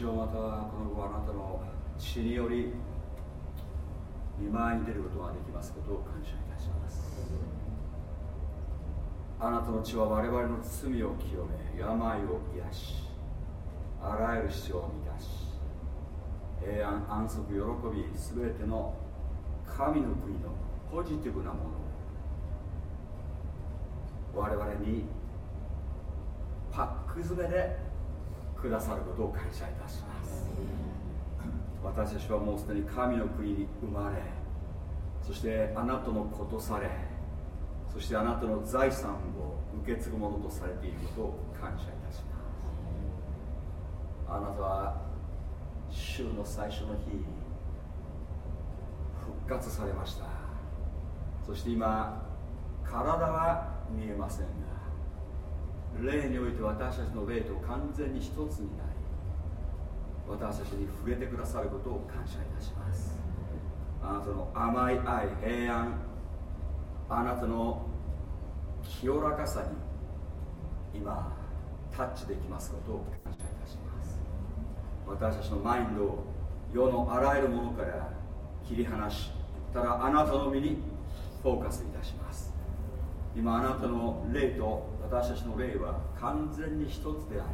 主よまたこの後あなたの血により見舞いに出ることができますことを感謝いたします。あなたの血は我々の罪を清め病を癒しあらゆる必要を満たし平安安息喜び全ての神の国のポジティブなものを我々にパック詰めでくださることを感謝いたします。私たちはもうすでに神の国に生まれそしてあなたのことされそしてあなたの財産を受け継ぐものとされていることを感謝いたします。あなたは週の最初の日復活されました。そして今体は見えませんが霊において私たちの霊と完全に一つになり私たちに触れてくださることを感謝いたします。あなたの甘い愛平安あなたの清らかさに今タッチできますことを感謝いたします。私たちのマインドを世のあらゆるものから切り離しただあなたの身にフォーカスいたします。今あなたの霊と私たちの霊は完全に一つであり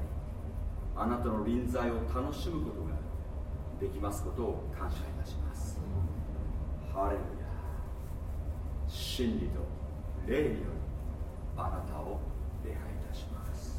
あなたの臨在を楽しむことができますことを感謝いたします。ハレルヤ。真理と霊によりあなたを礼拝いたします。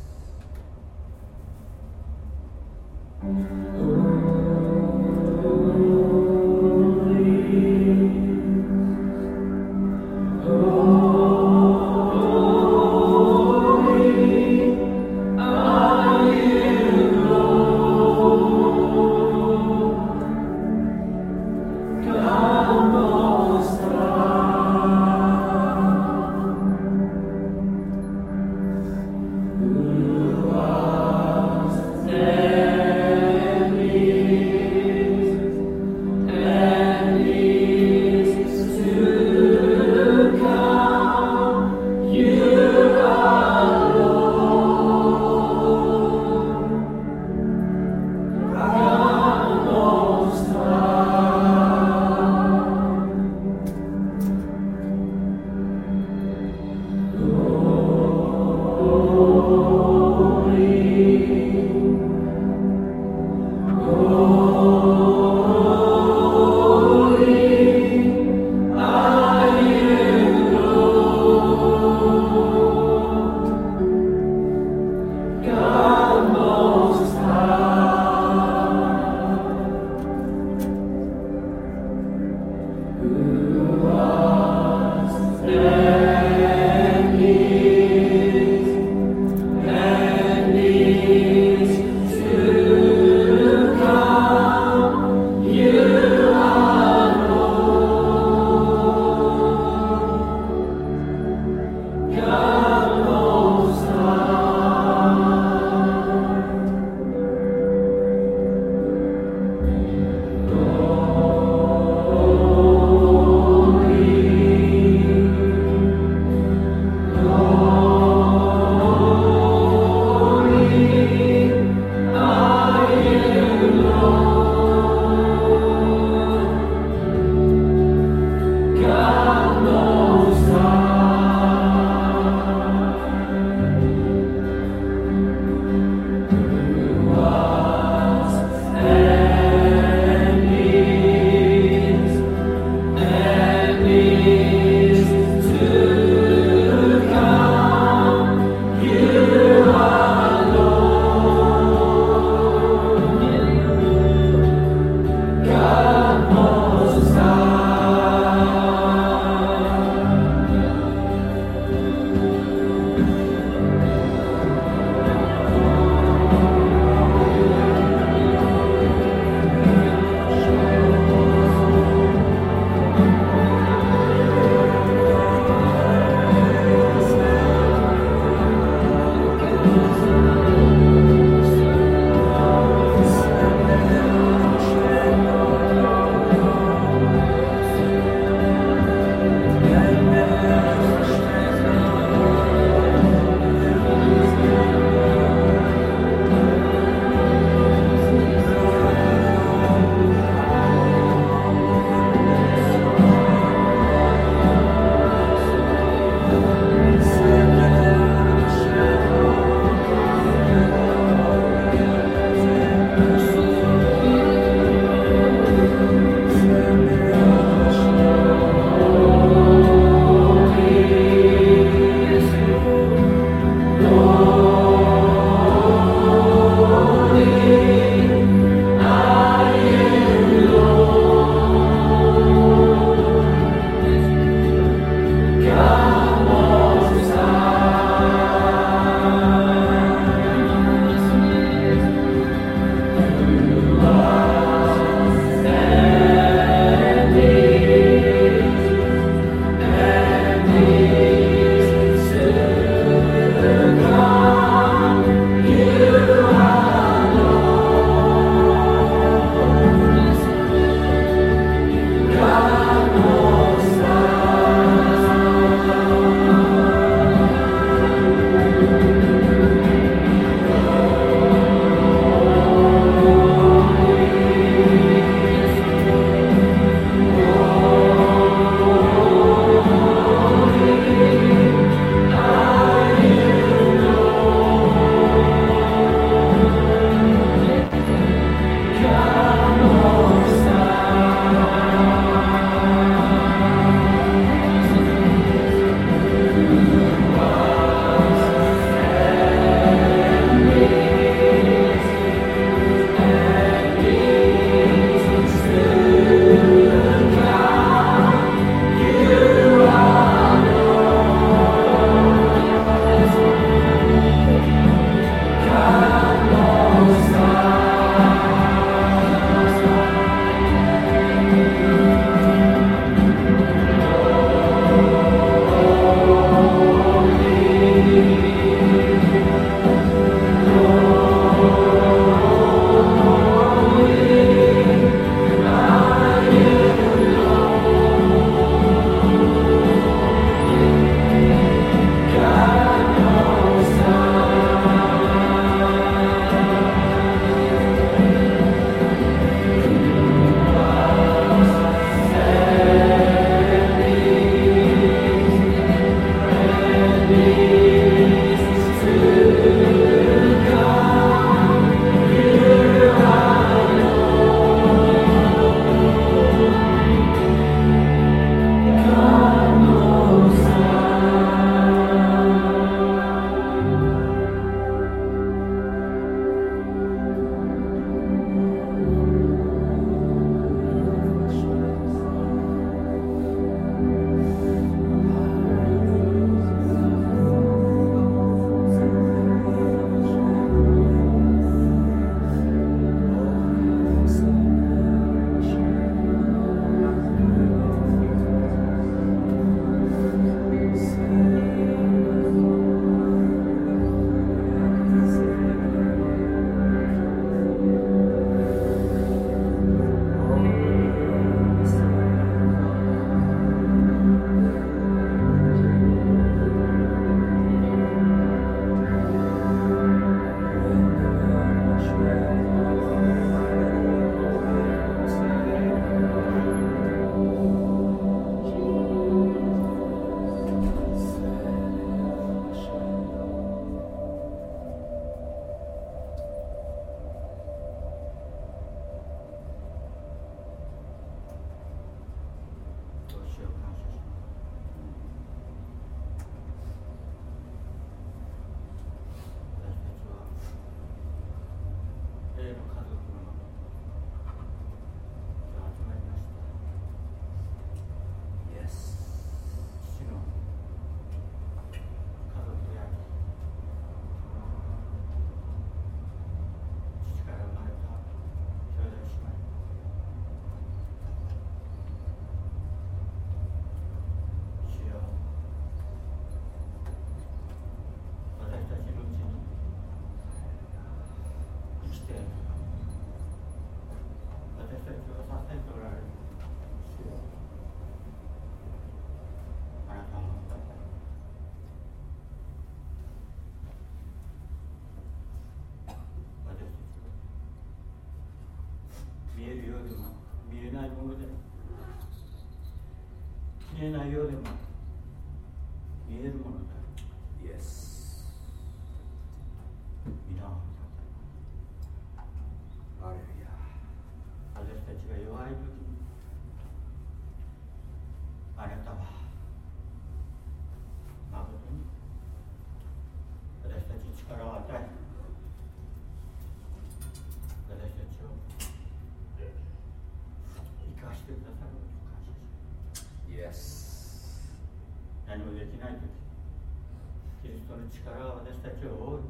力は私たちを大う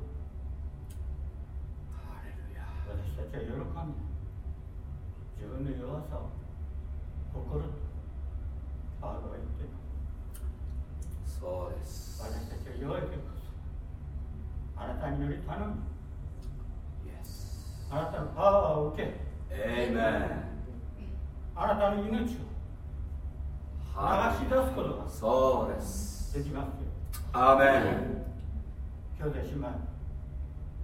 ハレルヤ私たちは喜んで自分の弱さを誇るとパウロは言っていますそうです私たちは弱い時こそあなたにより頼み Yes あなたのパワーを受け Amen あなたの命を流し出すことがそうですできますよアーメン兄弟姉妹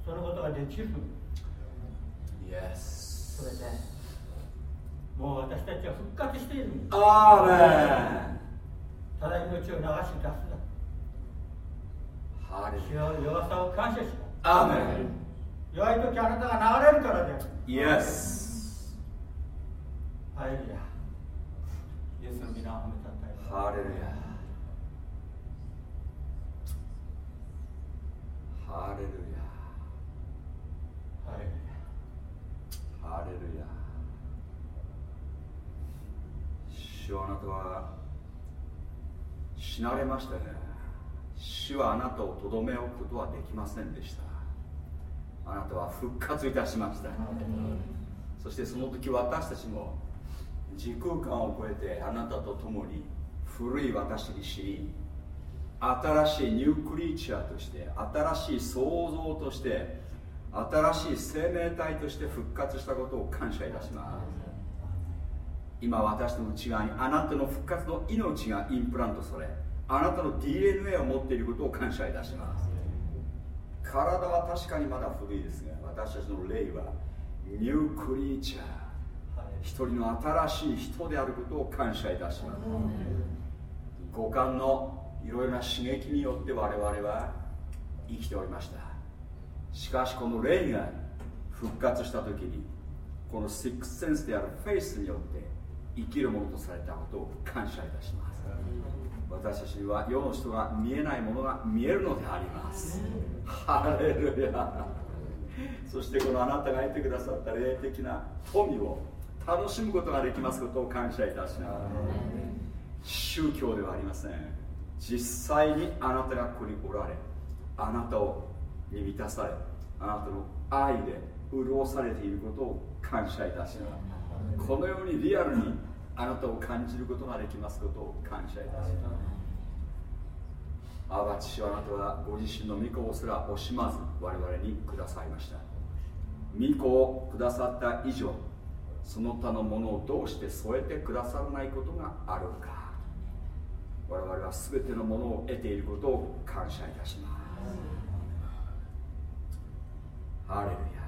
そのことができる Yes それでもう私たちは復活しているんですアーメンただ命を流し出すだハレル主よ弱さを感謝しますアーメ弱い時あなたが流れるからであるン Yes ハレルヤイエスの皆を褒めたたえますハレルヤハレルヤハレルヤハレルヤ主はあなたは死なれましたね。主はあなたをとどめ置くことはできませんでした。あなたは復活いたしました。そしてその時私たちも時空間を超えてあなたと共に古い私に知り新しいニュークリーチャーとして新しい創造として新しい生命体として復活したことを感謝いたします今私の内側にあなたの復活の命がインプラントされあなたの DNA を持っていることを感謝いたします。体は確かにまだ古いですが私たちの霊はニュークリーチャー一人の新しい人であることを感謝いたします。五感のいろいろな刺激によって我々は生きておりました。しかしこの霊が復活した時にこのシックスセンスであるフェイスによって生きるものとされたことを感謝いたします。私たちは世の人が見えないものが見えるのであります。ハレルヤ。そしてこのあなたが得てくださった霊的な富を楽しむことができますことを感謝いたします。宗教ではありません。実際にあなたがここにおられあなたをに満たされあなたの愛で潤されていることを感謝いたします。このようにリアルにあなたを感じることができますことを感謝いたします。アバ父はあなたはご自身の御子をすら惜しまず我々にくださいました。御子をくださった以上その他のものをどうして添えてくださらないことがあるのか。我々は全てのものを得ていることを感謝いたします。ハレルヤ。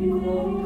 御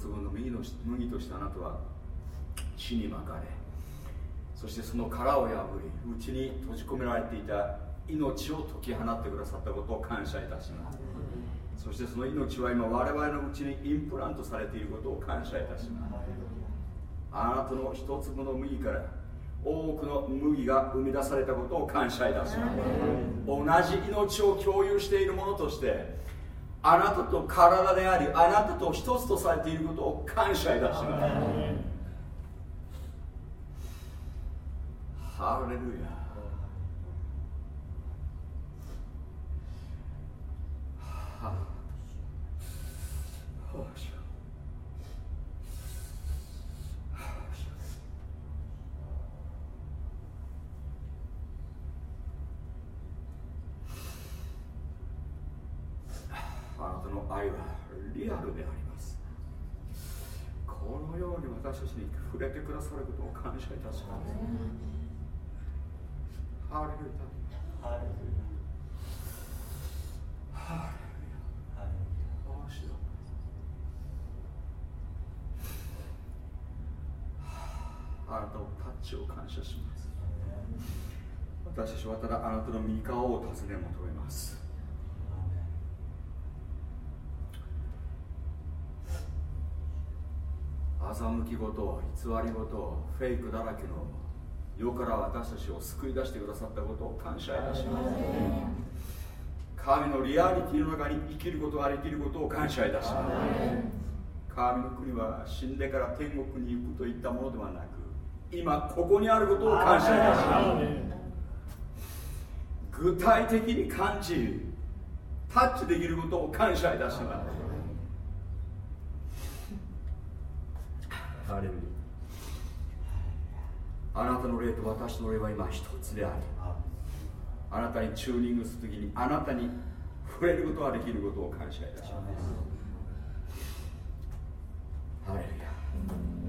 粒の麦の麦としてあなたは地にまかれそしてその殻を破り内に閉じ込められていた命を解き放ってくださったことを感謝いたします。そしてその命は今我々のうちにインプラントされていることを感謝いたします。あなたの一粒の麦から多くの麦が生み出されたことを感謝いたします。同じ命を共有しているものとしてあなたと体でありあなたと一つとされていることを感謝いたします。ハレルヤたを感謝します。私たちはただあなたの御顔を尋ね求めます。欺き事偽り事フェイクだらけの世から私たちを救い出してくださったことを感謝いたします。神のリアリティの中に生きることができることを感謝いたします。神の国は死んでから天国に行くといったものではなく今ここにあることを感謝いたします。具体的に感じタッチできることを感謝いたしますあなたの霊と私の霊は今一つでありあなたにチューニングするときにあなたに触れることができることを感謝いたしますハレルヤ。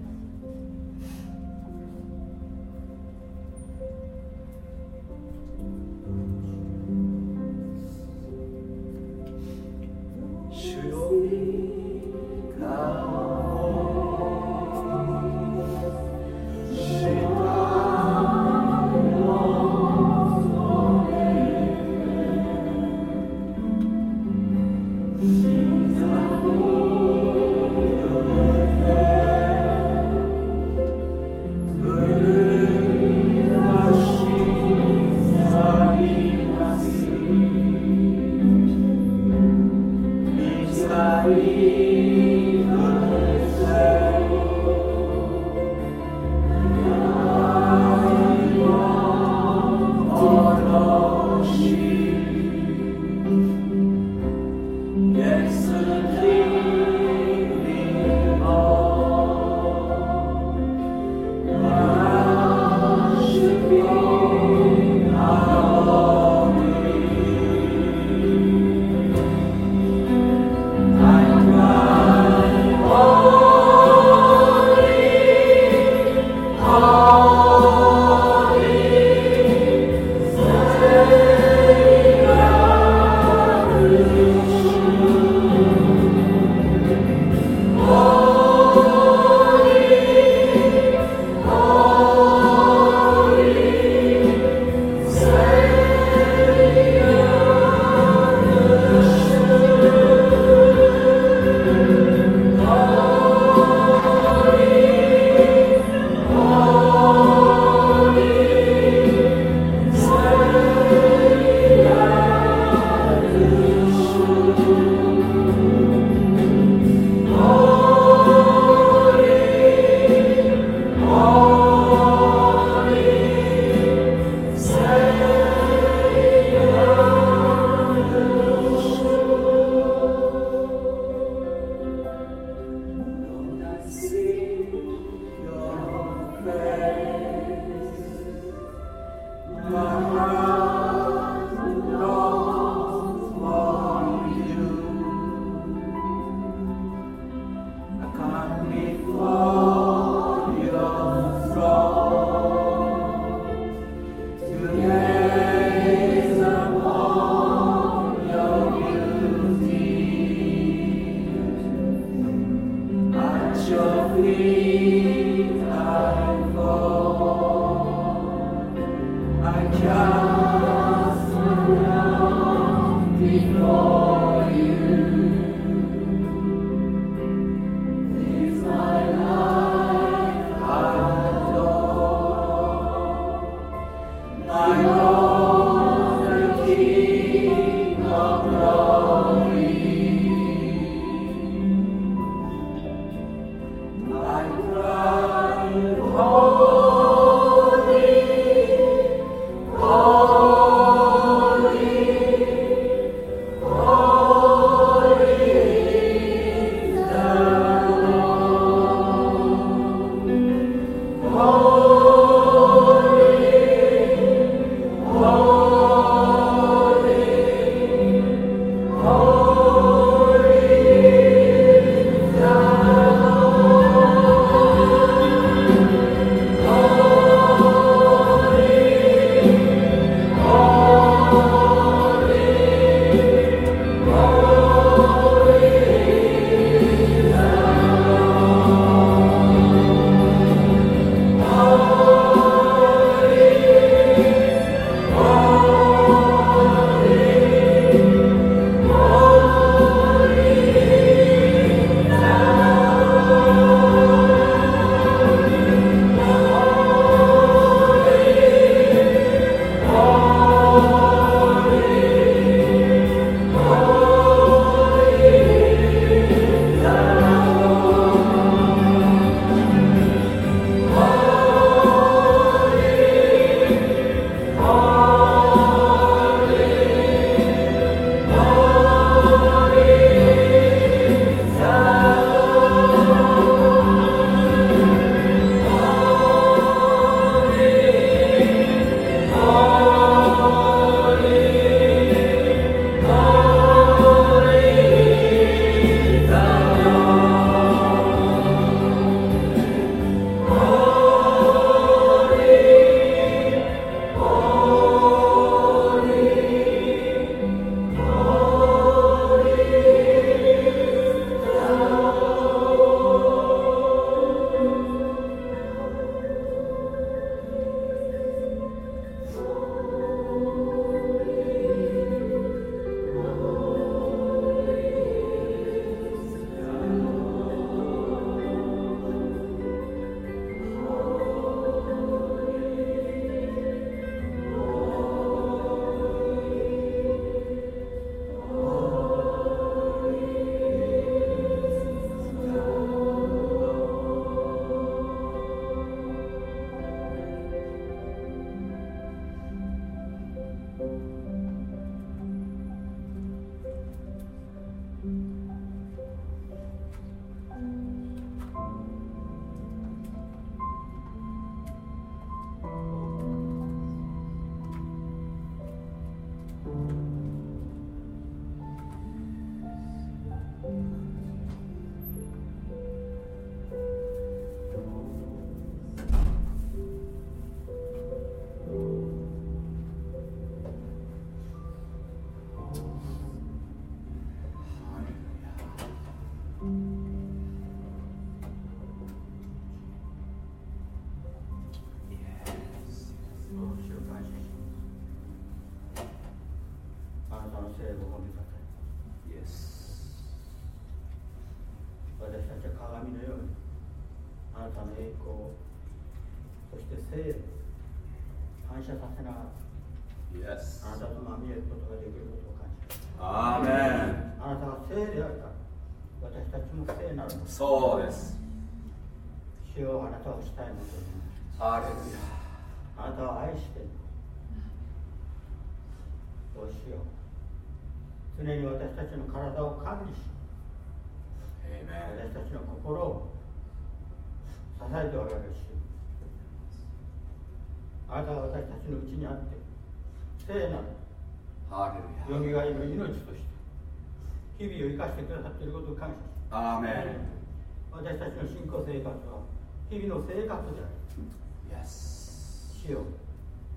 正確であ。Yes。主よ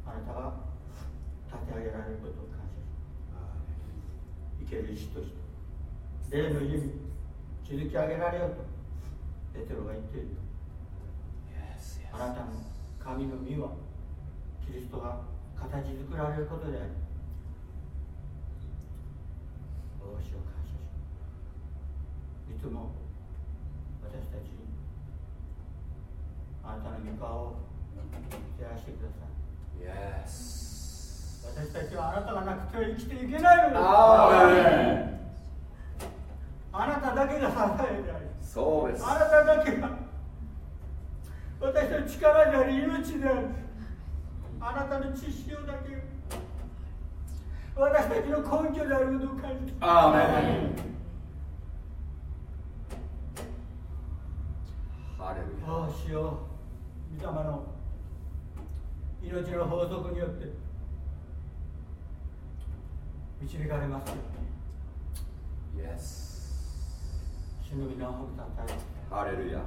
あなたが立て上げられることを感謝します。生ける石として、霊の意味、築き上げられようと、ペテロが言っている。Yes, yes, あなたの神の身は、キリストが形作られることであり、帽子を感謝します。いつも私たちにあなたの御顔を照らしてください。Yes. 私たちはあなたがなくては生きていけないのです。あなただけが支えであり。そうです。あなただけが私の力であり命である。あなたの知識をだけ私たちの根拠であることを感じアーハレルヤああしよう御霊の命の法則によって導かれますように。Yes 主の皆を褒めたたえハレルヤ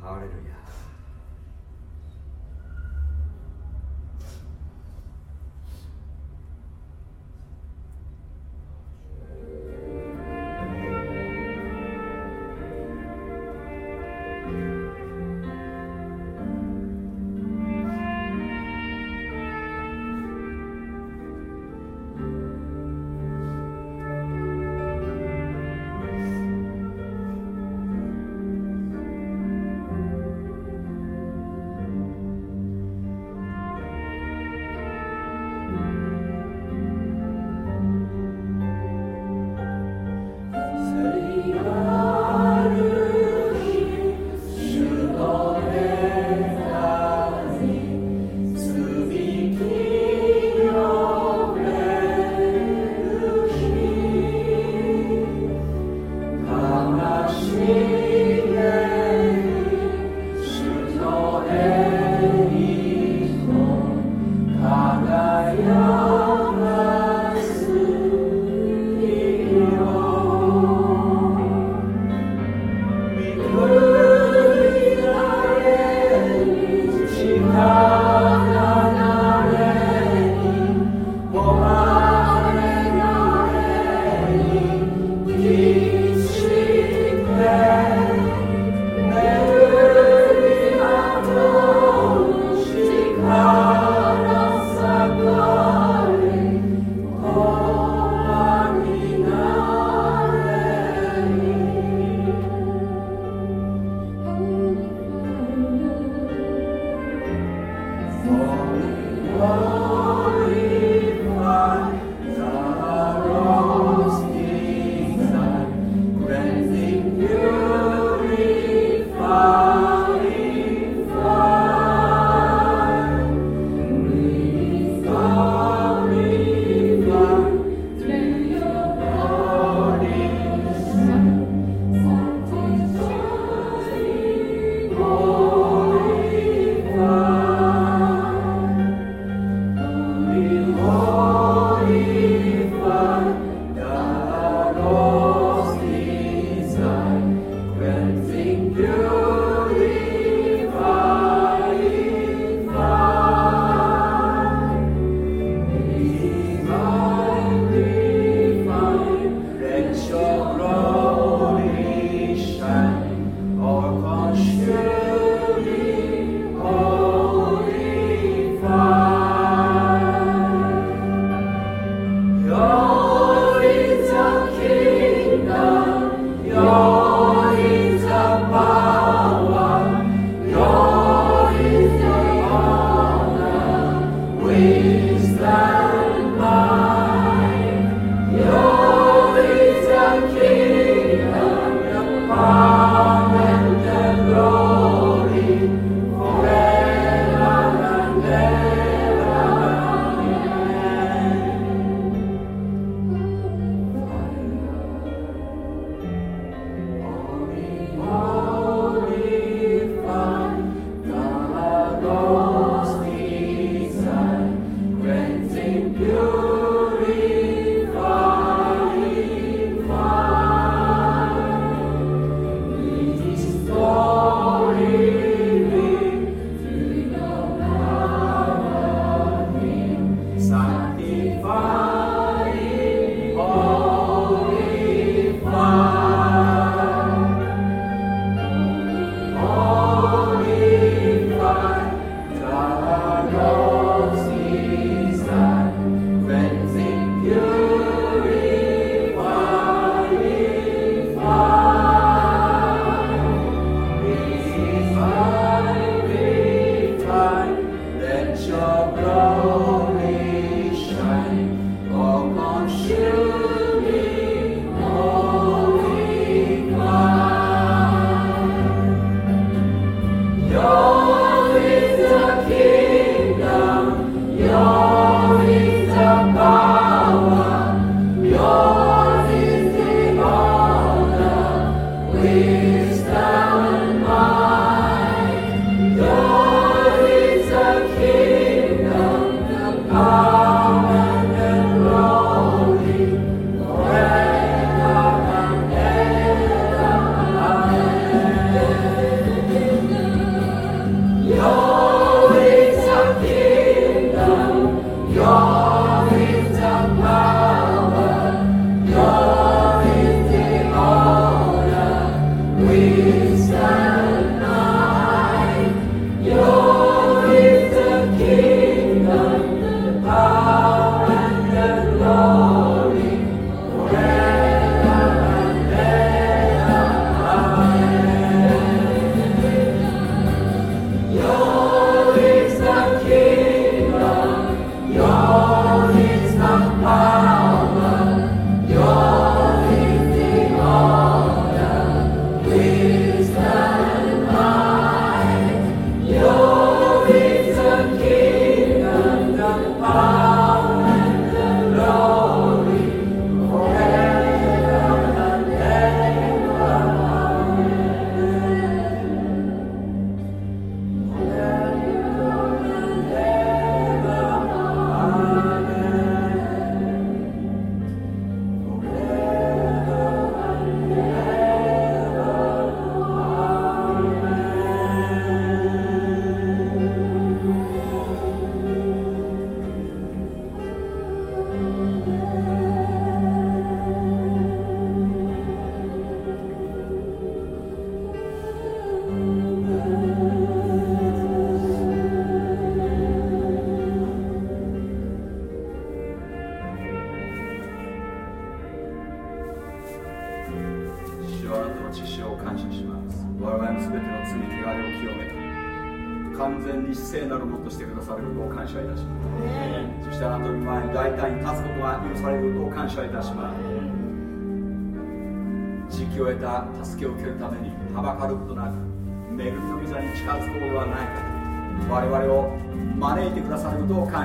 ハレルヤ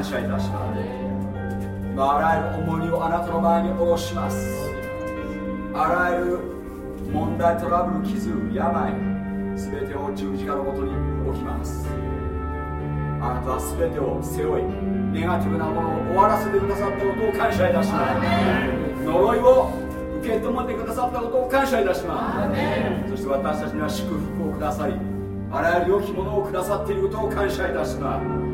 謝いたしますあらゆる重荷をあなたの前に下ろしますあらゆる問題トラブル傷病全てを十字架のもとに置きます。あなたは全てを背負いネガティブなものを終わらせてくださったことを感謝いたします呪いを受け止めてくださったことを感謝いたします。そして私たちには祝福をくださりあらゆる良きものをくださっていることを感謝いたします。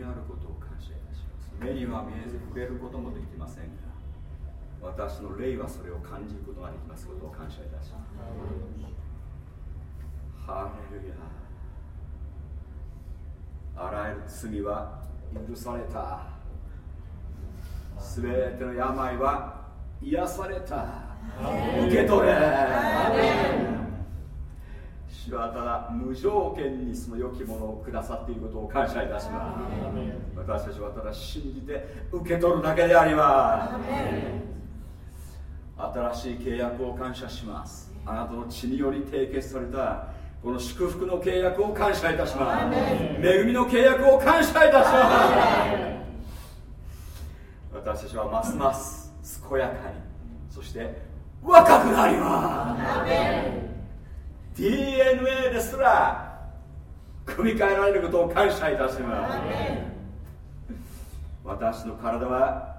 にあることを感謝いたします。目には見えず触れることもできませんが私の霊はそれを感じることができますことを感謝いたします。ハレルヤ。あらゆる罪は許された。すべての病は癒された。受け取れ主はただ無条件にその良きものをくださっていることを感謝いたします私たちはただ信じて受け取るだけであります新しい契約を感謝しますあなたの血により締結されたこの祝福の契約を感謝いたします恵みの契約を感謝いたします私たちはますます健やかにそして若くなります。DNA ですら組み替えられることを感謝いたします。私の体は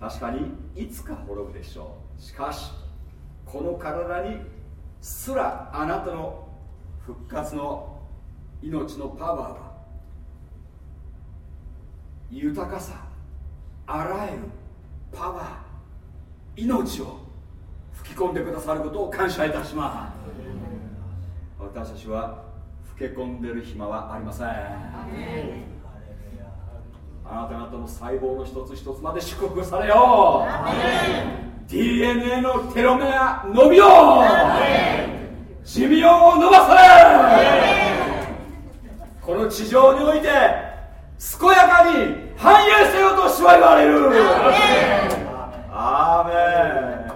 確かにいつか滅ぶでしょう。しかしこの体にすらあなたの復活の命のパワーは豊かさあらゆるパワー命を吹き込んでくださることを感謝いたします。私たちは老け込んでる暇はありません。あなた方の細胞の一つ一つまで祝福されよう。DNA のテロメア伸びよう。寿命を伸ばされ。この地上において健やかに繁栄せよと主は言われる。アーメン。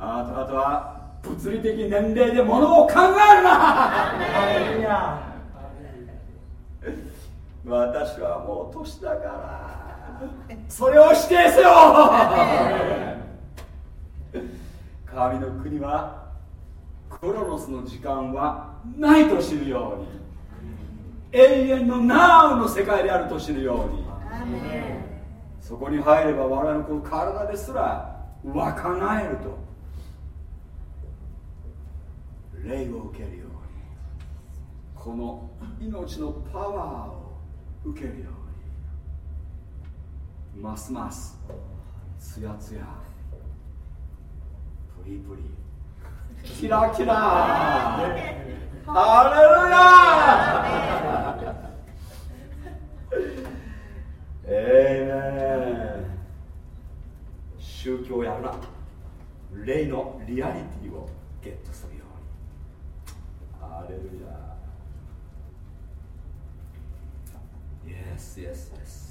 あなた方は物理的年齢でものを考えるな！私はもう年だから。それを否定せよ！神の国はクロノスの時間はないと知るように。永遠のナウの世界であると知るように。そこに入れば我々のこの体ですら若返ると霊を受けるようにこの命のパワーを受けるようにますますつやつやプリプリキラキラハレルヤええー、宗教やるな。霊のリアリティをゲットするようにアレルヤ Yes, yes, yes.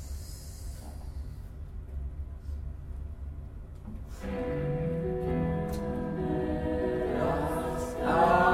主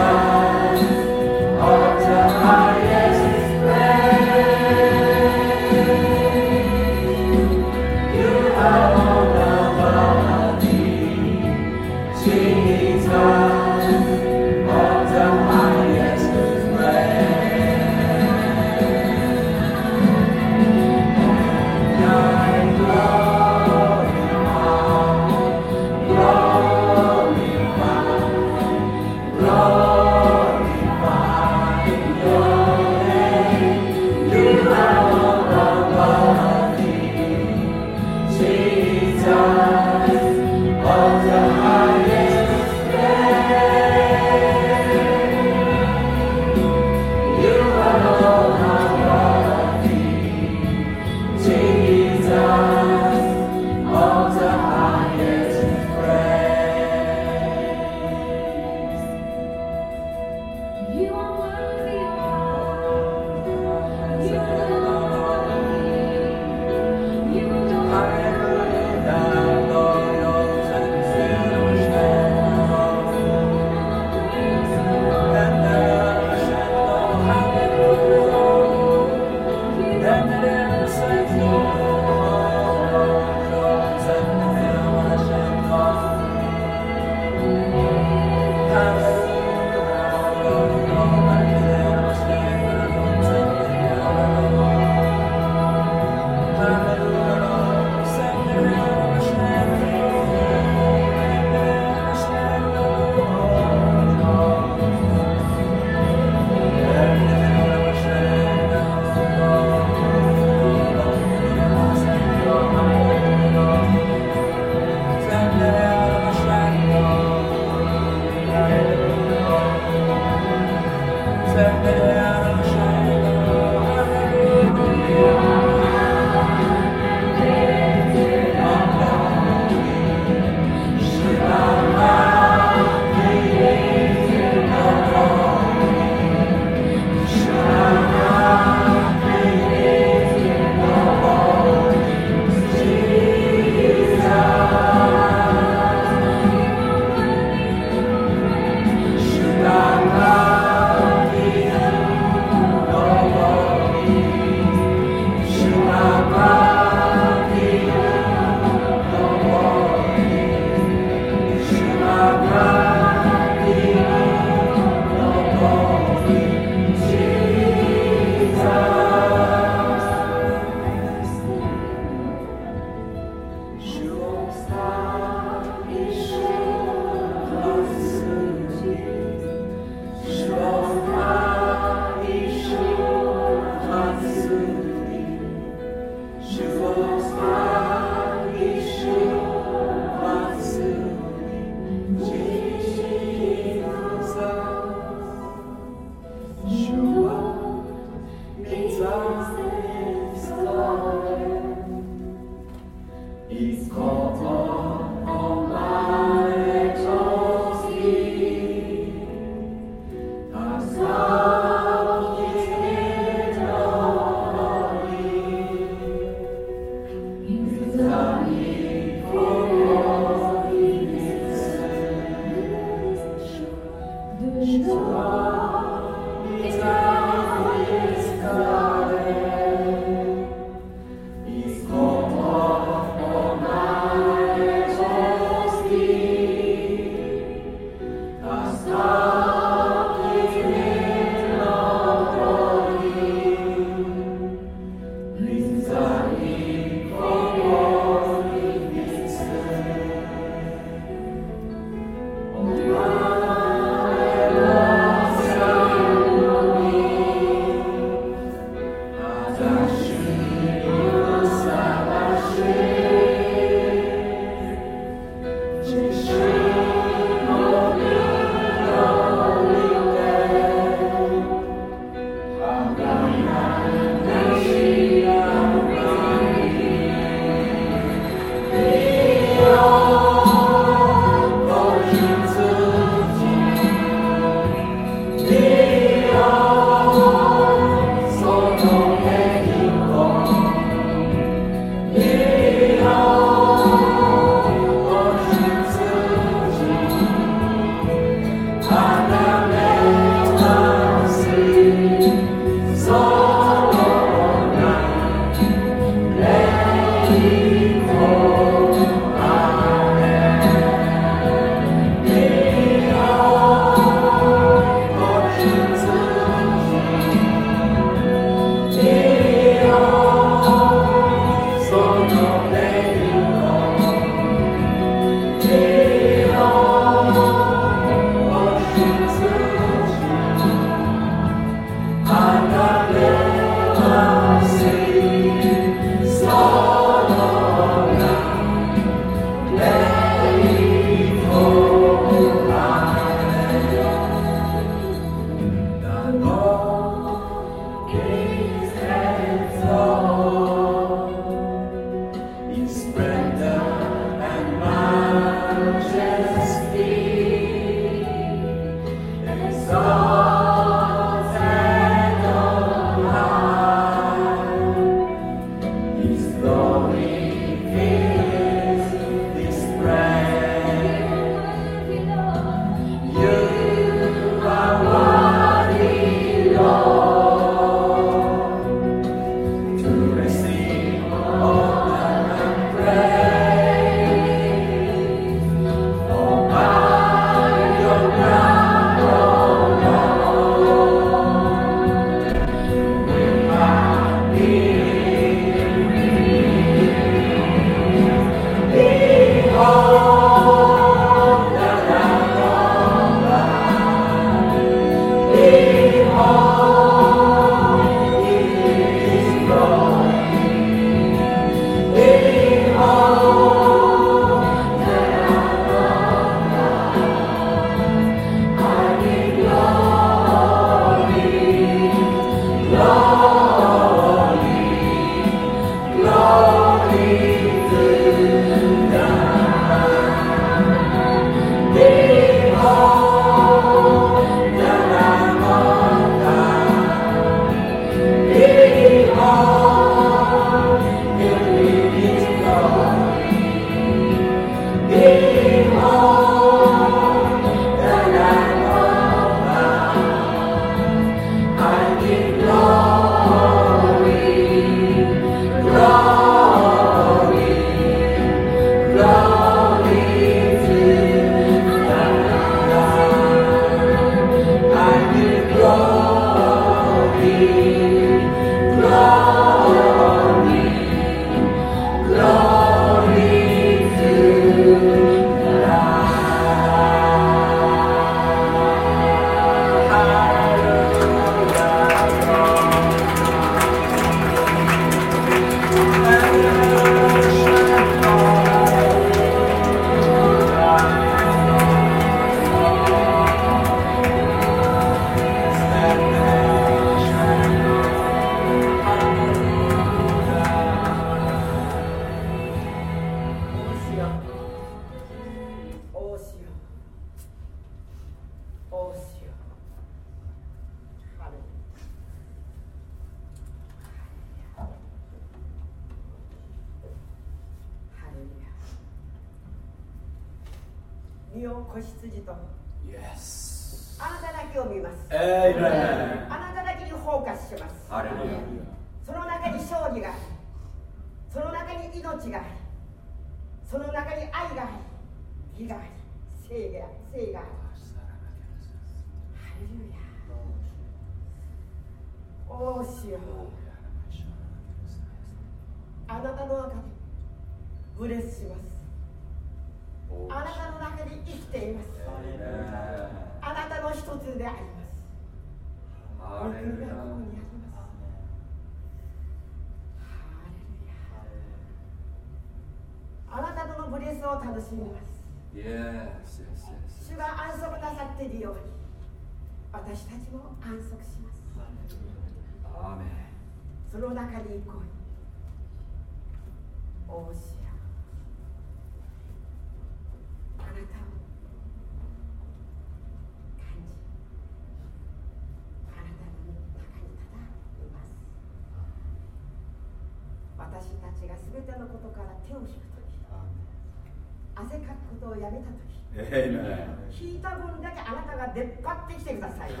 引いた分だけあなたが出っ張ってきてください。あ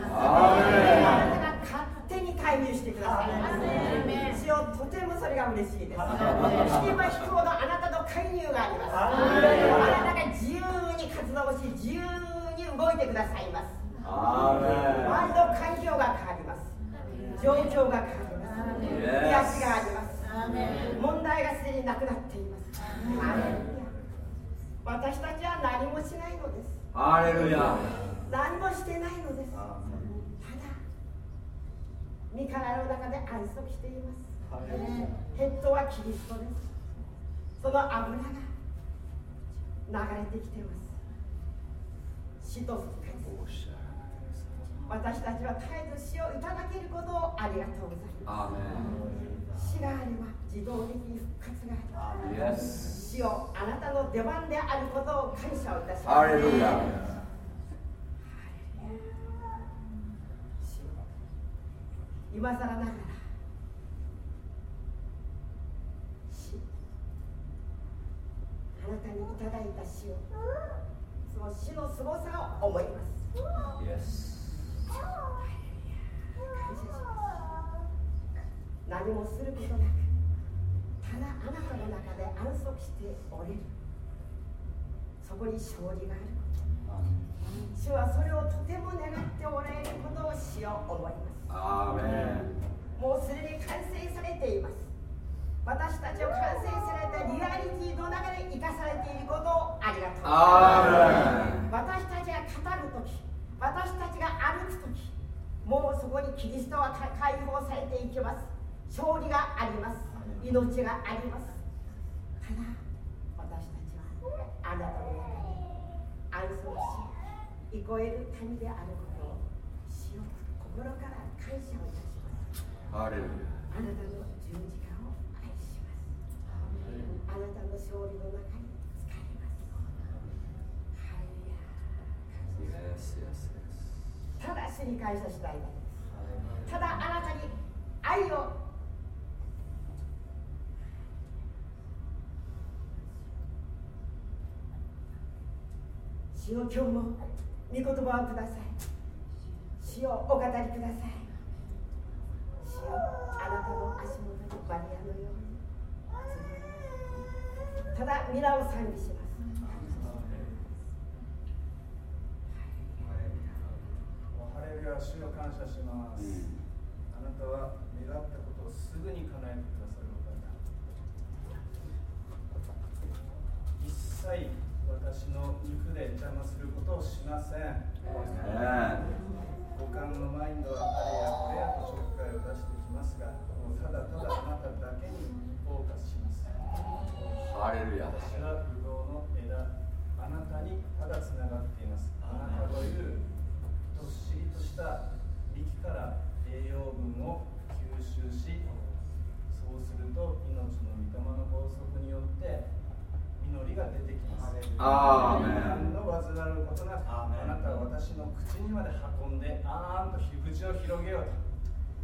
なたが勝手に介入してください。ます主よとてもそれが嬉しいです。引けば引くほどあなたの介入があります。あなたが自由に活動し自由に動いてくださいます。周りの環境が変わります。状況が変わります。癒しがあります。問題がすでになくなっています私たちは何もしないのです。ハレルヤ。何もしてないのです。ただ身体の中で安息しています。ヘッドはキリストです。その油が流れてきています。死と復活。私たちは絶えず死をいただけることをありがとうございます。死があれば自動的に復活があン。る Yes. 死をあなたの出番であることを感謝をいたします。今更ながら死あなたにいただいた死をその死の凄さを思います Yes. 感謝します何もすることなくあなたの中で安息しておれる。そこに勝利がある。主はそれをとても願っておられることを死を思います。もうすでに完成されています。私たちを完成されたリアリティの中で生かされていることをありがとう。私たちが語るとき私たちが歩くときもうそこにキリストは解放されていきます。勝利があります命があります。ただ私たちはあなたの中に安息し憩える谷であることをしよ心から感謝をいたします。あなたの十字架を愛しますあなたの勝利の中に使いますハレルヤ Yes, yes, yes. ただ主。に感謝したいだけですただあなたに愛を主よ今日も御言葉をください。主よお語りください。主よあなたの足元にマリアのように。ただ皆を賛美します。ハレルヤ主を感謝します、あなたは願ったことをすぐに叶えてくださるお方一切私の肉で邪魔することをしません。五感のマインドはあれやこれやとちょっかいを出してきますがただただあなただけにフォーカスします。ハレルヤ。私はブドウの枝アーメンの煩わることなくあなたは私の口にまで運んであーんと口を広げようと。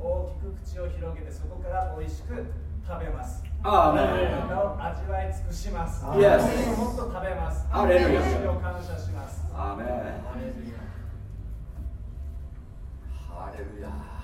大きく口を広げてそこから美味しく食べます。アーメンを味わい尽くします。イエスもっと食べます。アレルヤを感謝します。アーメンハレルヤハレルヤ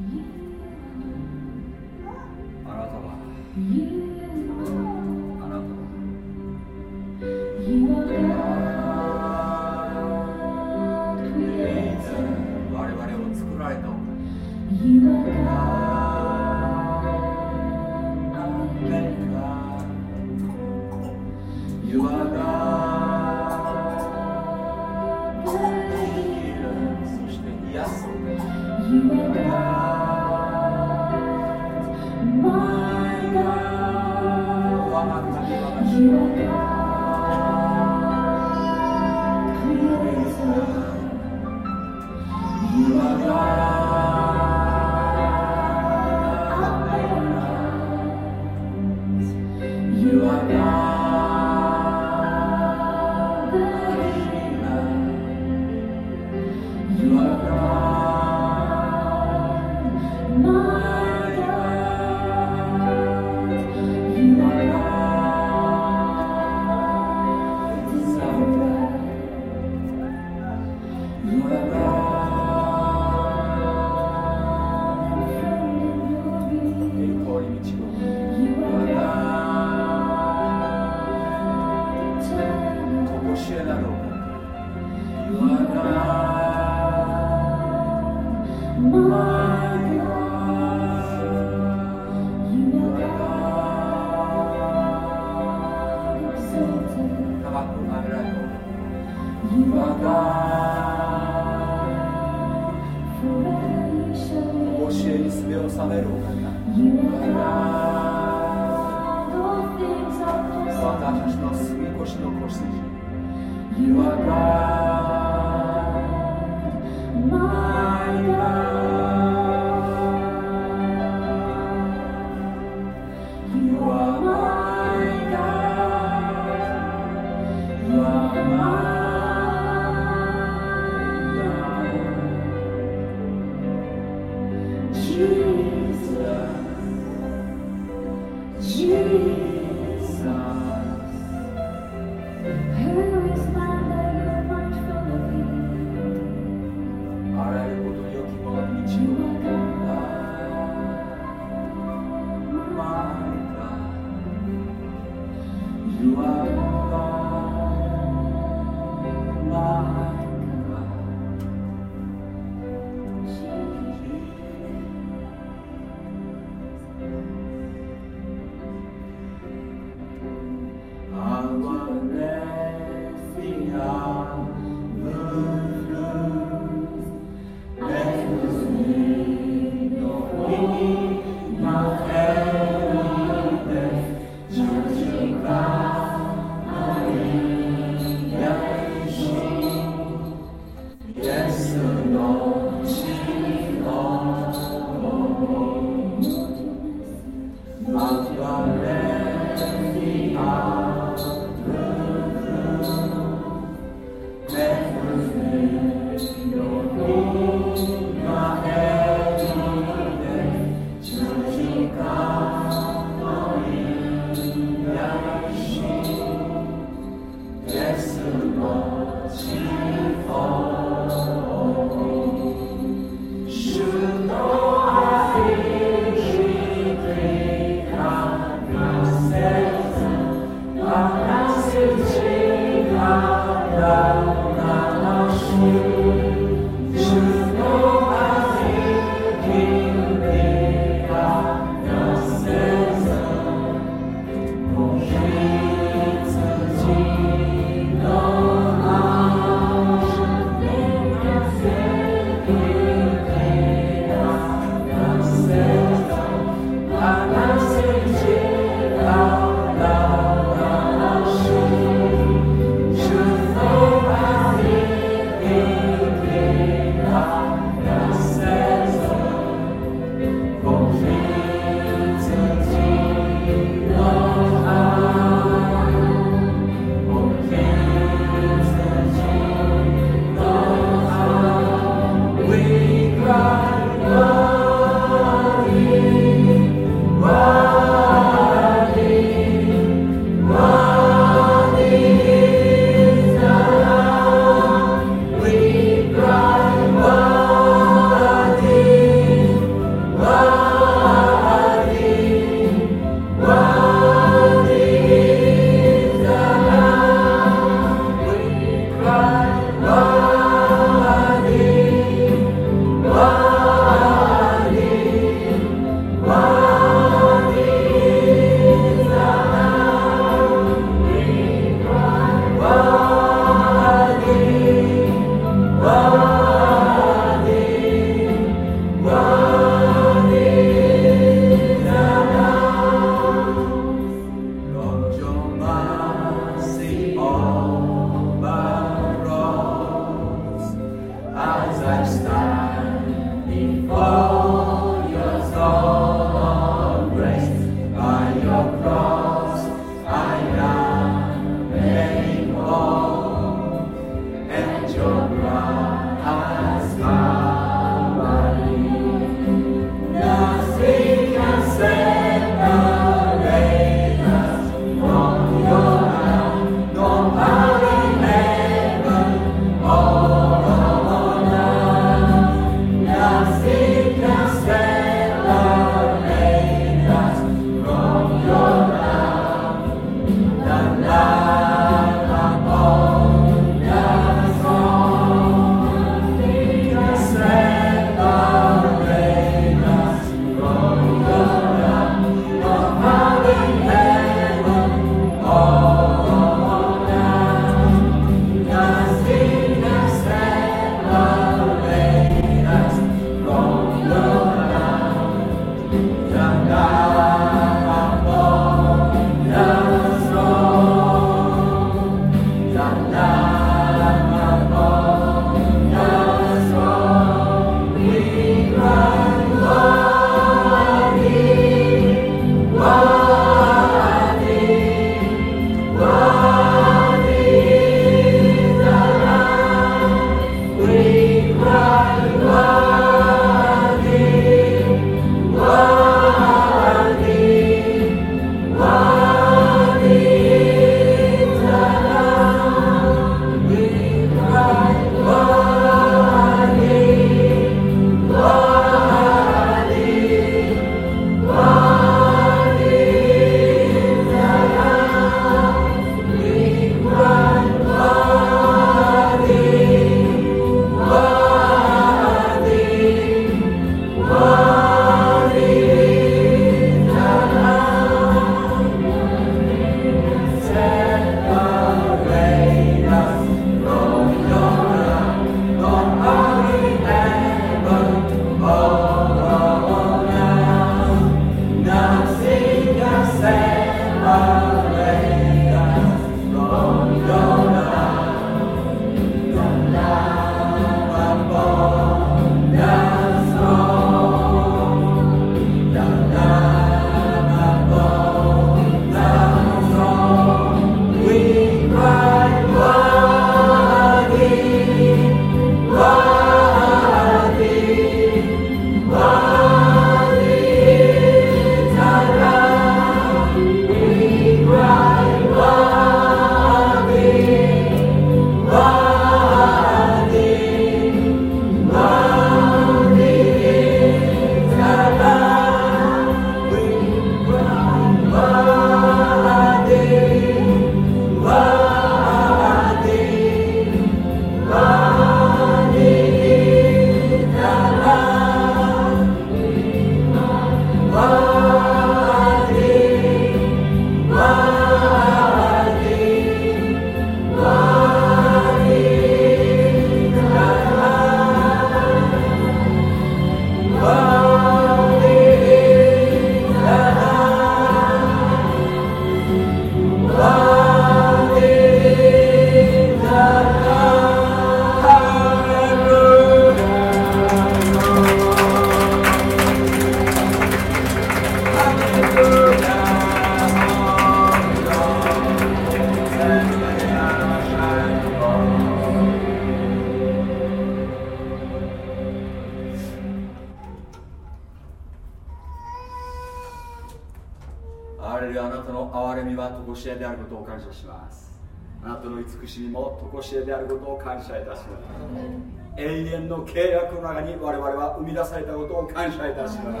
み出されたことを感謝いたします。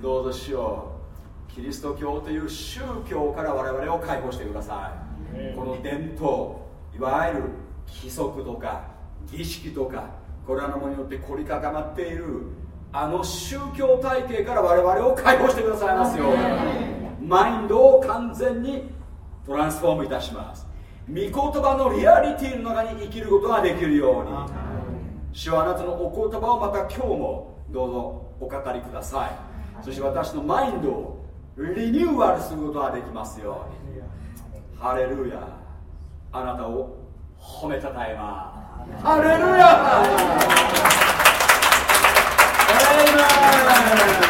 どうぞしよう。キリスト教という宗教から我々を解放してください。この伝統いわゆる規則とか儀式とかこれらのものによって凝り固まっているあの宗教体系から我々を解放してくださいますよマインドを完全にトランスフォームいたします。御言葉のリアリティの中に生きることができるように主はあなたのお言葉をまた今日もどうぞお語りください。そして私のマインドをリニューアルすることができますように。ハレルヤ。あなたを褒めたたえます。ハレルヤ。Amen.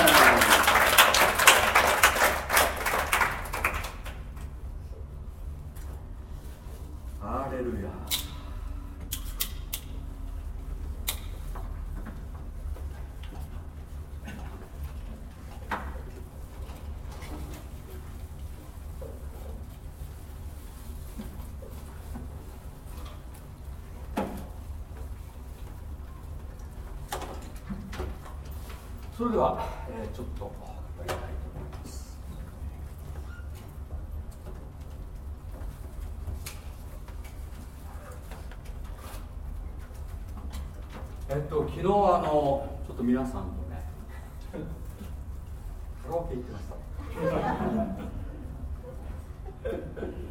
それでは、えー、ちょっと語りたいと思います。えっと昨日あのちょっと皆さんとねカラオケ行ってました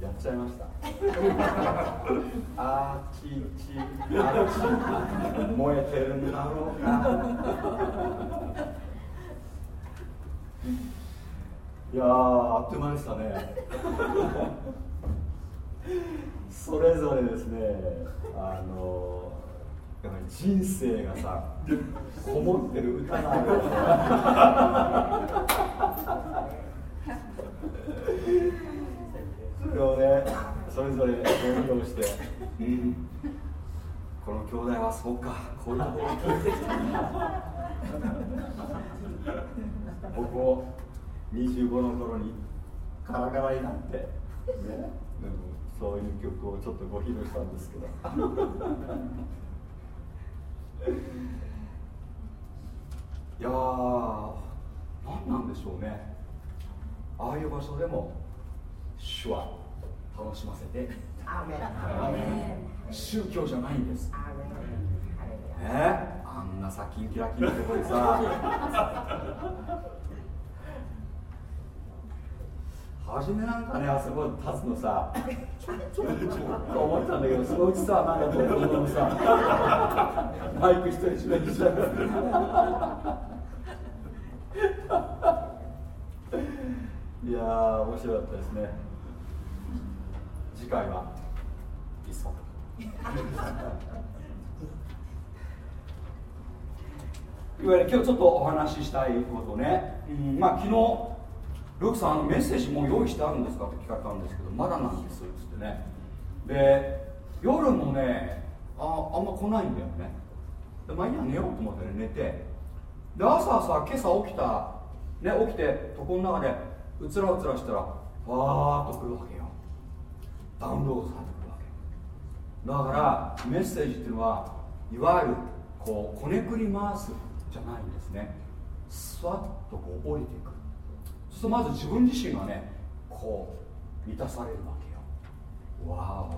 やっちゃいました。あちちあち燃えてるんだろうないやあっという間でしたね。それぞれですねあのやっぱり人生がさこもってる歌がある それをねそれぞれ勉強して、うん、この兄弟はそうか。こういうと。聞いてきた僕も25の頃にカラカラになって。ね。そういう曲をちょっとご披露したんですけど。いやー何なんでしょうね。ああいう場所でも主は楽しませて。宗教じゃないんです。え？あんなさキンキラキンのとこでさ。初めなんかねあそこ立つのさちょっとと思ったんだけどそのうちさなんかどんどんどんさマイク一人一人にしちゃういやー面白かったですね。次回はいっそ。いわゆる今日ちょっとお話ししたいことね、うん、まあ昨日ルークさんメッセージもう用意してあるんですか？って聞かれたんですけどまだなんですっつってね。で夜もねああんま来ないんだよね。でまあいいや寝ようと思ってね寝て。で朝さ今朝起きたね起きて床の中でうつらうつらしたらわーっと来るわけ。よダウンロードされてくるわけだからメッセージっていうのはいわゆるこうこねくり回すじゃないんですね。スワッとこう降りていく。そうするとまず自分自身がねこう満たされるわけよ。わ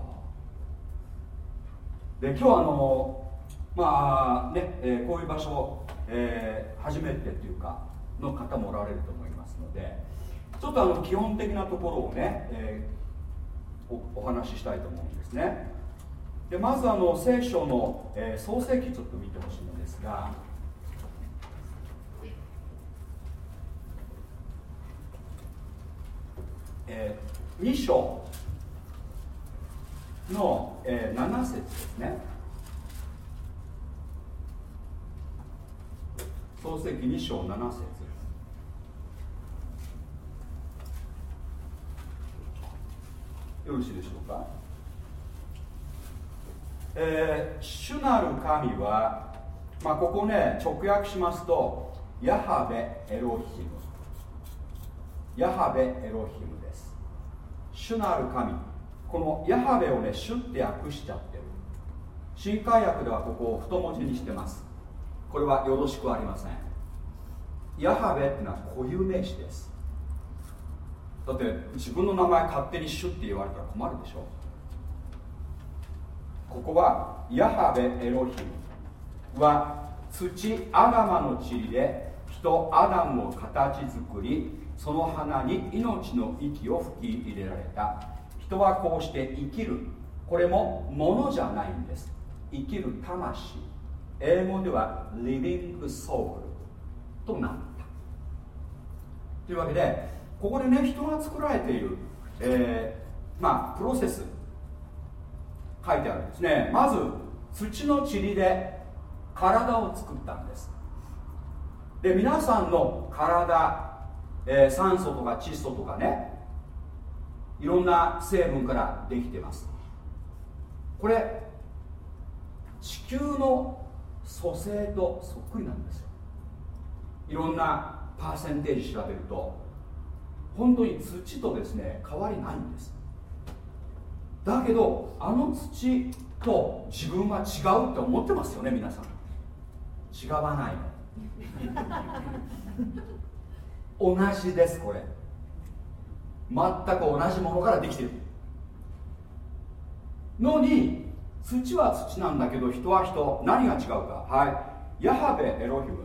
お。で今日はあのまあね、えー、こういう場所、えー、初めてっていうかの方もおられると思いますのでちょっとあの基本的なところをね、えーお話ししたいと思うんですね。でまずあの聖書の、えー、創世記ちょっと見てほしいんですが。えー、2章の、えー、7節ですね。創世記2章7節。よろしいでしょうか、えー、主なる神は、まあ、ここね直訳しますとヤハベエロヒム。ヤハベエロヒムです。主なる神。このヤハベをね主って訳しちゃってる。新海訳ではここを太文字にしてます。これはよろしくありません。ヤハベっていうのは固有名詞です。だって自分の名前勝手に主って言われたら困るでしょ。ここはヤハベエロヒム。は土アダマの塵で人アダムを形作りその花に命の息を吹き入れられた。人はこうして生きる。これもものじゃないんです。生きる魂。英語では living soul となった。というわけでここでね人が作られている、えー、まあプロセス。書いてあるんですね。まず土の塵で体を作ったんです。で皆さんの体、えー、酸素とか窒素とかねいろんな成分からできてます。これ地球の組成とそっくりなんですよ。いろんなパーセンテージ調べると。本当に土とですね変わりないんです。だけどあの土と自分は違うって思ってますよね皆さん。違わないの。同じですこれ。全く同じものからできてる。のに土は土なんだけど人は人。何が違うか。はい。ヤハベエロヒム。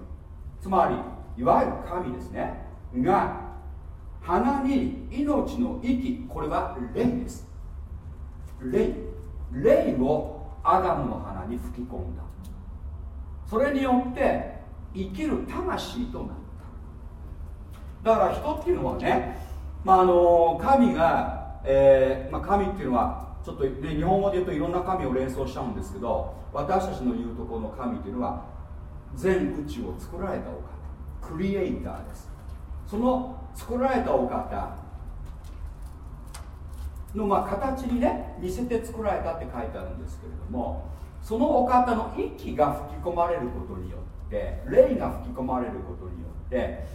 つまりいわゆる神ですね。が鼻に命の息これは霊です。霊霊をアダムの鼻に吹き込んだ。それによって生きる魂となった。だから人っていうのはね、まあ、あの神が、えーまあ、神っていうのはちょっと、ね、日本語で言うといろんな神を連想しちゃうんですけど私たちの言うところの神っていうのは全宇宙を作られたお方クリエイターです。その作られたお方。のまあ形にね似せて作られたって書いてあるんですけれどもそのお方の息が吹き込まれることによって霊が吹き込まれることによって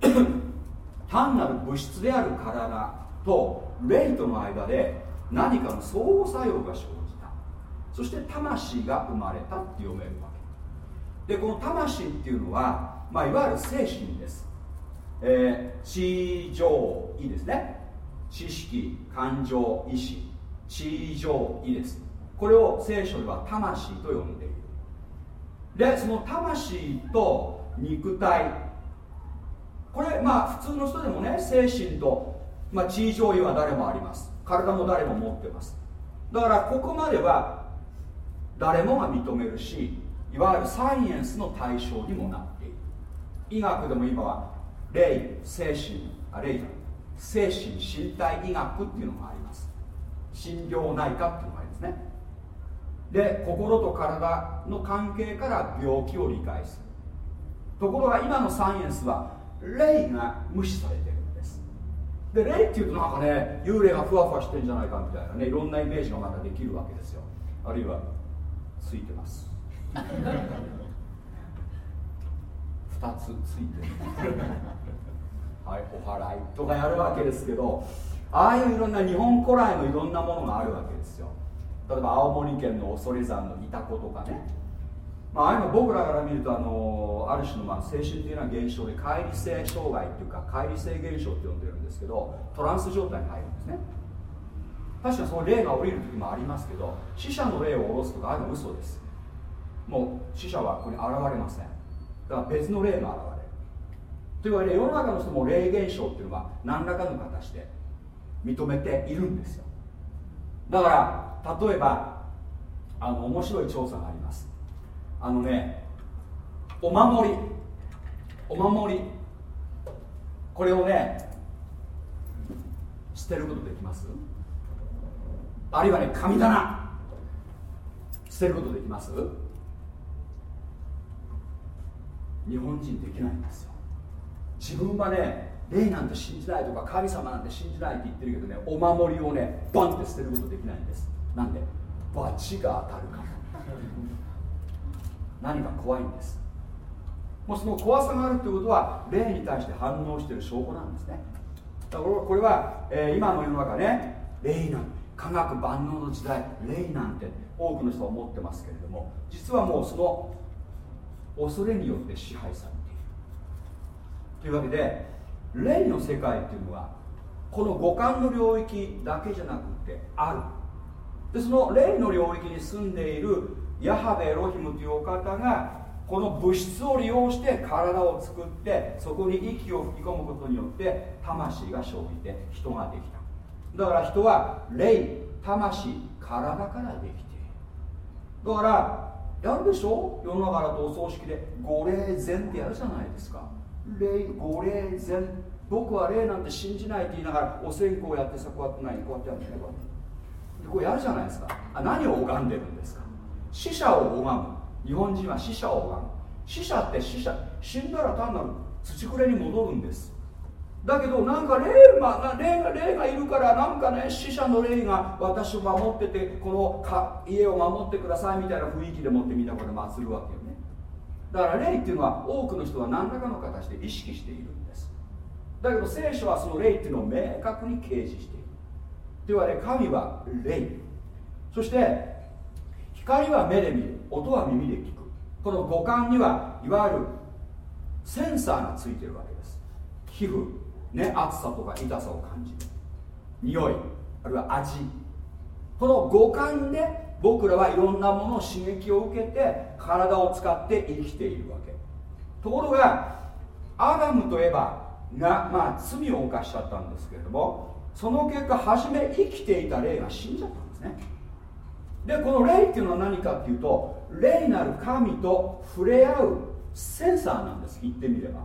単なる物質である体と霊との間で何かの相互作用が生じた。そして魂が生まれたって読めるわけ。でこの魂っていうのは、まあ、いわゆる精神です。えー、地上位ですね。知識感情意志。地上位です。これを聖書では魂と呼んでいる。でその魂と肉体。これまあ普通の人でもね精神と、まあ、地上位は誰もあります。体も誰も持ってます。だからここまでは誰もが認めるしいわゆるサイエンスの対象にもなっている。医学でも今は霊精神あ霊精神身体医学っていうのがあります。心療内科っていうのがありますね。で心と体の関係から病気を理解する。ところが今のサイエンスは霊が無視されてるんです。で霊っていうとなんかね幽霊がふわふわしてんじゃないかみたいなねいろんなイメージがまたできるわけですよ。あるいはついてます。2つついてる。はいお祓いとかやるわけですけどああいういろんな日本古来のいろんなものがあるわけですよ。例えば青森県の恐山のイタコとかね、まあ、ああいうの僕らから見るとあのある種のまあ精神的な現象で乖離性障害っていうか乖離性現象って呼んでるんですけどトランス状態に入るんですね。確かにその霊が降りる時もありますけど死者の霊を下ろすとかああいうの嘘です。もう死者はここに現れません。から別の霊が現れるというわけで世の中の人も霊現象っていうのは何らかの形で認めているんですよ。だから例えばあの面白い調査があります。あのねお守り。お守り。これをね捨てることできます？あるいはね神棚。捨てることできます？日本人できないんですよ。自分はね霊なんて信じないとか神様なんて信じないって言ってるけどねお守りをねバンって捨てることできないんです。なんで罰が当たるから。何か怖いんです。もうその怖さがあるってことは霊に対して反応してる証拠なんですね。だからこれは、えー、今の世の中ね霊なんて科学万能の時代霊なんて多くの人は思ってますけれども実はもうその恐れによって支配されている。というわけで霊の世界っていうのはこの五感の領域だけじゃなくてある。でその霊の領域に住んでいるヤハベエロヒムというお方がこの物質を利用して体を作ってそこに息を吹き込むことによって魂が生じて人ができた。だから人は霊魂体からできている。だからやるでしょ？世の中だとお葬式で御霊前ってやるじゃないですか。霊御霊前僕は霊なんて信じないって言いながらお線香やってさこうやってないこうやってやってこうやってこうやるじゃないですか。あ何を拝んでるんですか？死者を拝む。日本人は死者を拝む。死者って死者死んだら単なる土くれに戻るんですだけどなんか霊,、まあ、霊が霊がいるからなんかね死者の霊が私を守っててこの家を守ってくださいみたいな雰囲気でもってみんなこれ祀るわけよね。だから霊っていうのは多くの人は何らかの形で意識しているんです。だけど聖書はその霊っていうのを明確に掲示している。というわけで神は霊。そして光は目で見る音は耳で聞く。この五感にはいわゆるセンサーがついてるわけです。皮膚。ね熱さとか痛さを感じる。匂いあるいは味。この五感で僕らはいろんなものを刺激を受けて体を使って生きているわけ。ところがアダムとエバが、まあ、罪を犯しちゃったんですけれどもその結果初め生きていた霊が死んじゃったんですね。でこの霊っていうのは何かっていうと霊なる神と触れ合うセンサーなんです。言ってみれば。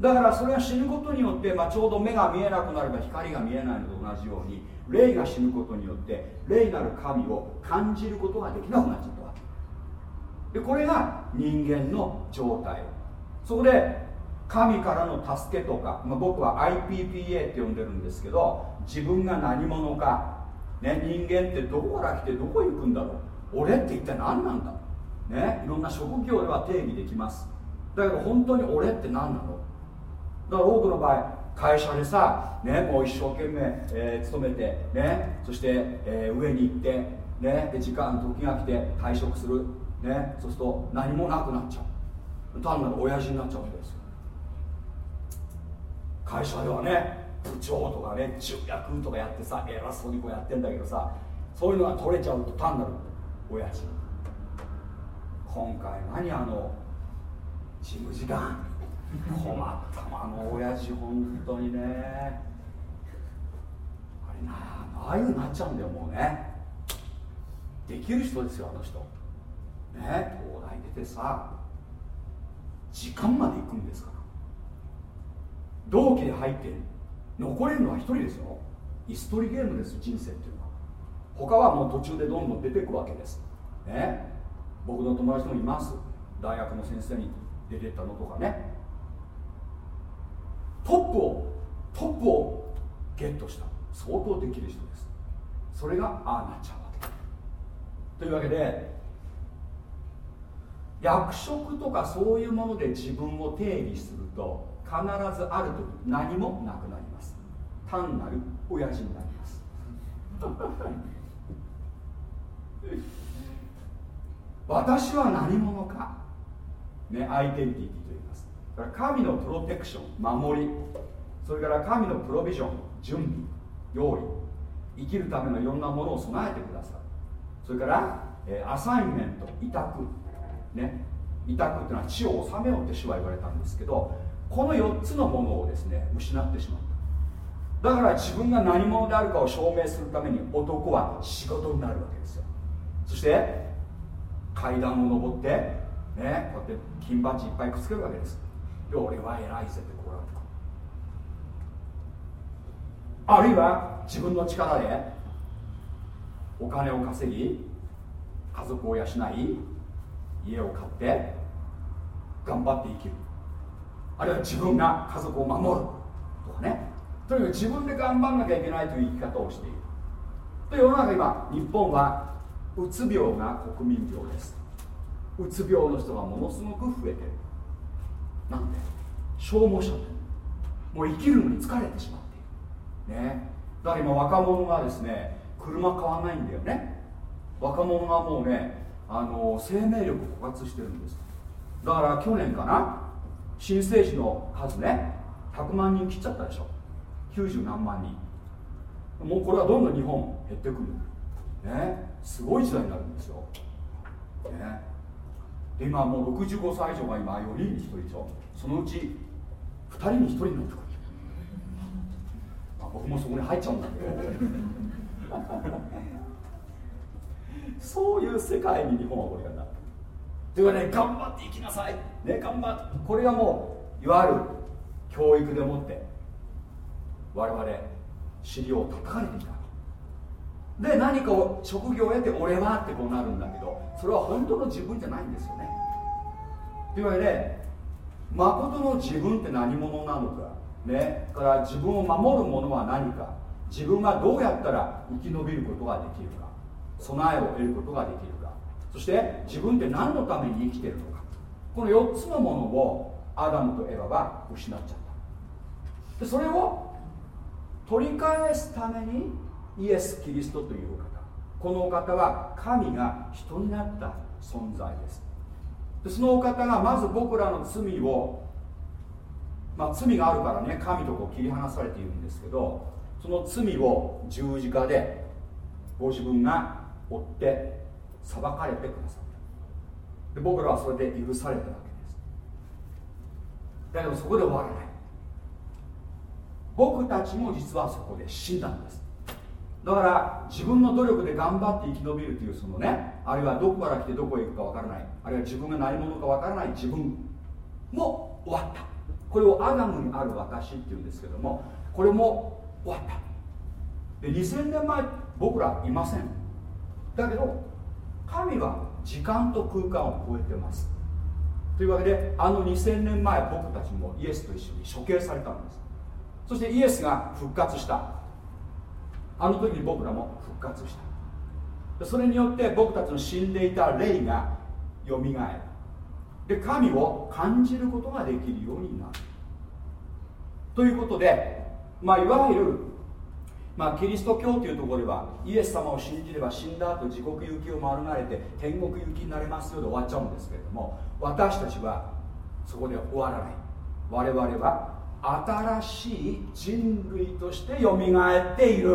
だからそれが死ぬことによって、まあ、ちょうど目が見えなくなれば光が見えないのと同じように霊が死ぬことによって霊なる神を感じることができなくなっちゃったわけ。でこれが人間の状態。そこで神からの助けとか、まあ、僕は IPPA って呼んでるんですけど自分が何者か、ね、人間ってどこから来てどこ行くんだろう。俺って一体何なんだ、ね、いろんな職業では定義できます。だけど本当に俺って何なの。だから多くの場合会社でさ、ね、もう一生懸命、えー、勤めて、ね、そして、えー、上に行って、ね、で時間時が来て退職する、ね、そうすると何もなくなっちゃう。単なる親父になっちゃうわけですよ。会社ではね部長とかね重役とかやってさ偉そうにこうやってんだけどさそういうのが取れちゃうと単なる親父。今回何あの事務時間困ったまの親父本当にね。あれなああいうになっちゃうんだよもうね。できる人ですよあの人。ね東大出てさ時間まで行くんですから。同期で入って残れるのは一人ですよ。椅子取りゲームです人生っていうのは。他はもう途中でどんどん出てくわけです。ね。僕の友達もいます。大学の先生に出てったのとかね。トップをトップをゲットした。相当できる人です。それがああなっちゃうわけというわけで役職とかそういうもので自分を定義すると必ずある時何もなくなります。単なる親父になります。私は何者か。ねアイデンティティと言います神のプロテクション守り。それから神のプロビジョン準備用意。生きるためのいろんなものを備えてください。それから、えー、アサインメント委託。ね。委託っていうのは地を治めようって主は言われたんですけどこの4つのものをですね失ってしまった。だから自分が何者であるかを証明するために男は仕事になるわけですよ。そして階段を上ってねこうやって金バッジいっぱいくっつけるわけです。俺は偉いぜってこうやってあるいは自分の力でお金を稼ぎ家族を養い家を買って頑張って生きる。あるいは自分が家族を守るとかね。とにかく自分で頑張んなきゃいけないという生き方をしている。と世の中今日本はうつ病が国民病です。うつ病の人がものすごく増えてる。なんで？消耗者でもう生きるのに疲れてしまっている。ね。だから今若者がですね車買わないんだよね。若者がもうねあの生命力枯渇してるんです。だから去年かな新生児の数ね100万人切っちゃったでしょ。90何万人。もうこれはどんどん日本減ってくる。ね。すごい時代になるんですよ、ね、で今もう65歳以上が今4人に1人でしょそのうち2人に1人になってくる、まあ、僕もそこに入っちゃうんだけど。そういう世界に日本はこれからなというかね頑張っていきなさい。ね頑張って。これがもういわゆる教育でもって我々尻を叩かれてきたで何かを職業を得て俺はってこうなるんだけどそれは本当の自分じゃないんですよね。というわけで誠の自分って何者なのか。ね。から自分を守るものは何か。自分がどうやったら生き延びることができるか。備えを得ることができるか。そして自分って何のために生きてるのか。この4つのものをアダムとエヴァが失っちゃった。でそれを取り返すためにイエス・キリストというお方。このお方は神が人になった存在です。でそのお方がまず僕らの罪をまあ罪があるからね神とこう切り離されているんですけどその罪を十字架でご自分が追って裁かれてくださった。で僕らはそれで許されたわけです。だけどそこで終わらない。僕たちも実はそこで死んだんです。だから自分の努力で頑張って生き延びるというそのねあるいはどこから来てどこへ行くかわからない。あるいは自分が何者かわからない。自分も終わった。これをアダムにある私っていうんですけどもこれも終わった。で2000年前僕らいません。だけど神は時間と空間を超えてます。というわけであの2000年前僕たちもイエスと一緒に処刑されたんです。そしてイエスが復活した。あの時に僕らも復活した。それによって僕たちの死んでいた霊がよみがえる。で神を感じることができるようになる。ということで、まあ、いわゆる、まあ、キリスト教というところではイエス様を信じれば死んだ後地獄行きを免れて天国行きになれますよで終わっちゃうんですけれども私たちはそこで終わらない。我々は新しい人類としてよみがえっている。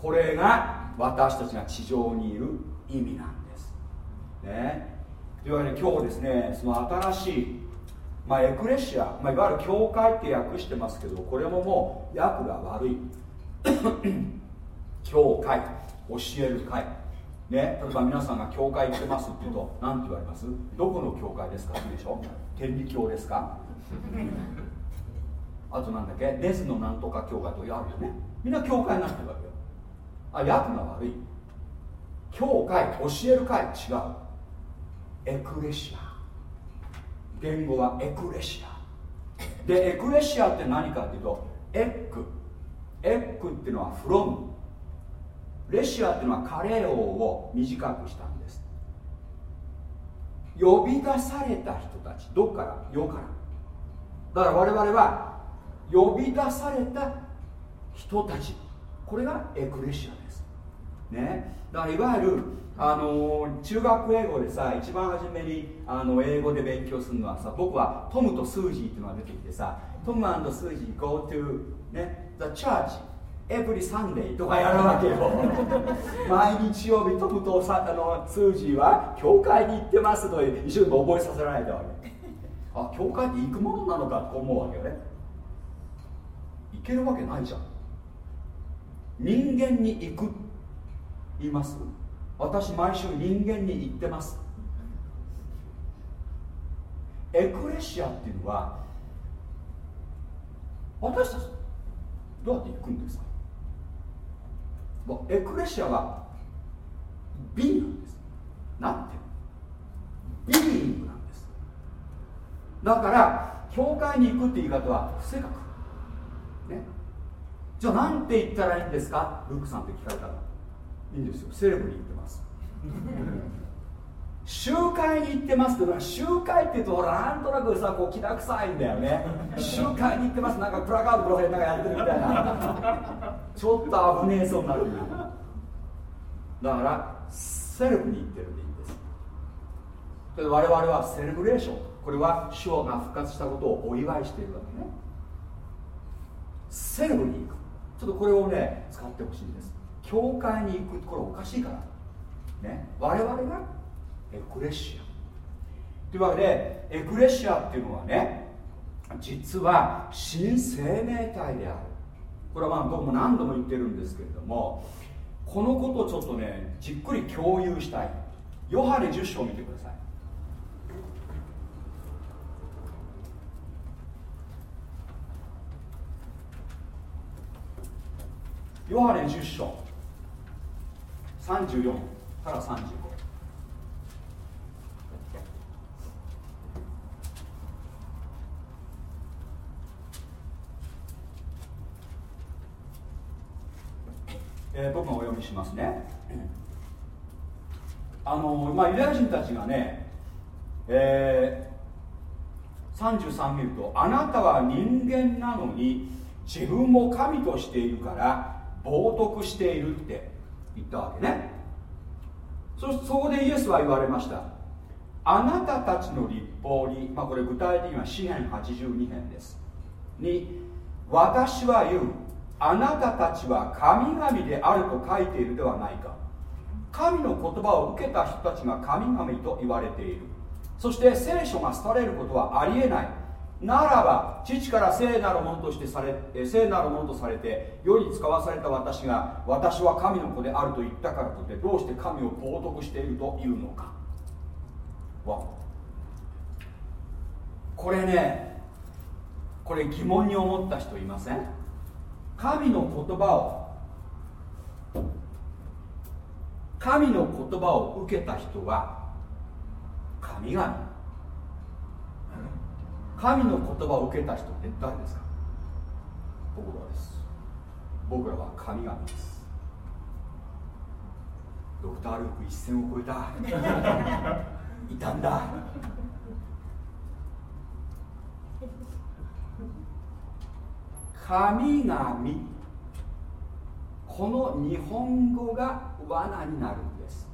これが私たちが地上にいる意味なんです。ね。というわけで今日ですねその新しい、まあ、エクレシア、まあ、いわゆる教会って訳してますけどこれももう訳が悪い。教会教える会。ね、例えば皆さんが教会行ってますって言うと何て言われます？どこの教会ですか？でしょ？天理教ですか？あとなんだっけ？ネズのなんとか教会とかあるよね。みんな教会になってるわけよ。あ訳が悪い。教会教える会違う。エクレシア。言語はエクレシア。でエクレシアって何かっていうとエック。エックっていうのはフロム。レシアっていうのはカレー王を短くしたんです。呼び出された人たち。どっから？世から。だから我々は呼び出された人たち。これがエクレシアです。ね。だからいわゆるあの中学英語でさ一番初めにあの英語で勉強するのはさ僕はトムとスージーっていうのが出てきてさトムスージー go to、ね、the church every Sunday とかやるわけよ。毎日曜日トムとさあのスージーは教会に行ってますと一緒に覚えさせられたわけ。あ教会って行くものなのかと思うわけよね。行けるわけないじゃん。人間に行く。言います？私毎週人間に行ってます。エクレシアっていうのは私たちどうやって行くんですか？エクレシアは B なんです。なんてビーイングなんだから教会に行くって言い方は不正確。ね。じゃあなんて言ったらいいんですか？ルークさんって聞かれたらいいんですよ。セレブに言ってます。集会に行ってますけど集会っていうとなんとなくさこうきな臭いんだよね。集会に行ってます。なんかプラカードプロヘなんかやってるみたいな。ちょっと危ねえそうになるだからセルフに行ってるんでいいんです。我々はセレブレーション。これは主が復活したことをお祝いしているわけね。セレブに行くちょっとこれをね使ってほしいんです。教会に行くこれおかしいから。ね。我々がエクレシア。というわけでエクレシアっていうのはね実は新生命体である。これはまあ僕も何度も言ってるんですけれどもこのことをちょっとねじっくり共有したい。ヨハネ10章を見てください。ヨハネ10章。34から35えー、僕がお読みしますね。あの、まあ、ユダヤ人たちがね、えー、33見るとあなたは人間なのに自分も神としているから冒涜しているって言ったわけね。そしてそこでイエスは言われました。あなたたちの立法に、まあ、これ具体的には詩編82編です。に私は言う。あなたたちは神々であると書いているではないか。神の言葉を受けた人たちが神々と言われている。そして聖書が廃れることはありえない。ならば父から聖なるものとしてされ聖なるものとされて世に使わされた私が私は神の子であると言ったからといってどうして神を冒涜しているというのか。わこれねこれ疑問に思った人いません？神の言葉を神の言葉を受けた人は神々。神の言葉を受けた人って誰ですか？僕らです。僕らは神々です。ドクター・ルーク一線を越えた。いたんだ。神々。この日本語が罠になるんです。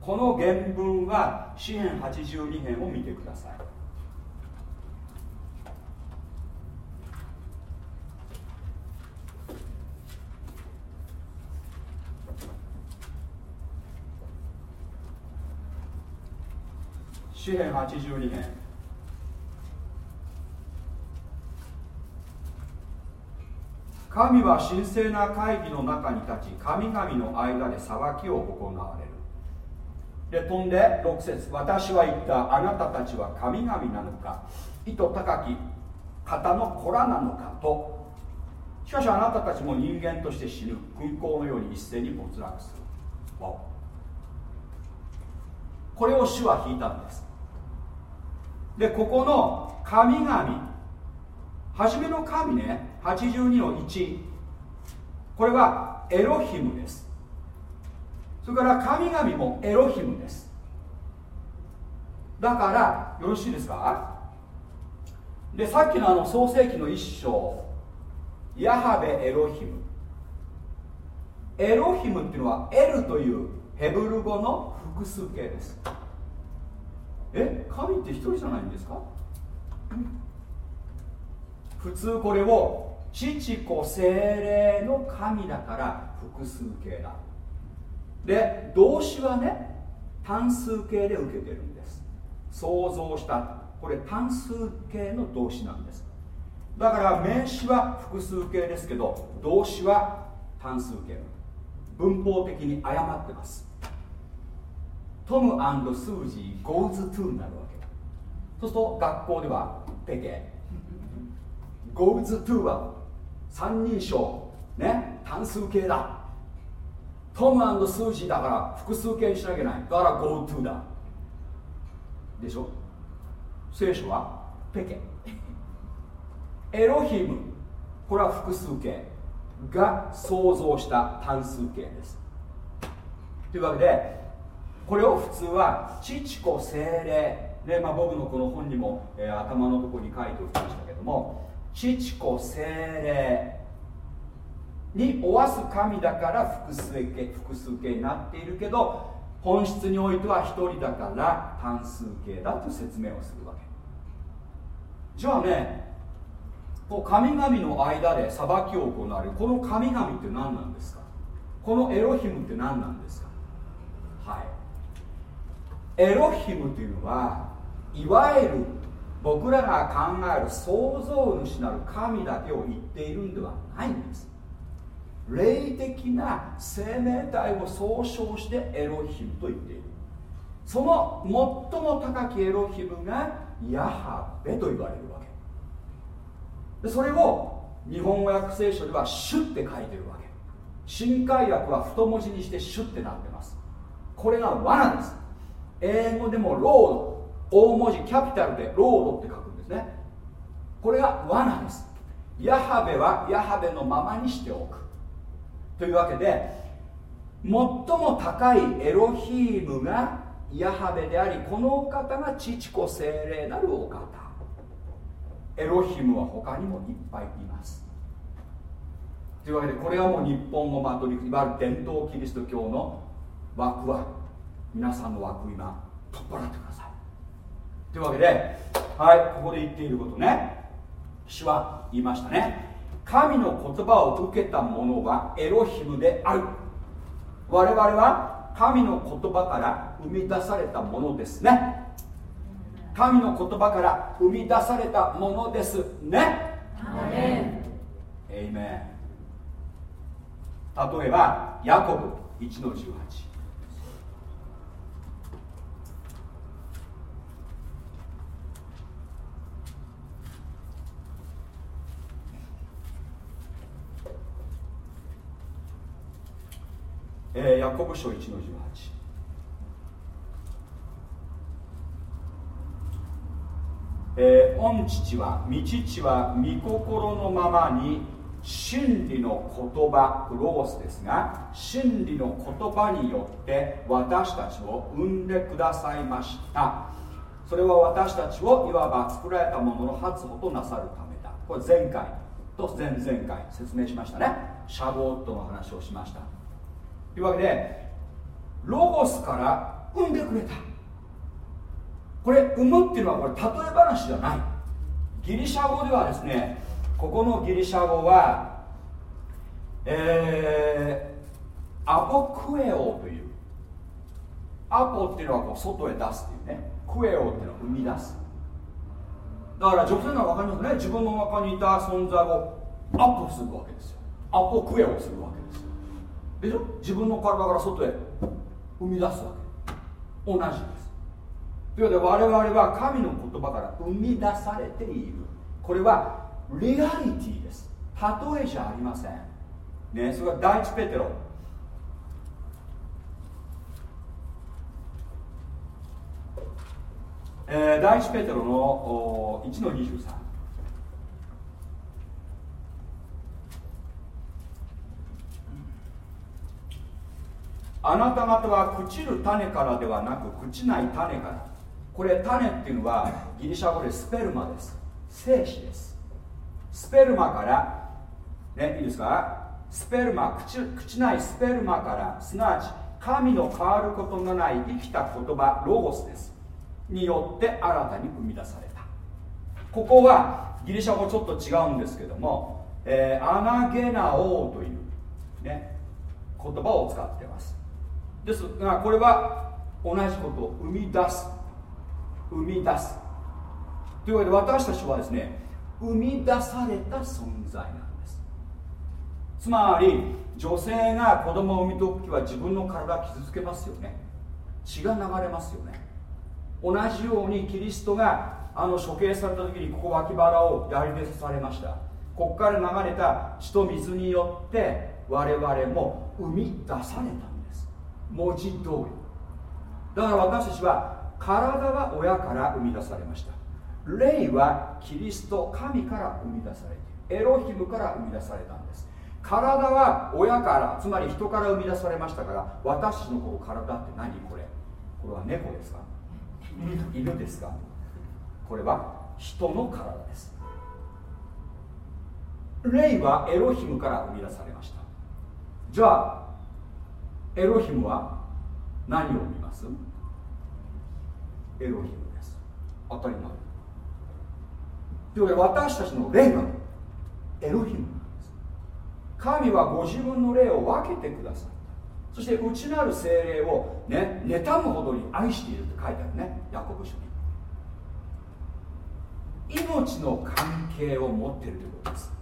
この原文は詩編82編を見てください。詩編82編。神は神聖な会議の中に立ち神々の間で裁きを行われる。で飛んで6節私は言ったあなたたちは神々なのか意図高き方の子らなのかと。しかしあなたたちも人間として死ぬ軍港のように一斉に没落する。これを主は引いたんです。でここの神々初めの神ね82の1これはエロヒムです。それから神々もエロヒムです。だからよろしいですか？でさっきのあの創世紀の一章ヤハベエロヒム。エロヒムっていうのはエルというヘブル語の複数形です。え神って一人じゃないんですか？普通これを父子精霊の神だから複数形だ。で動詞はね単数形で受けてるんです。想像した。これ単数形の動詞なんです。だから名詞は複数形ですけど動詞は単数形。文法的に誤ってます。トムスージー goes to になるわけ。そうすると学校ではペケ。goes to は三人称。ね。単数形だ。トムスージーだから複数形にしなきゃいけない。だから go to だ。でしょ？聖書はペケ。エロヒム。これは複数形。が想像した単数形です。というわけでこれを普通は父子精霊。で、まあ、僕のこの本にも、えー、頭のところに書いておきましたけども父子精霊に負わす神だから複数形複数形になっているけど本質においては1人だから単数形だと説明をするわけ。じゃあねこう神々の間で裁きを行われる。この神々って何なんですか？このエロヒムって何なんですか？はい。エロヒムというのはいわゆる僕らが考える創造主なる神だけを言っているんではないんです。霊的な生命体を総称してエロヒムと言っている。その最も高きエロヒムがヤハベと言われるわけ。でそれを日本語訳聖書では「シュ」って書いてるわけ。新海訳は太文字にして「シュ」ってなってます。これが罠です。英語でも「ロード」大文字キャピタルで「ロード」って書くんですね。これが罠です。ヤハベはヤハベのままにしておく。というわけで最も高いエロヒームがヤハベでありこのお方が父子精霊なるお方。エロヒムは他にもいっぱいいます。というわけでこれはもう日本のマトリックいわゆる伝統キリスト教の枠は皆さんの枠今取っ払ってください。というわけではいここで言っていることね。主は言いましたね。神の言葉を受けた者はエロヒムである。我々は神の言葉から生み出されたものですね。神の言葉から生み出されたものですね。エイメン。例えばヤコブ1の18えー、ヤコブ書1の18えー、御父は御父は御心のままに真理の言葉クロゴスですが真理の言葉によって私たちを生んでくださいました。それは私たちをいわば作られたものの発歩となさるためだ。これ前回と前々回説明しましたね。シャボットの話をしました。というわけでロゴスから産んでくれた。これ産むっていうのはこれ例え話じゃない。ギリシャ語ではですねここのギリシャ語はえー、アポクエオという。アポっていうのはこう外へ出すっていうね。クエオっていうのは生み出す。だから女性なら分かりますね。自分の中にいた存在をアップするわけですよ。アポクエオするわけですでしょ？自分の体から外へ生み出すわけ。同じです。というわけで我々は神の言葉から生み出されている。これはリアリティです。例えじゃありません。ねそれは第一ペテロ。えー、第一ペテロの1の23あなた方は朽ちる種からではなく朽ちない種から。これ種っていうのはギリシャ語でスペルマです。精子です。スペルマからねいいですか？スペルマ朽ちないスペルマからすなわち神の変わることのない生きた言葉ロゴスです。によって新たに生み出された。ここはギリシャ語ちょっと違うんですけども、えー、アナゲナオーという、ね、言葉を使ってですがこれは同じことを生み出す。生み出す。というわけで私たちはですね生み出された存在なんです。つまり女性が子供を産みとく時は自分の体を傷つけますよね。血が流れますよね。同じようにキリストがあの処刑された時にここ脇腹を槍で刺されました。ここから流れた血と水によって我々も生み出された。文字通り。だから私たちは体は親から生み出されました。霊はキリスト神から生み出されている。エロヒムから生み出されたんです。体は親からつまり人から生み出されましたから私のこの体って何これ？これは猫ですか？犬ですか？これは人の体です。霊はエロヒムから生み出されました。じゃあエロヒムは何を見ます？エロヒムです。当たり前。というわけで私たちの霊はエロヒムなんです。神はご自分の霊を分けてくださいそして内なる精霊をね妬むほどに愛しているって書いてあるね。ヤコブ書に。命の関係を持っているということです。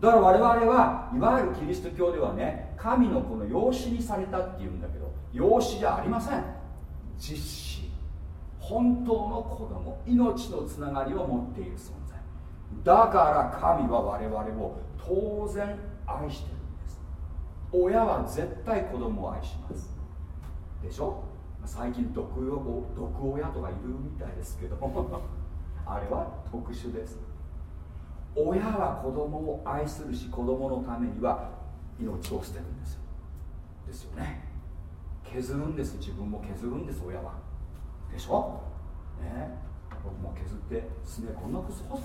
だから我々はいわゆるキリスト教ではね神のこの養子にされたっていうんだけど養子じゃありません。実子。本当の子供命のつながりを持っている存在。だから神は我々を当然愛してるんです。親は絶対子供を愛します。でしょ？最近毒毒親とかいるみたいですけど あれは特殊です。親は子供を愛するし子供のためには命を捨てるんですよ。ですよね。削るんです自分も削るんです親は。でしょ？ね。僕も削ってすねこんな細くな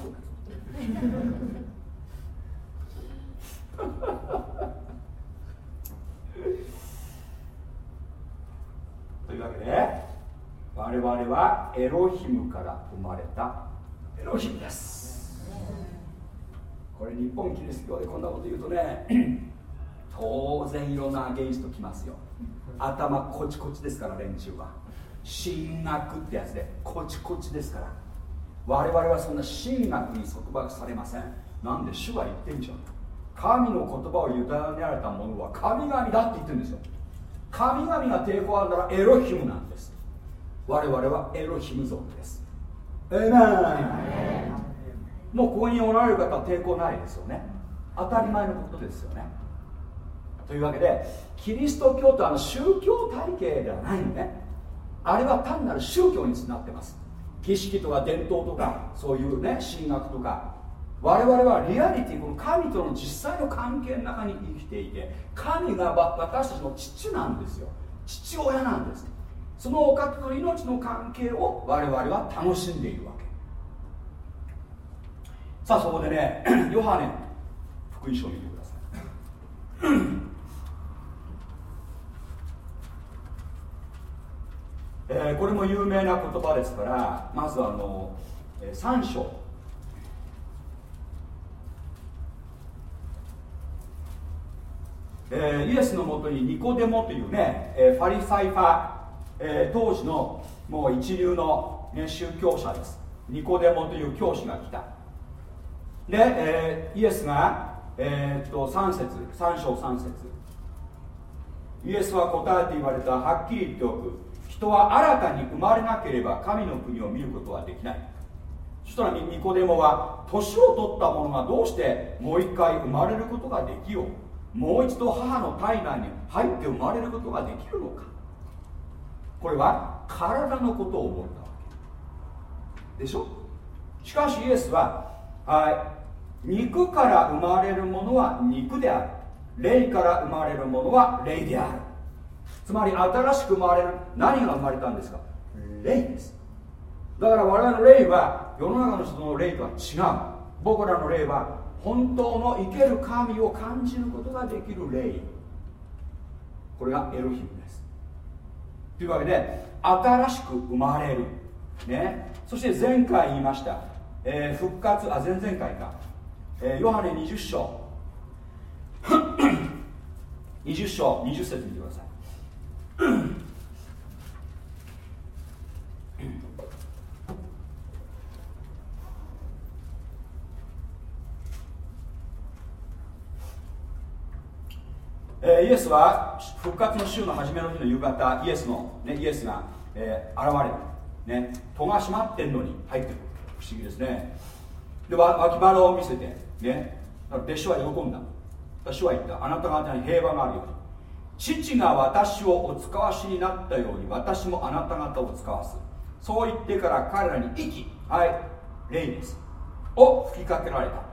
というわけで我々はエロヒムから生まれた。エロヒムです。これ日本キリスト教でこんなこと言うとね当然いろんなアゲインストきますよ。頭コチコチですから連中は。神学ってやつで。コチコチですから。我々はそんな神学に束縛されません。なんで主は言ってんじゃん神の言葉を委ねられたものは神々だって言ってるんですよ神々が抵抗あるならエロヒムなんです。我々はエロヒム族です。えー、もうここにおられる方は抵抗ないですよね。当たり前のことですよねというわけでキリスト教とあの宗教体系ではないのね。あれは単なる宗教になってます。儀式とか伝統とかそういうね神学とか。我々はリアリティこの神との実際の関係の中に生きていて神が私たちの父なんですよ。父親なんです。そのお方と命の関係を我々は楽しんでいるわけ。さあそこでねヨハネ福音書を見てください。えー、これも有名な言葉ですからまずあの、えー、3章。えー、イエスのもとにニコデモというね、えー、ファリサイファ、えー、当時のもう一流の、ね、宗教者です。ニコデモという教師が来た。で、えー、イエスが、えー、っと3節3章3節。イエスは答えて言われた。はっきり言っておく。人は新たに生まれなければ神の国を見ることはできない。そしたらニコデモは年を取った者がどうしてもう一回生まれることができよう。もう一度母の体内に入って生まれることができるのか。これは体のことを思ったわけ。でしょ？しかしイエスははい肉から生まれるものは肉である。霊から生まれるものは霊である。つまり新しく生まれる何が生まれたんですか？霊です。だから我々の霊は世の中の人の霊とは違う。僕らの霊は本当の生ける神を感じることができる霊。これがエロヒムです。というわけで新しく生まれる。ね。そして前回言いました、えー、復活あ前々回か、えー、ヨハネ20章。20章20節見てください。イエスは復活の週の初めの日の夕方イエスの、ね、イエスが、えー、現れる、ね、戸が閉まってんのに入ってくる。不思議ですね。で脇腹を見せて、ね、弟子は喜んだ。私は言った。あなた方に平和があるように。父が私をお使わしになったように私もあなた方を使わすそう言ってから彼らに息はい霊ですを吹きかけられた。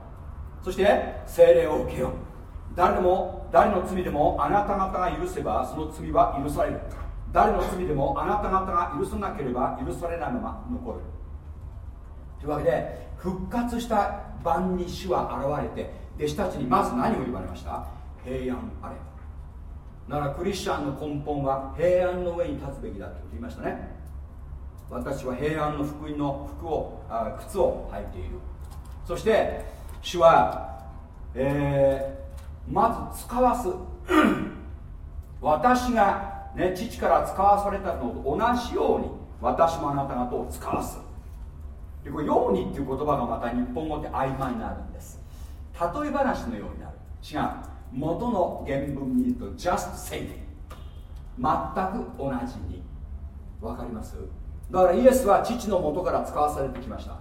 そして精霊を受けよう。誰でも誰の罪でもあなた方が許せばその罪は許される。誰の罪でもあなた方が許さなければ許されないまま残る。というわけで復活した晩に主は現れて弟子たちにまず何を言われました平安あれだからクリスチャンの根本は平安の上に立つべきだと言いましたね。私は平安の福音の服をあ靴を履いている。そして主は、えー、まず使わす。私が、ね、父から使わされたのと同じように私もあなた方を使わす。でこれ「ように」っていう言葉がまた日本語って曖昧になるんです。例え話のようになる。違う。元の原文見ると just same 全く同じに。わかります？だからイエスは父の元から使わされてきました。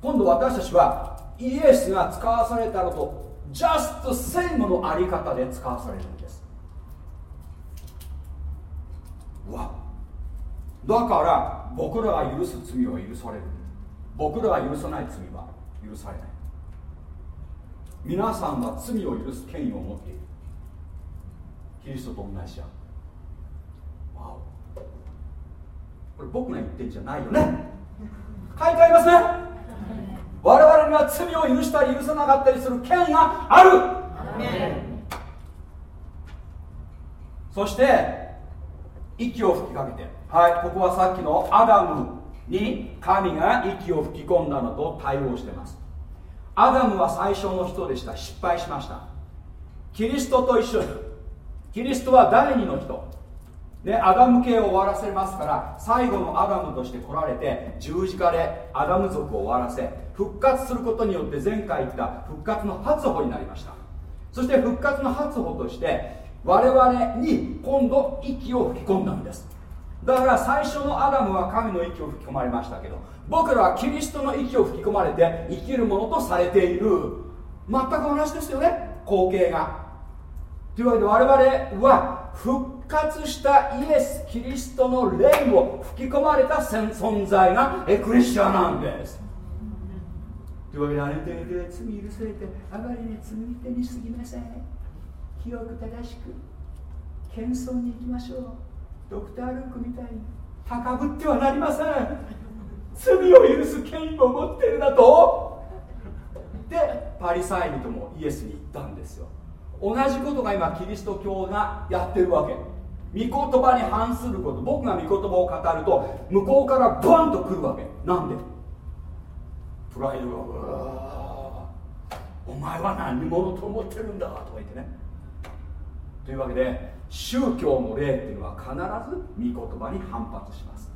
今度私たちはイエスが使わされたのと just same のあり方で使わされるんです。わだから僕らが許す罪は許される。僕らが許さない罪は許されない。皆さんは罪を許す権威を持っている。キリストと同じじゃんわお。これ僕が言ってんじゃないよね。書いてありますね。我々には罪を許したり許さなかったりする権威がある。そして息を吹きかけて。はいここはさっきのアダムに神が息を吹き込んだのと対応してます。アダムは最初の人でした。失敗しました。キリストと一緒キリストは第二の人。ね、アダム系を終わらせますから最後のアダムとして来られて十字架でアダム族を終わらせ復活することによって前回言った復活の初歩になりました。そして復活の初歩として我々に今度息を吹き込んだんです。だから最初のアダムは神の息を吹き込まれましたけど僕らはキリストの息を吹き込まれて生きるものとされている。全く同じですよね光景が。というわけで我々は復活したイエス・キリストの霊を吹き込まれた存在がエクレシアなんです。というわけであれで罪許されてあまりに罪人にすぎません。清く正しく謙遜に行きましょう。ドクター・ルークみたいに高ぶってはなりません。罪を許す権威を持ってるなと。でパリサイ人もイエスに言ったんですよ。同じことが今キリスト教がやってるわけ。御言葉に反すること。僕が御言葉を語ると向こうからバンと来るわけ。なんで？プライドがお前は何者と思ってるんだとか言ってね。というわけで宗教の霊っていうのは必ず御言葉に反発します。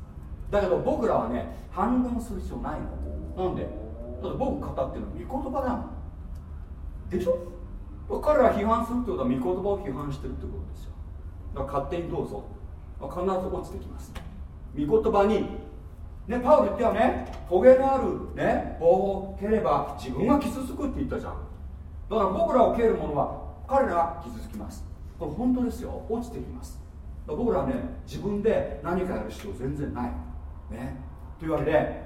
だけど僕らはね反論する必要ないの。なんで？だって僕語ってるのは御言葉だもん。でしょ？彼ら批判するってことは御言葉を批判してるってことですよ。だから勝手にどうぞ。必ず落ちてきます。御言葉に。ねパウル言ったよね。トゲのあるね棒を蹴れば自分が傷つくって言ったじゃん。だから僕らを蹴るものは彼らが傷つきます。これ本当ですよ。落ちてきます。僕らはね自分で何かやる必要全然ない。ね。というわけで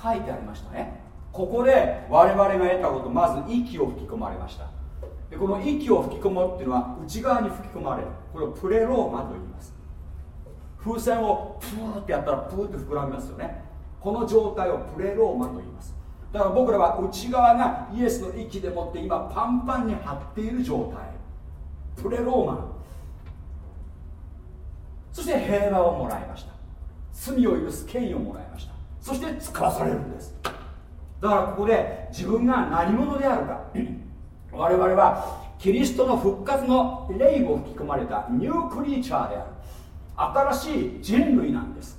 書いてありましたね。ここで我々が得たことまず息を吹き込まれました。でこの息を吹き込むっていうのは内側に吹き込まれる。これをプレローマと言います。風船をプーってやったらプーって膨らみますよね。この状態をプレローマと言います。だから僕らは内側がイエスの息でもって今パンパンに張っている状態。プレローマそして平和をもらいました。罪を許す権威をもらいました。そして使わされるんです。だからここで自分が何者であるか。我々はキリストの復活の霊を吹き込まれたニュークリーチャーである。新しい人類なんです。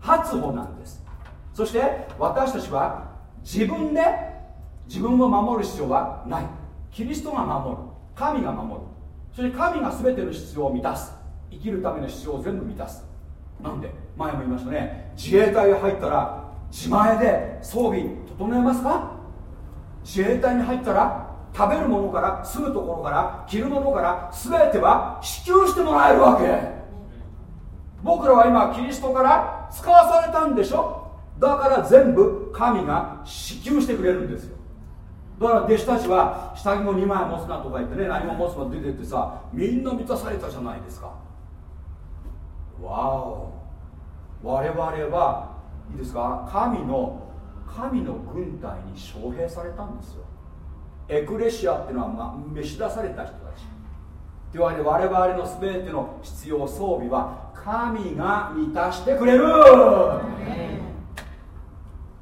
初歩なんです。そして私たちは自分で自分を守る必要はない。キリストが守る。神が守る。そして神が全ての必要を満たす。生きるための必要を全部満たす。なんで？前も言いましたね。自衛隊が入ったら自前で装備整えますか？自衛隊に入ったら食べるものから住むところから着るものから全ては支給してもらえるわけ。僕らは今キリストから使わされたんでしょ？だから全部神が支給してくれるんですよ。だから弟子たちは下着も2枚持つなとか言ってね何も持つな出てってさみんな満たされたじゃないですか。わお。我々はいいですか？神の神の軍隊に招聘されたんですよ。エクレシアっていうのは、ま、召し出された人たち。というわけで我々の全ての必要装備は神が満たしてくれる。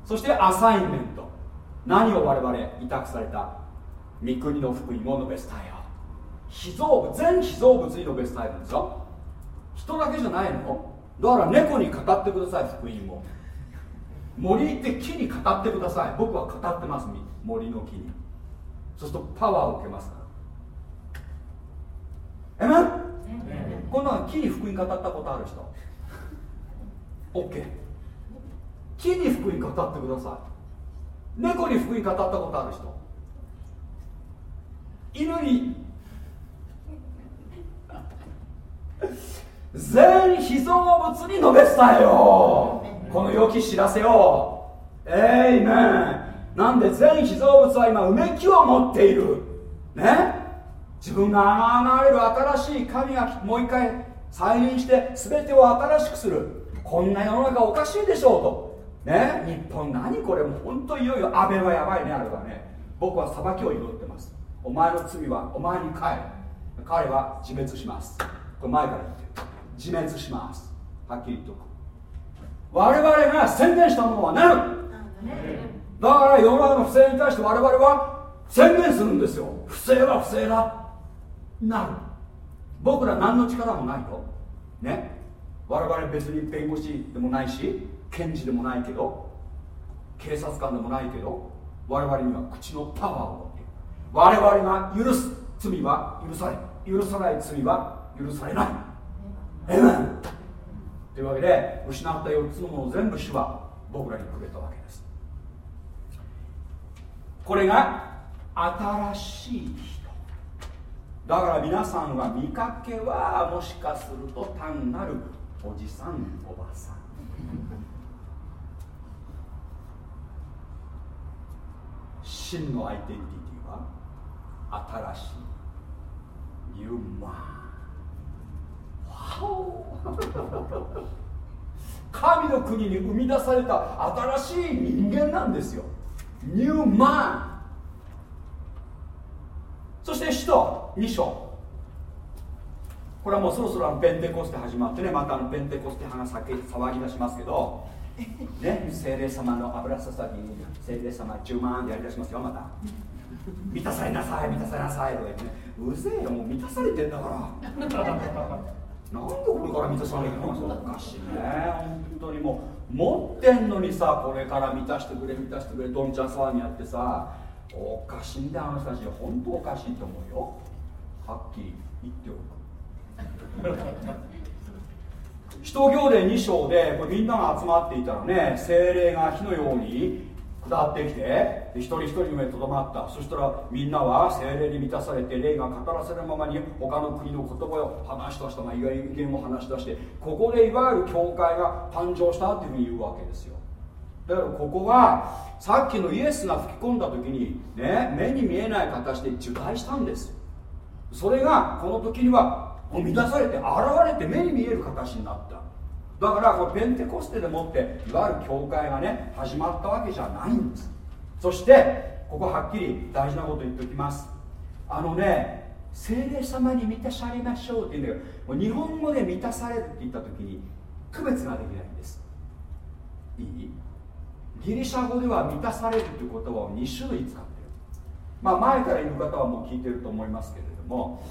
そしてアサインメント何を我々委託された？御国の福音を述べ伝えよう被造物全被造物に述べ伝えるんですよ。人だけじゃないの。だから猫に語ってください福音を森行って木に語ってください。僕は語ってます森の木に。そうするとパワーを受けますから。えめこんな木に福音語ったことある人。OK 木に福音語ってください猫に福音語ったことある人。犬に。全被造物に述べ伝えよ。うこの良き知らせを。えいめんなんで全被造物は今うめきを持っている。ね？自分があがれる新しい神がもう一回再臨して全てを新しくする。こんな世の中おかしいでしょうと。ね？日本何これもう本当いよいよ安倍はやばいねあれはね。僕は裁きを祈ってます。お前の罪はお前に返る彼は自滅します。これ前から言ってる。自滅します。はっきり言っとく。我々が宣言したものはなる。だから世の中の不正に対して我々は宣言するんですよ。不正は不正だ。なる。僕ら何の力もないよね？我々別に弁護士でもないし検事でもないけど警察官でもないけど我々には口のパワーを持っている我々が許す罪は許され許さない罪は許されないえめんというわけで失った4つのものを全部主は僕らにくれたわけですこれが新しい人だから皆さんは見かけはもしかすると単なるおじさんおばさん真のアイデンティティは新しいニューマン 神の国に生み出された新しい人間なんですよ。ニューマン。そして使徒2章。これはもうそろそろペンテコステ始まってねまたあのペンテコステ派が騒ぎ出しますけどね精霊様の油注ぎに精霊様10万やりだしますよまた。満たされなさい満たされなさいとか言ってね。うぜえよもう満たされてんだから。なんでこれから満たされるの？おかしいね。本当にもう持ってんのにさこれから満たしてくれ満たしてくれ。どんちゃん騒ぎやってさおかしいんだよあの人たち。本当おかしいと思うよ。はっきり言っておく。使徒行伝2章でこれみんなが集まっていたらね精霊が火のように下ってきて一人一人の上にとどまった。そしたらみんなは精霊に満たされて霊が語らせるままに他の国の言葉を話し出した。がいわゆる意見を話し出してここでいわゆる教会が誕生したっていうふうに言うわけですよ。だからここはさっきのイエスが吹き込んだ時にね目に見えない形で受胎したんです。それがこの時には満たされて現れて目に見える形になった。だからこれペンテコステでもっていわゆる教会がね始まったわけじゃないんです。そしてここはっきり大事なこと言っておきます。あのね精霊様に満たされましょうって言うんだけど日本語で満たされるって言った時に区別ができないんです。いい？ギリシャ語では満たされるという言葉を2種類使ってる。まあ前からいる方はもう聞いてると思いますけれども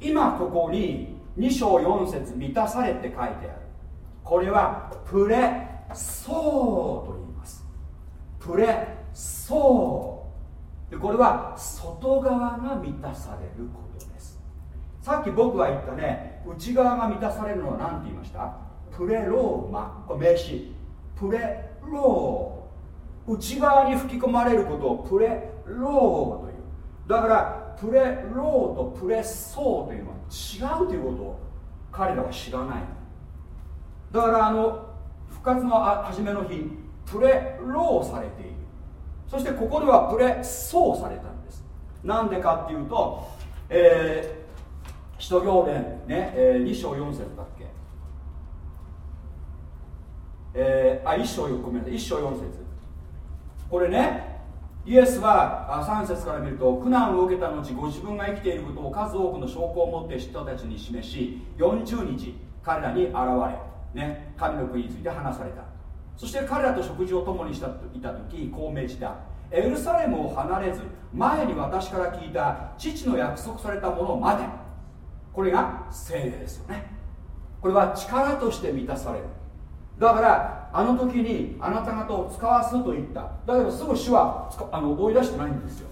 今ここに2章4節満たされって書いてある。これはプレソーと言います。プレソー。でこれは外側が満たされることです。さっき僕が言ったね内側が満たされるのは何て言いました？プレローマ。これ名詞。プレロー。内側に吹き込まれることをプレローという。だからプレローとプレソーというのは違うということを彼らは知らない。だからあの復活の初めの日プレローされている。そしてここではプレソーされたんです。なんでかっていうと、えー、使徒行伝ね、えー、2章4節だっけ。えー、あ一章ごめんなさい。一章四節。これねイエスは3節から見ると苦難を受けた後ご自分が生きていることを数多くの証拠を持って人たちに示し40日彼らに現れ、ね、神の国について話された。そして彼らと食事を共にしたいた時こう命じたエルサレムを離れず前に私から聞いた父の約束されたものまでこれが精霊ですよね。これは力として満たされる。だからあの時にあなた方を使わすと言った。だけどすぐ主はあの追い出してないんですよ。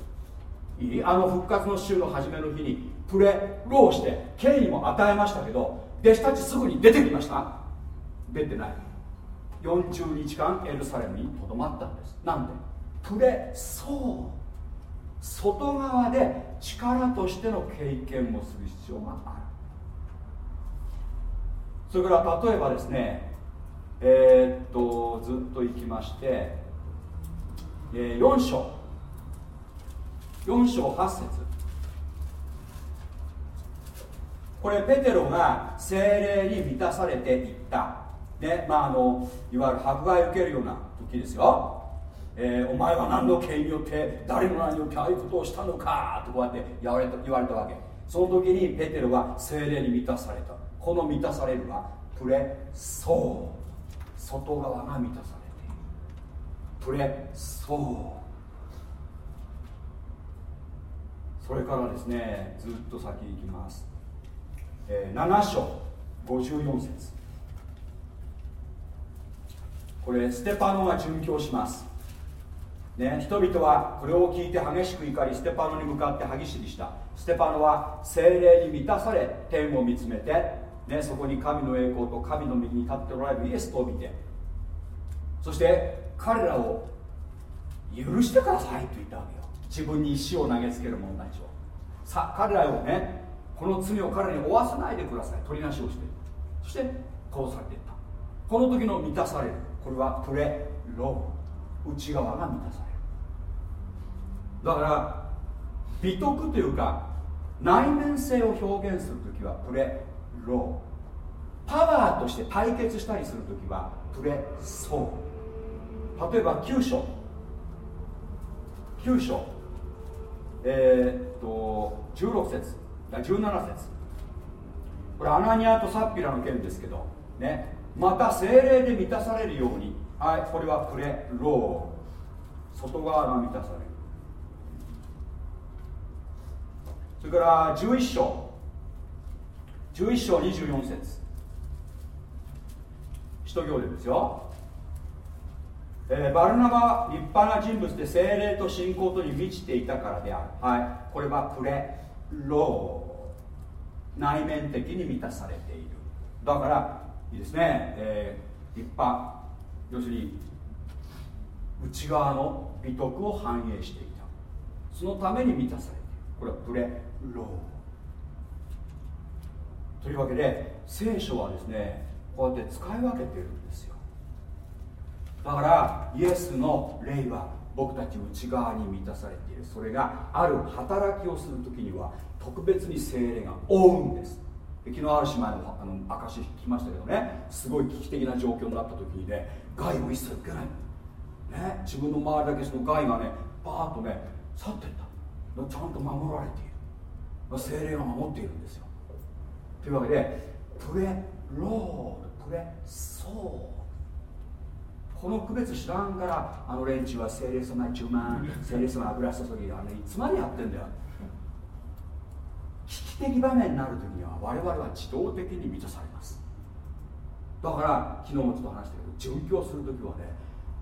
いい？あの復活の週の初めの日にプレローして権威も与えましたけど弟子たちすぐに出てきました。出てない。40日間エルサレムにとどまったんです。なんで？プレそう。外側で力としての経験をする必要がある。それから例えばですねえー、っとずっといきまして、えー、4章。4章8節。これペテロが精霊に満たされていった。ねまああのいわゆる迫害を受けるような時ですよ。えー、お前は何の権威によって誰の名によってああいうことをしたのかとこうやって言われた言われたわけ。その時にペテロは精霊に満たされた。この満たされるはプレソー。外側が満たされている。プレソーそれからですねずっと先行きます、えー、7章54節。これステパノが殉教します。ね、人々はこれを聞いて激しく怒りステパノに向かって歯ぎしりした。ステパノは精霊に満たされ天を見つめて、ね、そこに神の栄光と神の右に立っておられるイエスと見てそして彼らを許してくださいと言ったわけよ。自分に石を投げつける者たちをさ彼らをねこの罪を彼に負わさないでください。取りなしをして。そして殺されていった。この時の満たされる。これはプレロー内側が満たされる。だから美徳というか内面性を表現する時はプレローパワーとして対決したりする時はプレソー。例えば9章。9章。えー、っと16節。17節。これアナニアとサッピラの件ですけどね。また精霊で満たされるように。はいこれはプレロー。外側が満たされる。それから11章。11章24節。使徒行伝ですよ、えー、バルナバ立派な人物で精霊と信仰とに満ちていたからである。はい。これはプレロー。内面的に満たされている。だからいいですね、えー、立派。要するに内側の美徳を反映していた。そのために満たされている。これはプレロー。というわけで聖書はですねこうやって使い分けてるんですよ。だからイエスの霊は僕たち内側に満たされている。それがある働きをする時には特別に精霊が覆うんです。昨日ある姉妹のあの証聞きましたけどねすごい危機的な状況になった時にね害を一切受けない、ね、自分の周りだけその害がねパーッとね去っていった。ちゃんと守られている。精霊が守っているんですよ。というわけでプレロードプレソーこの区別知らんからあの連中は精霊様10万精霊様油注ぎあのいつまでやってんだよ。危機的場面になる時には我々は自動的に満たされます。だから昨日もちょっと話したけど殉教する時はね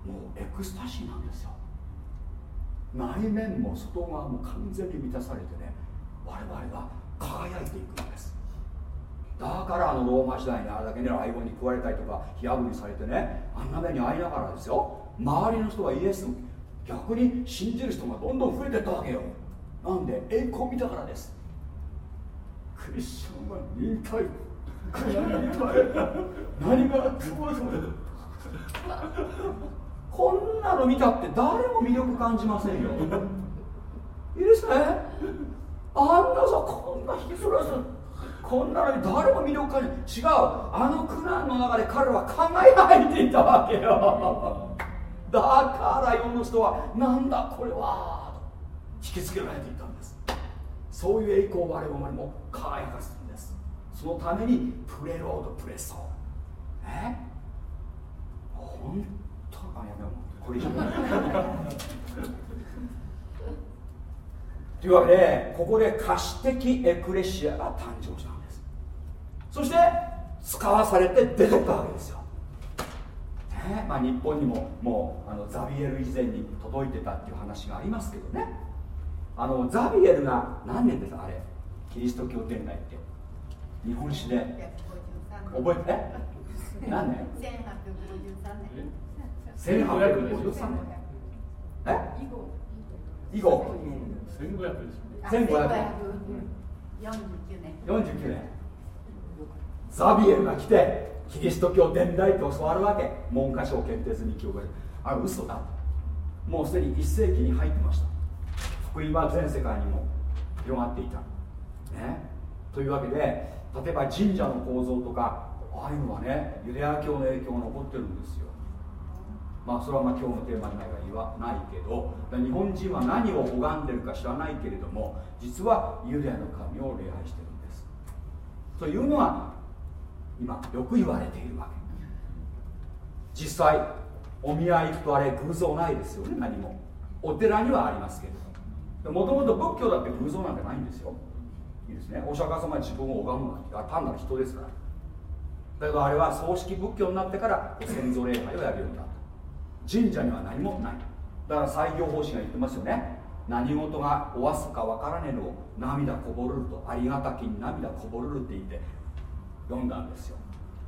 もうエクスタシーなんですよ。内面も外側も完全に満たされてね我々は輝いていくんですだからあのローマ時代にあれだけねライオンに食われたりとか火あぶりされてねあんな目に遭いながらですよ。周りの人はイエス逆に信じる人がどんどん増えてったわけよ。なんで栄光見たからです。クリスチャンは忍耐。忍 耐何があってもこんなの見たって誰も魅力感じませんよ。いいですね。あんなさこんな引きずらずこんなのに誰も魅力感じ違うあの苦難の中で彼らは輝いていたわけよ。だから世の人はなんだこれはと引きつけられていたんです。そういう栄光を我々も輝かすんです。そのためにプレロードプレソーえ？本当あやめようこれ以上というわけでここで可視的エクレシアが誕生した。そして使わされて出てったわけですよ、ねまあ、日本にももうあのザビエル以前に届いてたっていう話がありますけどね。あのザビエルが何年です？かあれキリスト教典内って。日本史で。覚えて何年 ?1853 年。1853年。え？以後？1500です1500年。49年ザビエルが来てキリスト教伝来って教わるわけ。文科省検定済み教会。あれ嘘だ。もうすでに1世紀に入ってました。福音は全世界にも広がっていた。ね。というわけで例えば神社の構造とかああいうのはねユダヤ教の影響が残ってるんですよ。まあそれはまあ今日のテーマには言わないけど日本人は何を拝んでるか知らないけれども実はユダヤの神を礼拝してるんです。というのは今よく言われているわけ。実際お見合い行くとあれ偶像ないですよね何も。お寺にはありますけれども。ともと仏教だって偶像なんてないんですよ。いいですね。お釈迦様に自分を拝むなんて単なる人ですから。だけどあれは葬式仏教になってから先祖礼拝をやるようになった。神社には何もない。だから西行法師が言ってますよね。何事がおわすか分からねえのを涙こぼるるとありがたきに涙こぼるるって言って読んだんですよ。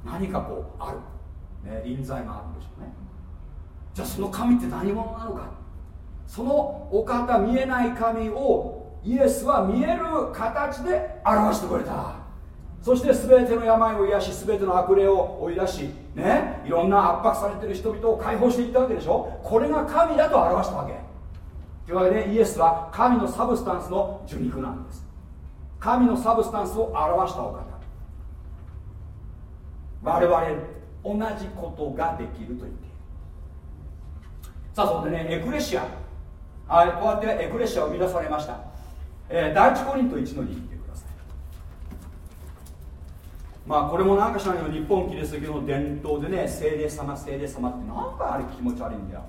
何かこうある、ね、臨在があるんでしょうね。じゃあその神って何者なのか。そのお方見えない神をイエスは見える形で表してくれた。そして全ての病を癒し全ての悪霊を追い出しねいろんな圧迫されてる人々を解放していったわけでしょ。これが神だと表したわけ。というわけでイエスは神のサブスタンスの受肉なんです。神のサブスタンスを表したお方。我々同じことができると言っている。さあそこでねエクレシア。はいこうやってエクレシアを生み出されました、えー、第一コリント1の2まあこれもなんかしらない日本キリスト教の伝統でね精霊様精霊様ってなんかあれ気持ち悪いんだよ。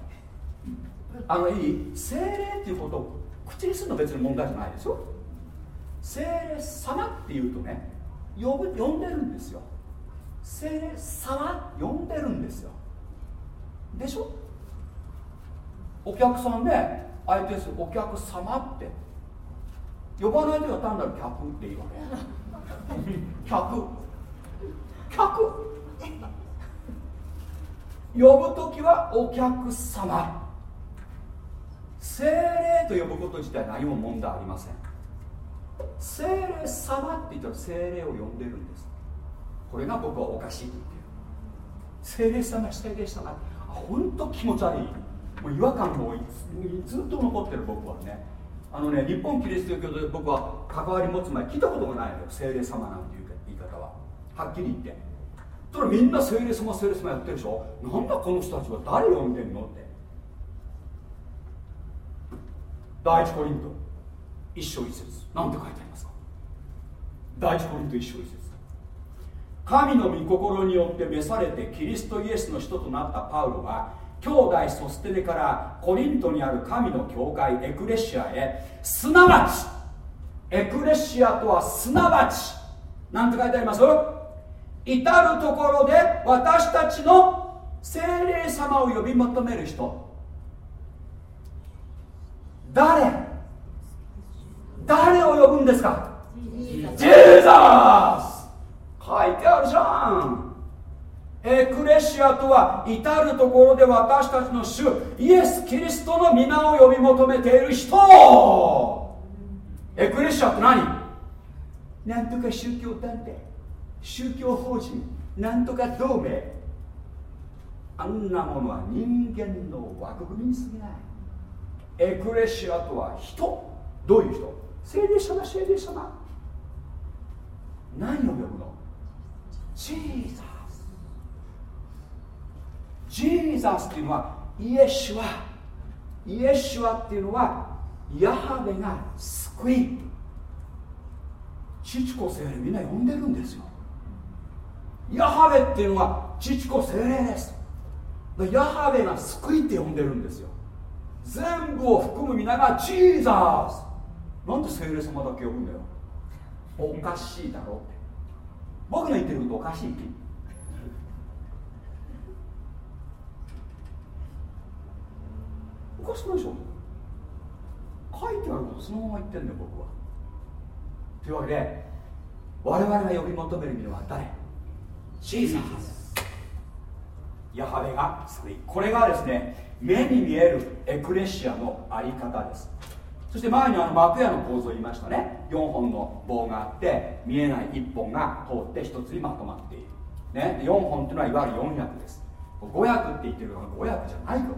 あのいい？精霊っていうことを口にするの別に問題じゃないですよ。精霊様っていうとね呼ぶ呼んでるんですよ。精霊様呼んでるんですよ。でしょ？お客さんで相手するお客様って。呼ばないとは単なる客っていうわけ 客。客。呼ぶ時はお客様。精霊と呼ぶこと自体何も問題ありません。精霊様って言ったら精霊を呼んでるんです。これが僕はおかしいと言ってる精霊様精霊様本当気持ち悪い。もう違和感もずっと残ってる僕はね。あのね日本キリスト教で僕は関わり持つ前聞いたことがないのよ。精霊様なんていう言い方は。はっきり言って。それみんな聖霊様聖霊様やってるでしょ。なんだこの人たちは。誰を呼んでんのって。第一コリント。一章一節。なんて書いてありますか？第一コリント一章一節。神の御心によって召されてキリストイエスの人となったパウロは兄弟ソステネからコリントにある神の教会エクレシアへすなわちエクレシアとはすなわちなんて書いてあります？至るところで私たちの精霊様を呼び求める人。誰？誰を呼ぶんですか？ジーザス書いてあるじゃん。エクレシアとは至るところで私たちの主イエス・キリストの皆を呼び求めている人。エクレシアって何？なんとか宗教団体宗教法人。なんとか同盟。あんなものは人間の枠組みに過ぎない。エクレシアとは人？どういう人？聖霊様聖霊様。何を呼ぶの？ジーザスジーザスっていうのはイエシュア。イエシュアっていうのはヤハベが救い。父子精霊みんな呼んでるんですよ。ヤハベっていうのは父子精霊です。ヤハベが救いって呼んでるんですよ。全部を含む皆がジーザースなんで精霊様だけ呼ぶんだよ。おかしいだろって。僕の言ってることおかしいおかしくないでしょ。書いてあることそのまま言ってんだよ僕は。というわけで我々が呼び求める意味は誰？シーザーヤハベが救い。これがですね目に見えるエクレシアのあり方です。そして前にあの幕屋の構造を言いましたね。4本の棒があって見えない1本が通って1つにまとまっている、ね、4本っていうのはいわゆる4役です。5役って言ってるのは5役じゃないから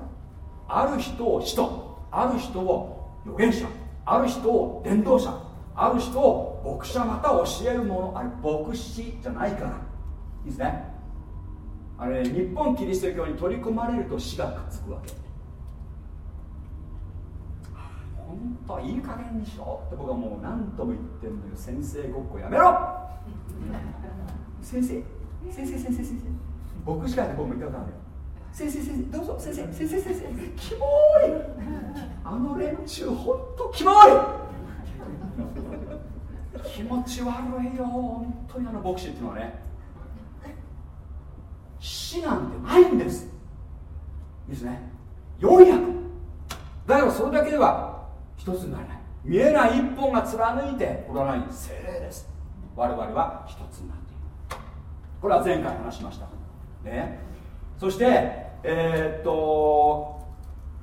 ある人を使徒ある人を預言者ある人を伝道者ある人を牧者また教えるものあれ牧師じゃないから。いいですね。あれ日本キリスト教に取り込まれると死がくっつくわけ。本当いい加減にしろ。って僕はもう何とも言ってるんだよ先生ごっこやめろ。先生先生先生先生。牧師会で僕も言ったことあるよ。先生先生どうぞ。先生先生先生。キモい。あの連中本当キモい。気持ち悪いよ。本当にあの牧師っていうのはね。死なんてないんです。いいですね。400だからそれだけではつになれない。見えない一本が貫いておらない精霊です。我々は一つになっている。これは前回話しました。ね。そしてえー、っと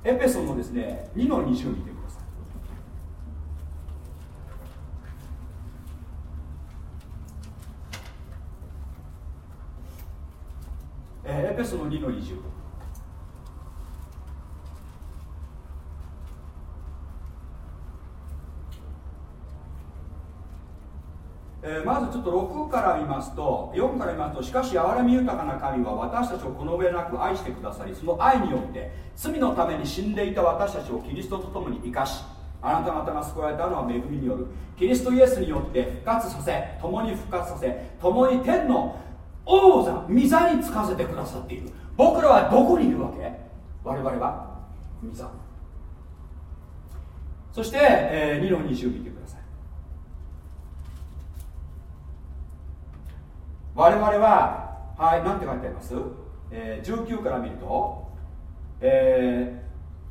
エペソのですね2の20見てくださいえー、エペソの2の20えー、まずちょっと6から見ますと4から見ますとしかし憐れみ豊かな神は私たちをこの上なく愛してくださりその愛によって罪のために死んでいた私たちをキリストと共に生かしあなた方が救われたのは恵みによる。キリストイエスによって復活させ共に復活させ共に天の王座御座につかせてくださっている。僕らはどこにいるわけ？我々は御座。そして、えー、2の20見てください。我々ははい何て書いてあります、えー、19から見ると、え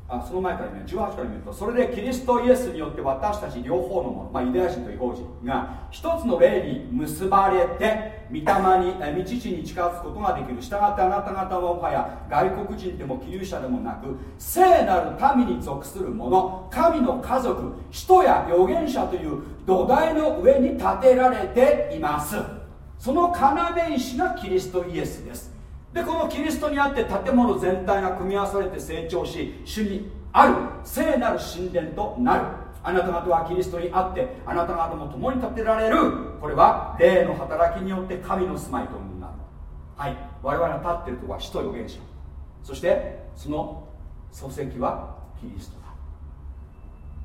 ー、あその前から見る18から見るとそれでキリストイエスによって私たち両方のもの、まあ、ユダヤ人と違法人が一つの霊に結ばれて御霊に、えー、道地に近づくことができる。したがってあなた方はもはや外国人でも寄留者でもなく聖なる民に属する者神の家族人や預言者という土台の上に建てられています。その要石がキリストイエスです。でこのキリストにあって建物全体が組み合わされて成長し主にある聖なる神殿となる。あなた方はキリストにあってあなた方も共に建てられる。これは霊の働きによって神の住まいとなる。はい。我々が立っているところは使徒預言者。そしてその礎石はキリストだ。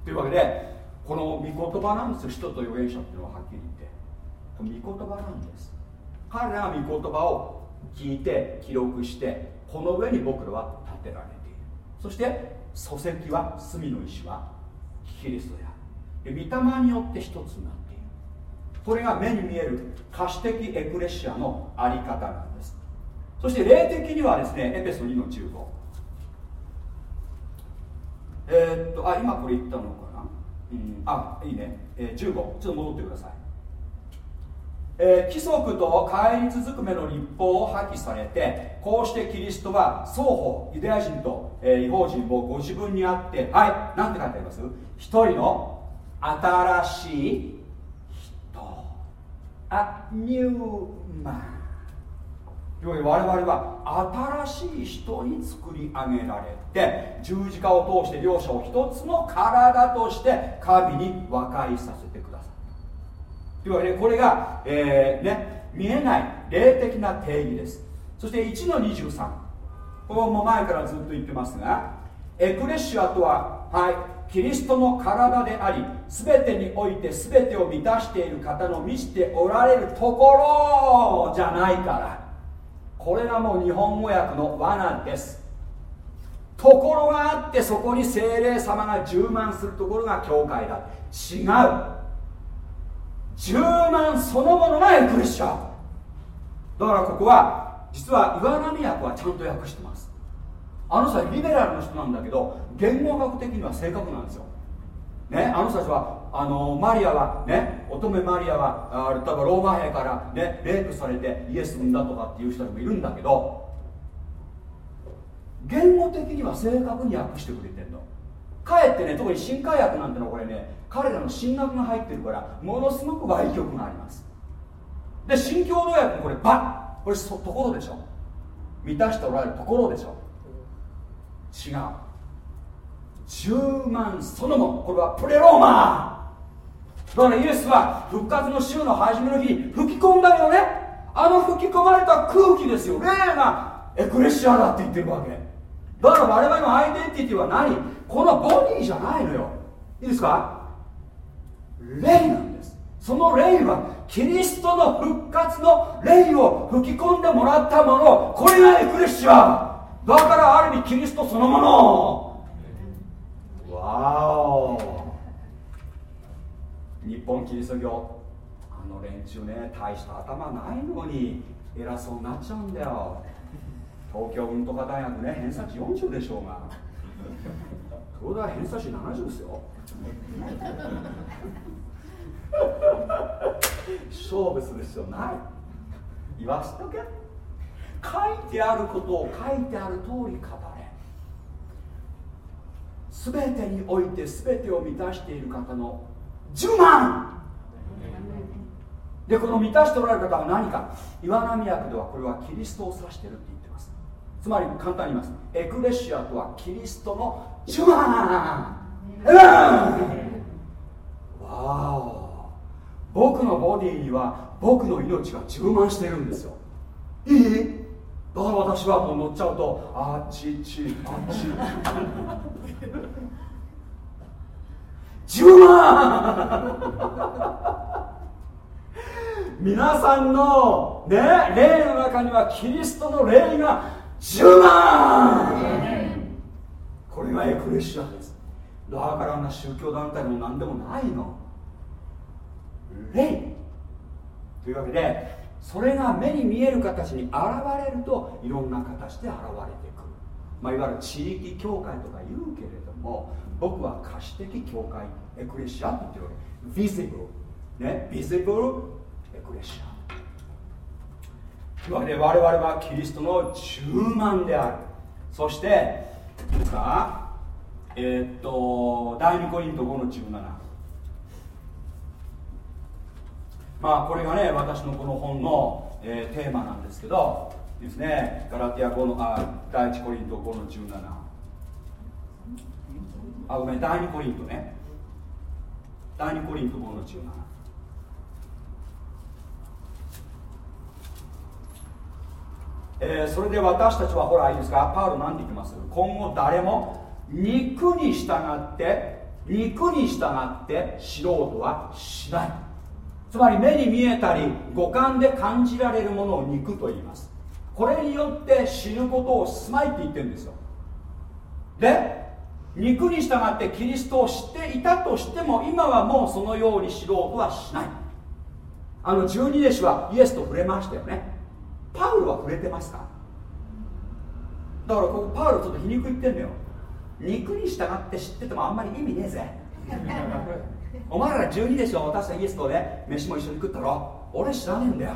というわけでこの御言葉なんですよ。使徒と預言者っていうのははっきり御言葉なんです。彼らが御言葉を聞いて記録してこの上に僕らは立てられている。そして礎石は隅の石はキリストである御霊によって一つになっている。これが目に見える可視的エクレシアのあり方なんです。そして霊的にはですねエペソ2の15え、っとあ今これ言ったのかな、うん、あいいね、えー、15ちょっと戻ってください。えー、規則と返り続く目の立法を破棄されてこうしてキリストは双方ユダヤ人と、えー、違法人もご自分にあってはい何て書いてあります？一人の新しい人。あニューマン。我々は新しい人に作り上げられて十字架を通して両者を一つの体として神に和解させてくださいというわけでこれが、えーね、見えない霊的な定義です。そして1の23これも前からずっと言ってますがエクレシアとは、はい、キリストの体であり全てにおいて全てを満たしている方の満ちておられるところじゃないから。これがもう日本語訳の罠です。ところがあってそこに精霊様が充満するところが教会だ。違う。充満そのものがエクレシアだからここは実は岩波訳はちゃんと訳してます。あの人はリベラルの人なんだけど言語学的には正確なんですよ。ね、あの人たちはあのマリアはね乙女マリアはあ例えばローマ兵から、ね、レイプされてイエス産んだとかっていう人もいるんだけど言語的には正確に訳してくれてんの。かえってね特に新海訳なんてのはこれね彼らの進学が入ってるからものすごく歪曲があります。で新共同訳もこれバッこれそところでしょ。満たしておられるところでしょ。違う。10万そのものこれはプレローマ。ーだからイエスは復活の週の初めの日吹き込んだよね。あの吹き込まれた空気ですよ。霊がエクレシアだって言ってるわけ。だから我々のアイデンティティは何？このボディじゃないのよ。いいですか？霊なんです。その霊はキリストの復活の霊を吹き込んでもらったもの。これがエクレシア。だからある意味キリストそのもの。わお。日本キリスト教あの連中ね大した頭ないのに偉そうになっちゃうんだよ。東京うんとか大学ね偏差値40でしょうが。東大偏差値70ですよ。勝負する必要ない。言わしとけ。書いてあることを書いてある通り語れ。全てにおいて全てを満たしている方の10万でこの満たしておられる方は何か。岩波役ではこれはキリストを指してるって言ってます。つまり簡単に言います。エクレシアとはキリストの10万わお僕のボディには僕の命が充満してるんですよ。いいだから私はもう乗っちゃうとあっちちあっち。10万皆さんのね霊の中にはキリストの霊が10万これがエクレシアです。だからあんな宗教団体も何でもないの。霊というわけでそれが目に見える形に現れるといろんな形で現れてくる、まあ、いわゆる地域教会とか言うけれども僕は可視的教会エクレシアって言ってるわけ。Visible ね。Visible エクレシアというわけで我々はキリストの10万である。そしてさあえー、っと第2コリント5の17まあこれがね私のこの本の、えー、テーマなんですけどですねガラティア5のあ第1コリント5の17あごめん第2コリントね。第2コリント5の17えー、それで私たちはほらいいですか？パウロ何て言ってます？今後誰も肉に従って肉に従って素人はしない。つまり目に見えたり五感で感じられるものを肉と言います。これによって知ることをすまいって言ってるんですよ。で肉に従ってキリストを知っていたとしても今はもうそのように知ろうとはしない。あの十二弟子はイエスと触れましたよね。パウロは触れてますか？だからここパウロちょっと皮肉言ってんだよ。肉に従って知っててもあんまり意味ねえぜ。お前ら12でしょ？私はイエスとね飯も一緒に食ったろ？俺知らねえんだよ。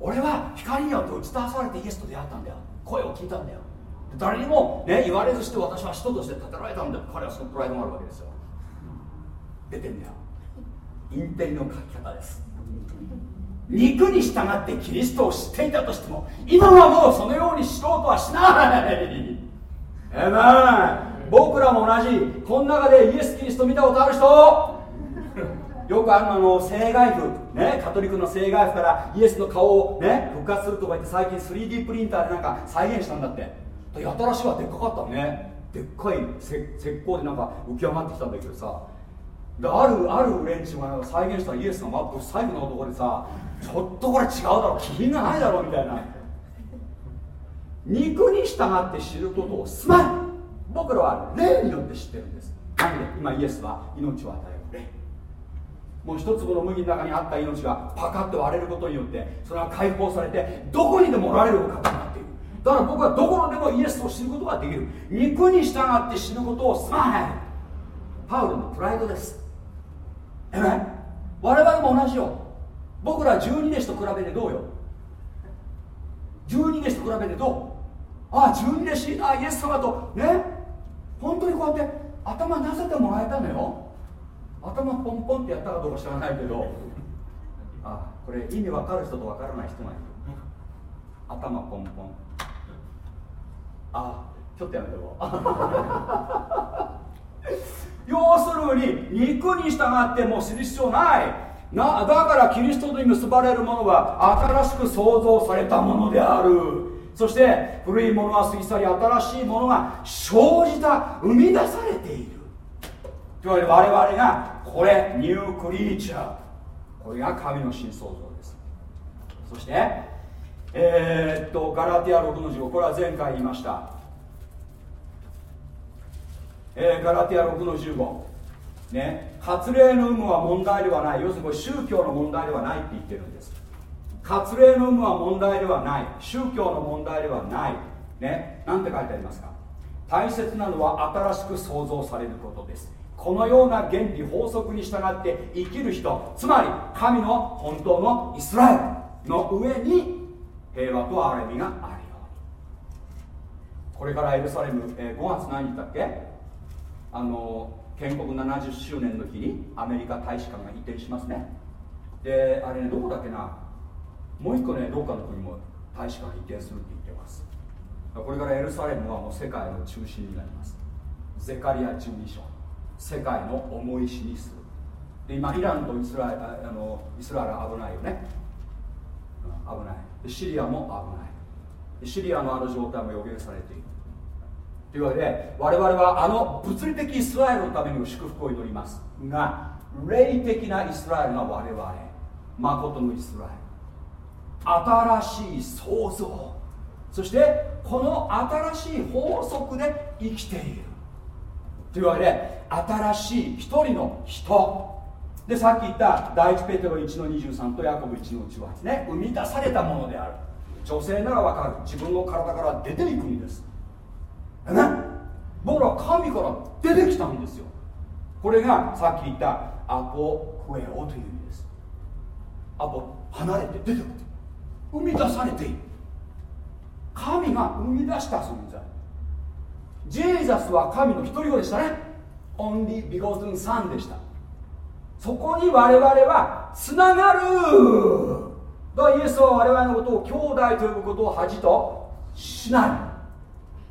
俺は光によって打ち出されてイエスと出会ったんだよ。声を聞いたんだよ。誰にも、ね、言われずして私は人として立てられたんだよ。彼はそのプライドがあるわけですよ。出てんだよ。インテリの書き方です。肉に従ってキリストを知っていたとしても今はもうそのように知ろうとはしない。えま僕らも同じこの中でイエス・キリスト見たことある人？よくあるの性外譜。ねカトリックの性外譜からイエスの顔をね復活するとか言って最近 3D プリンターでなんか再現したんだって。やたらしはでっかかったね。でっかい石膏でなんか浮き上がってきたんだけどさ。であるある連中が再現したイエスのマップ最後のところでさちょっとこれ違うだろ気品がないだろみたいな。肉に従って知ることをすまい僕らは霊によって知ってるんです。なんで今イエスは命を与える霊もう一粒の麦の中にあった命がパカッと割れることによってそれが解放されてどこにでもおられるお方になっている。だから僕はどこでもイエスを知ることができる。肉に従って知ることをすまないパウロのプライドです。え？我々も同じよ。僕ら12弟子と比べてどうよ？12弟子と比べてどう？ああ12弟子？あイエス様と。ね本当にこうやって頭なせてもらえたのよ。頭ポンポンってやったかどうか知らないけど。ああこれ意味わかる人とわからない人がいる。頭ポンポン。あちょっとやめてよ要するに肉に従ってもう知る必要ない。なだからキリストに結ばれるものは新しく創造されたものである。そして古いものは過ぎ去り新しいものが生じた生み出されている。というわけで我々がこれニュークリーチャーこれが神の新創造です。そしてえー、っとガラティア6の15これは前回言いました。えー、ガラティア6の15ね。割礼の有無は問題ではない。要するにこれ宗教の問題ではないって言ってるんです。割礼の有無は問題ではない。宗教の問題ではない。ね。なんて書いてありますか。大切なのは新しく創造されることです。このような原理法則に従って生きる人つまり神の本当のイスラエルの上に平和と憐れみがあるように。これからエルサレム、えー、5月何日だっけ？あの建国70周年の日にアメリカ大使館が移転しますね。であれねどこだっけな？もう一個ねどっかの国も大使館移転するって言ってます。これからエルサレムはもう世界の中心になります。ゼカリア12章世界の重い石にするで今イランとイスラエルあのイスラエル危ないよね。危ない。シリアも危ない。シリアのある状態も予言されている。というわけで我々はあの物理的イスラエルのためにも祝福を祈ります。が霊的なイスラエルが我々誠のイスラエル。新しい創造。そしてこの新しい法則で生きている。というわけで新しい一人の人。でさっき言った第一ペテロ1の23とヤコブ1の18ね生み出されたものである。女性ならわかる。自分の体から出ていくんです。ね。僕らは神から出てきたんですよ。これがさっき言ったアポクエオという意味です。アポ離れて出てくる。生み出されている。神が生み出した存在。ジーザスは神の一人子でしたね。オンリービゴズンサンでした。そこに我々はつながる。だからイエスは我々のことを兄弟と呼ぶことを恥としない。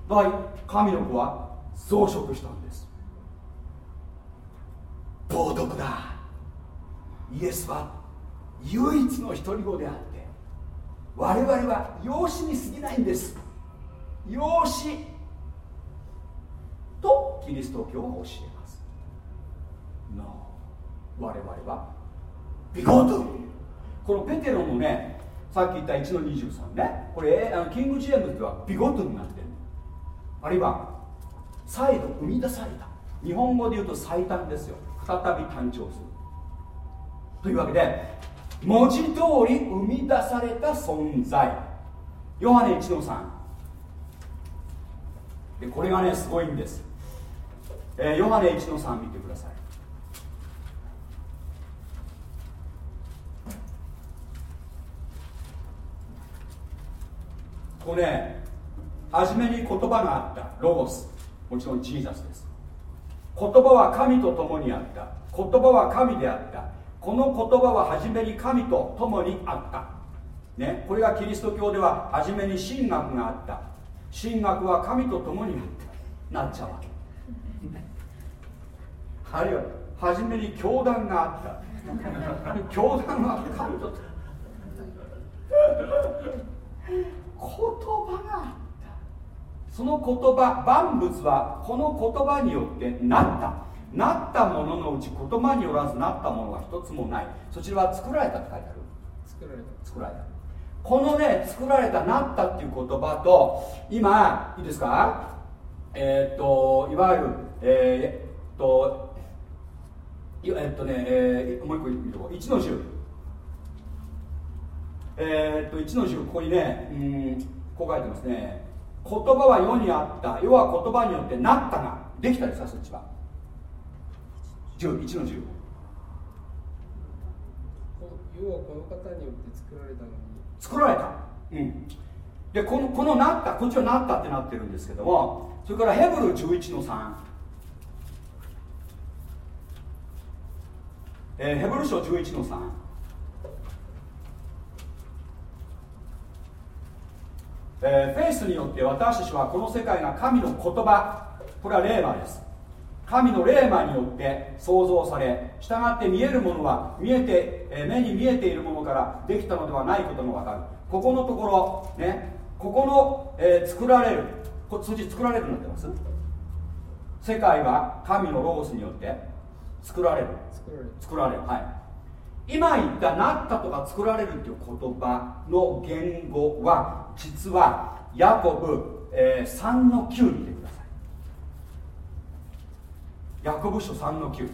だから神の子は増殖したんです。冒涜だ。イエスは唯一の一人子であって我々は養子に過ぎないんです。養子とキリスト教は教えます。No 我々はビゴトこのペテロのねさっき言った1の23ね。これあのキング・ジェームズではビゴトになってあるいは再度生み出された。日本語で言うと最短ですよ。再び誕生する。というわけで文字通り生み出された存在。ヨハネ1の3でこれがねすごいんです、えー、ヨハネ1の3見てください。これね初めに言葉があった。ロゴス。もちろんジーザスです。言葉は神と共にあった。言葉は神であった。この言葉は初めに神と共にあった。ね、これがキリスト教では初めに神学があった。神学は神と共にあった。なっちゃうわけ。あるいは初めに教団があった。教団は神と言葉があった。その言葉万物はこの言葉によってなった。なったもののうち言葉によらずなったものは一つもない。そちらは作られたって書いてある。作られた。作られた。このね作られたなったっていう言葉と今いいですか？えー、っといわゆるえー、っとえっとね、えー、もう一個見とこ。う1の10えー、っと1の10ここにねうんこう書いてますね言葉は世にあった。世は言葉によってなったができたですかそっちは。10 1の10世はこの方によって作られたのに。作られた。うん。でこのこのなったこっちはなったってなってるんですけどもそれからヘブル11の3えー、ヘブル書11の3えー、フェイスによって私たちはこの世界が神の言葉これはレーマです。神の霊魔によって創造され従って見えるものは見えて、えー、目に見えているものからできたのではないことが分かる。ここのところねここの、えー、作られるこっち作られるになってます？世界は神のロゴスによって作られる。作られる。はい今言ったなったとか作られるっていう言葉の言語は実はヤコブ、えー、3の9見てください。ヤコブ書3の9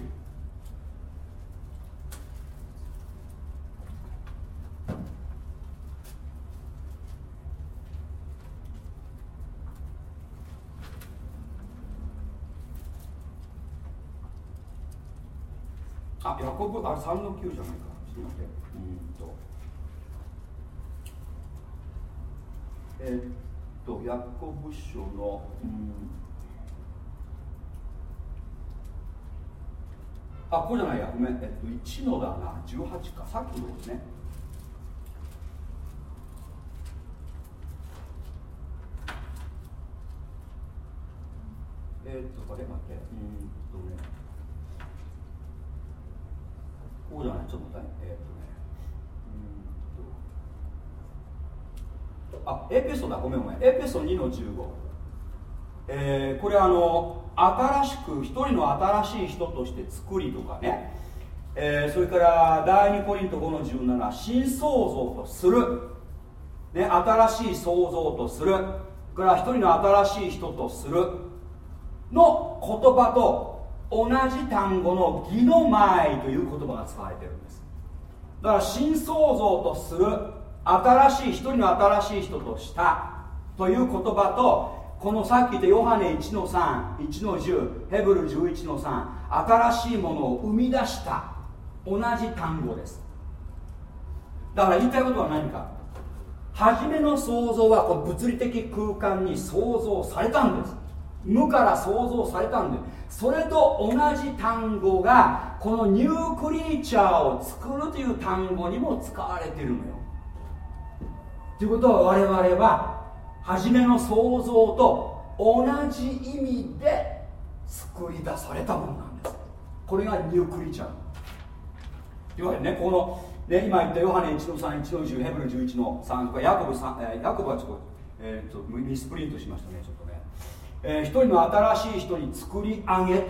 あ、ヤコブ、あれ3の9じゃないか。ちょっと待って。うんと。えー、っと、ヤコブ書の、うんあ、こうじゃないや、ごめん、えっと、1のだな、18か、さっきのですね。えー、っと、これ待って、うんとね。こうじゃない、ちょっと待って、え、っとね。あ、エペソだ、ごめんごめん、エペソ2の15。えー、これあの新しく一人の新しい人として作りとかね、えー、それから第2コリント5の17新創造とする、ね、新しい創造とする。から一人の新しい人とする。の言葉と同じ単語の義の前という言葉が使われてるんです。だから新創造とする新しい一人の新しい人としたという言葉とこのさっき言ったヨハネ1の31の10ヘブル11の3新しいものを生み出した同じ単語です。だから言いたいことは何か。初めの創造はこの物理的空間に創造されたんです。無から創造されたんでそれと同じ単語がこのニュークリーチャーを作るという単語にも使われてるのよ。ということは我々は初めの創造と同じ意味で作り出されたものなんです。これがニュークリーチャー。いわゆるねこのね今言ったヨハネ1の31の10ヘブル11の3とかヤコブ3、ヤコブはちょっと,、えー、とミスプリントしましたね、えー、一人の新しい人に作り上げ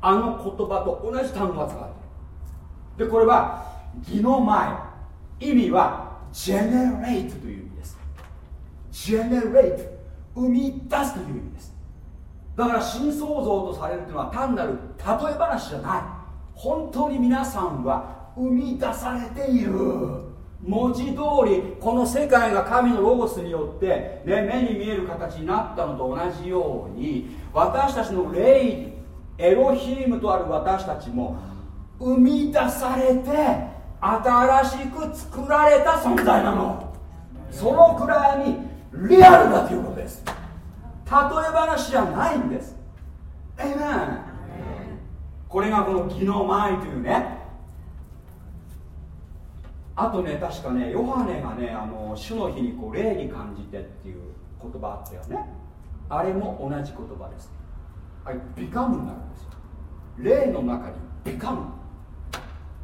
あの言葉と同じ単語が使われてるでこれは義の前意味はジェネレートという意味です。ジェネレート生み出すという意味です。だから新創造とされるというのは単なる例え話じゃない。本当に皆さんは生み出されている。文字通りこの世界が神のロゴスによって、ね、目に見える形になったのと同じように私たちの霊エロヒームとある私たちも生み出されて新しく作られた存在なの。そのくらいにリアルだということです。例え話じゃないんです。えめこれがこの義の前というねあとね確かねヨハネがねあの主の日にこう霊に感じてっていう言葉あったよね。あれも同じ言葉です。あれビカムになるんですよ。霊の中にビカム。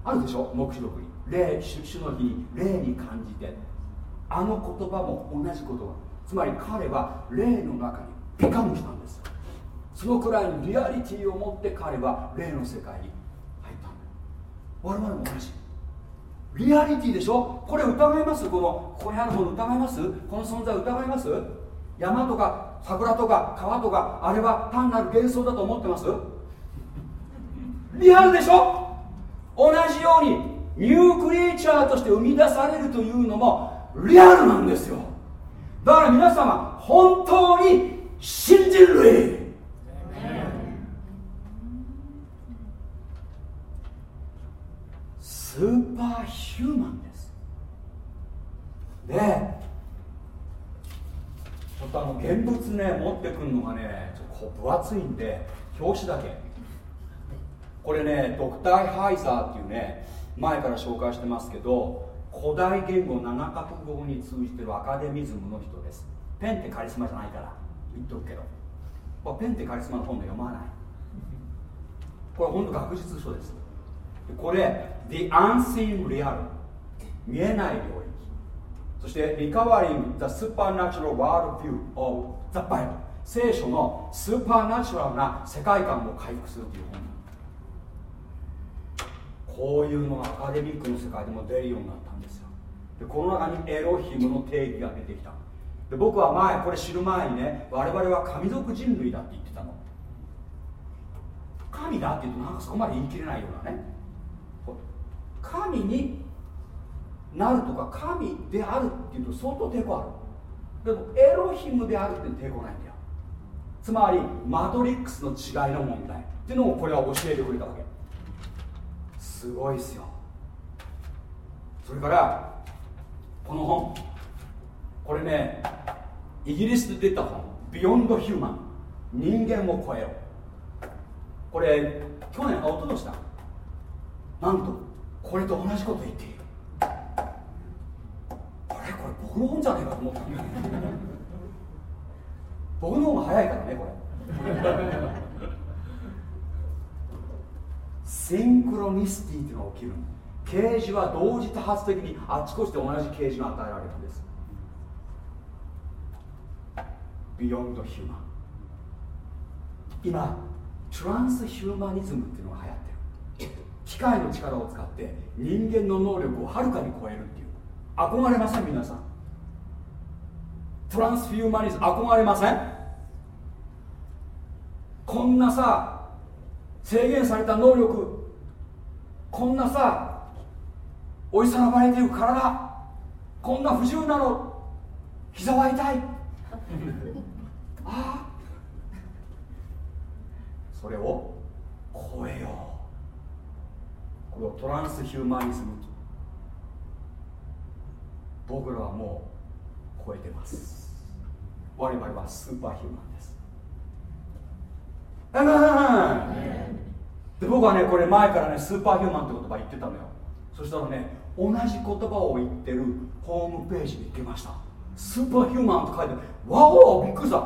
あるでしょ？黙示録に。霊主の日に霊に感じて。あの言葉も同じ言葉。つまり彼は霊の中にビカムしたんですそのくらいのリアリティを持って彼は霊の世界に入ったんだ我々も同じ。リアリティでしょ？これ疑います？このここにあるもの疑います？この存在疑います？山とか桜とか川とかあれは単なる幻想だと思ってます？リアルでしょ？同じようにニュークリーチャーとして生み出されるというのもリアルなんですよ。だから皆様本当に信じるスーパーヒューマンです。でちょっとあの現物ね持ってくるのがねちょっとこう分厚いんで表紙だけ。これねドクター・ハイザーっていうね前から紹介してますけど古代言語7カ国語に通じてるアカデミズムの人です。ペンってカリスマじゃないから言っとくけど。まあペンってカリスマの本の読まない。これ本当学術書です。これ The Unseen Real 見えない領域。そして Recovering the Supernatural Worldview of the Bible 聖書のスーパーナチュラルな世界観を回復するという本。こういうのがアカデミックの世界でも出るようになったんですよ。でこの中にエロヒムの定義が出てきた。で僕は前これ知る前にね我々は神族人類だって言ってたの。神だって言うとなんかそこまで言い切れないようなね。神になるとか神であるっていうと相当抵抗ある。でもエロヒムであるって抵抗ないんだよ。つまりマトリックスの違いの問題っていうのをこれは教えてくれたわけ。すごいっすよ。それからこの本。これねイギリスで出た本「ビヨンド・ヒューマン人間を超えろ」これ去年あおととしだ。なんとこれと同じこと言っている。あれ？これ僕の本じゃないかと思った僕の方が早いからねこれ。シンクロニシティっていうのが起きる啓示は同時多発的にあちこちで同じ啓示が与えられるんです。ビヨンドヒューマン今トランスヒューマニズムっていうのが流行ってる。機械の力を使って人間の能力をはるかに超えるっていう。憧れません皆さん。トランスヒューマニズム憧れません？こんなさ制限された能力こんなさ追いさらばれている体こんな不自由なの膝は痛い。ああ。それを超えよう。これをトランスヒューマニズムと僕らはもう超えてます。我々はスーパーヒューマンです。で僕はねこれ前からねスーパーヒューマンって言葉言ってたのよ。そしたらね同じ言葉を言ってるホームページに行けました。スーパーヒューマンと書いてわおびっくりした。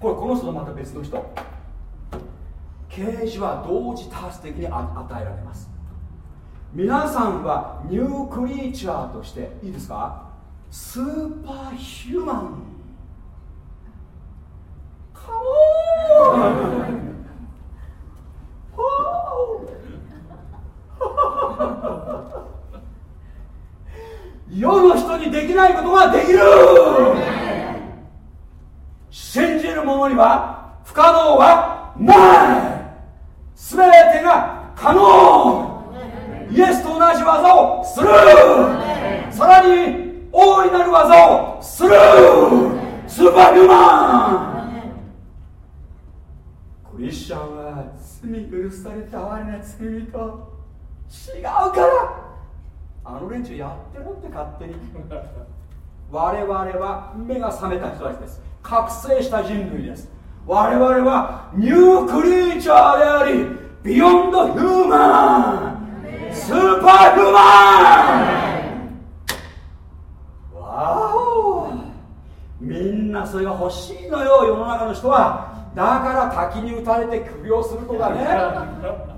これこの人とまた別の人？啓示は同時多発的に与えられます。皆さんはニュークリーチャーとしていいですか？スーパーヒューマン。カモン世の人にできないことができる！信じる者には不可能はない！全てが可能！イエスと同じ技をする。さらに大いなる技をする。スーパーヒューマン。クリスチャンは罪許された哀れな罪人。違うから。あの連中やってろって勝手に。我々は目が覚めた人たちです。覚醒した人類です。我々はニュークリーチャーでありビヨンドヒューマン。スーパーヒューマン。わお。みんなそれが欲しいのよ世の中の人は。だから滝に打たれて首をするとかね。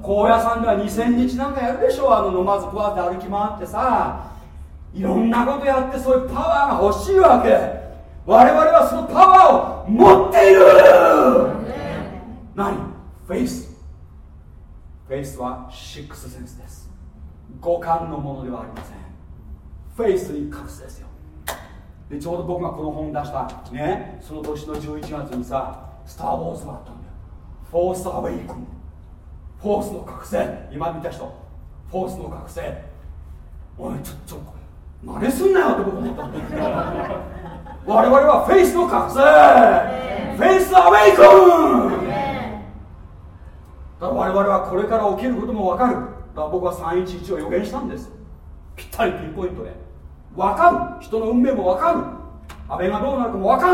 高野山では2000日なんかやるでしょ。あの飲まず食わず歩き回ってさ。いろんなことやってそういうパワーが欲しいわけ。我々はそのパワーを持っている。何？ faith faith は sixth sense です五感のものではありません。フェイスに隠すですよ。でちょうど僕がこの本出したねその年の11月にさスター・ウォーズがあったんだよ。フォース・アウェイクフォースの覚醒。今見た人。フォースの覚醒。おいちょちょ真似すんなよって僕思ったん。だよ我々はフェイスの覚醒。フェイス・アウェイクだから我々はこれから起きることも分かる。だから僕は311を予言したんです。ぴったりピンポイントで。分かる。人の運命も分かる。安倍がどうなるかも分か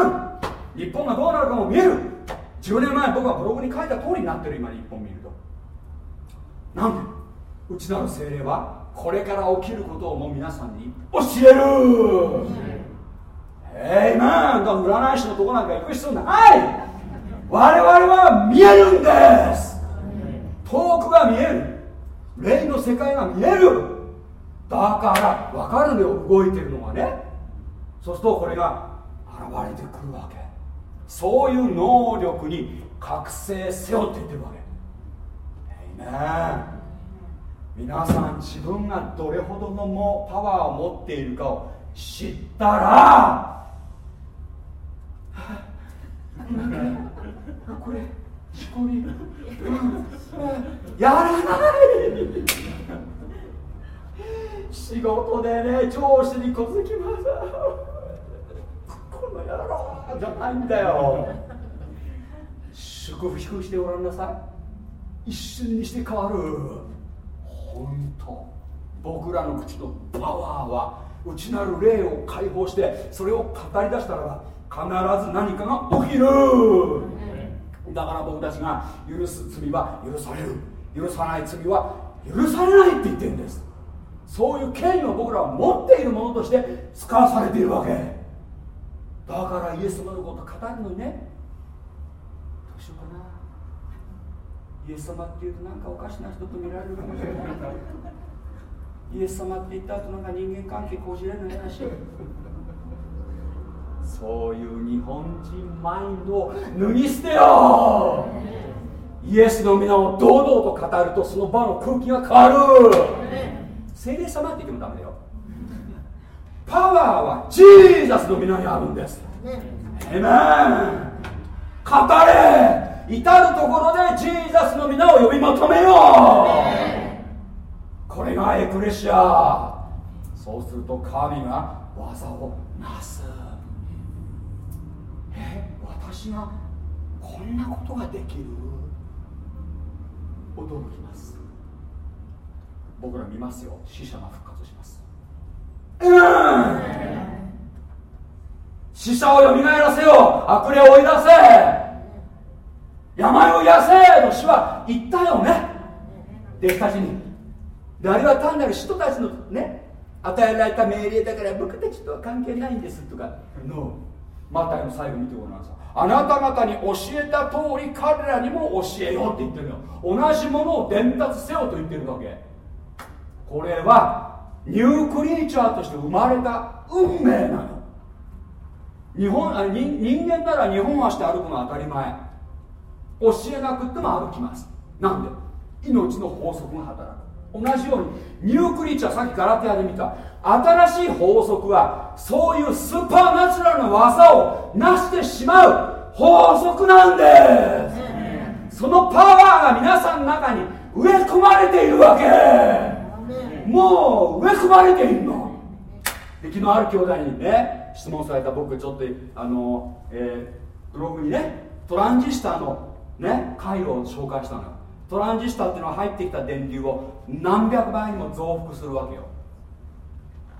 る。日本がどうなるかも見える。10年前僕はブログに書いた通りになってる今日本見ると。なんで？内なる精霊はこれから起きることをもう皆さんに教える。えいまんだ占い師のとこなんか行く必要ない。我々は見えるんです。遠くが見える霊の世界が見える。だから分かるのよ動いてるのがね。そうするとこれが現れてくるわけ。そういう能力に覚醒せよって言ってるわけ。えいね皆さん自分がどれほどのもパワーを持っているかを知ったら。これ。しこりやらない。仕事でね上司に小突きますこの野郎じゃないんだよ祝福してごらんなさ。い一瞬にして変わる本当僕らの口のパワーは内なる霊を解放してそれを語り出したらば必ず何かが起きる。だから僕たちが許す罪は許される。許さない罪は許されないって言ってるんです。そういう権威を僕らは持っているものとして使わされているわけ。だからイエス様のこと語るのにね。どうしようかな。イエス様っていうとなんかおかしな人と見られるかもしれない。イエス様って言った後なんか人間関係こじれるの嫌だしそういう日本人マインドを脱ぎ捨てよイエスの皆を堂々と語るとその場の空気が変わる。聖霊様って言ってもダメだよ。パワーはジーザスの皆にあるんです。エメン。語れ。至る所でジーザスの皆を呼び求めよう。これがエクレシア。そうすると神が技をなす。え私がこんなことができる？驚きます。僕ら見ますよ。死者が復活します。うん！死者をよみがえらせよ。悪霊を追い出せ。病を癒せと主は言ったよね。弟子たちに。であれは単なる人たちのね与えられた命令だから僕たちとは関係ないんですとか。No マタイの最後見てごらんなさいあなた方に教えた通り彼らにも教えようって言ってるよ同じものを伝達せよと言ってるわけ。これはニュークリーチャーとして生まれた運命なの。日本あ人人間なら日本足で歩くのは当たり前。教えなくっても歩きます。なんで？命の法則が働く。同じようにニュークリーチャーさっきガラティアで見た。新しい法則はそういうスーパーナチュラルな技を成してしまう。法則なんです。そのパワーが皆さんの中に植え込まれているわけ。もう植え込まれているの。で昨日ある兄弟にね質問された僕ちょっとあの、えー、ブログにねトランジスタのね回路を紹介したの。よトランジスタっていうのは入ってきた電流を何百倍にも増幅するわけよ。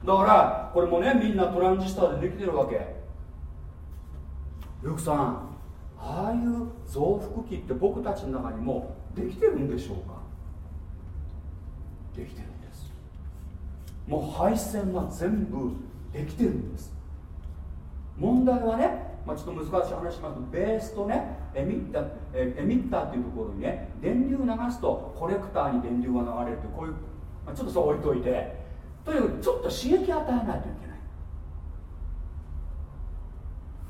だからこれもねみんなトランジスタでできてるわけ。ルクさんああいう増幅器って僕たちの中にもできてるんでしょうか？できてるんです。もう配線は全部できてるんです。問題はねまあ、ちょっと難しい話しますとベースとねエミッタエミッターっていうところにね電流流すとコレクターに電流が流れるとこういう、まあ、ちょっとそう置いといてとにかくちょっと刺激与えないといけない。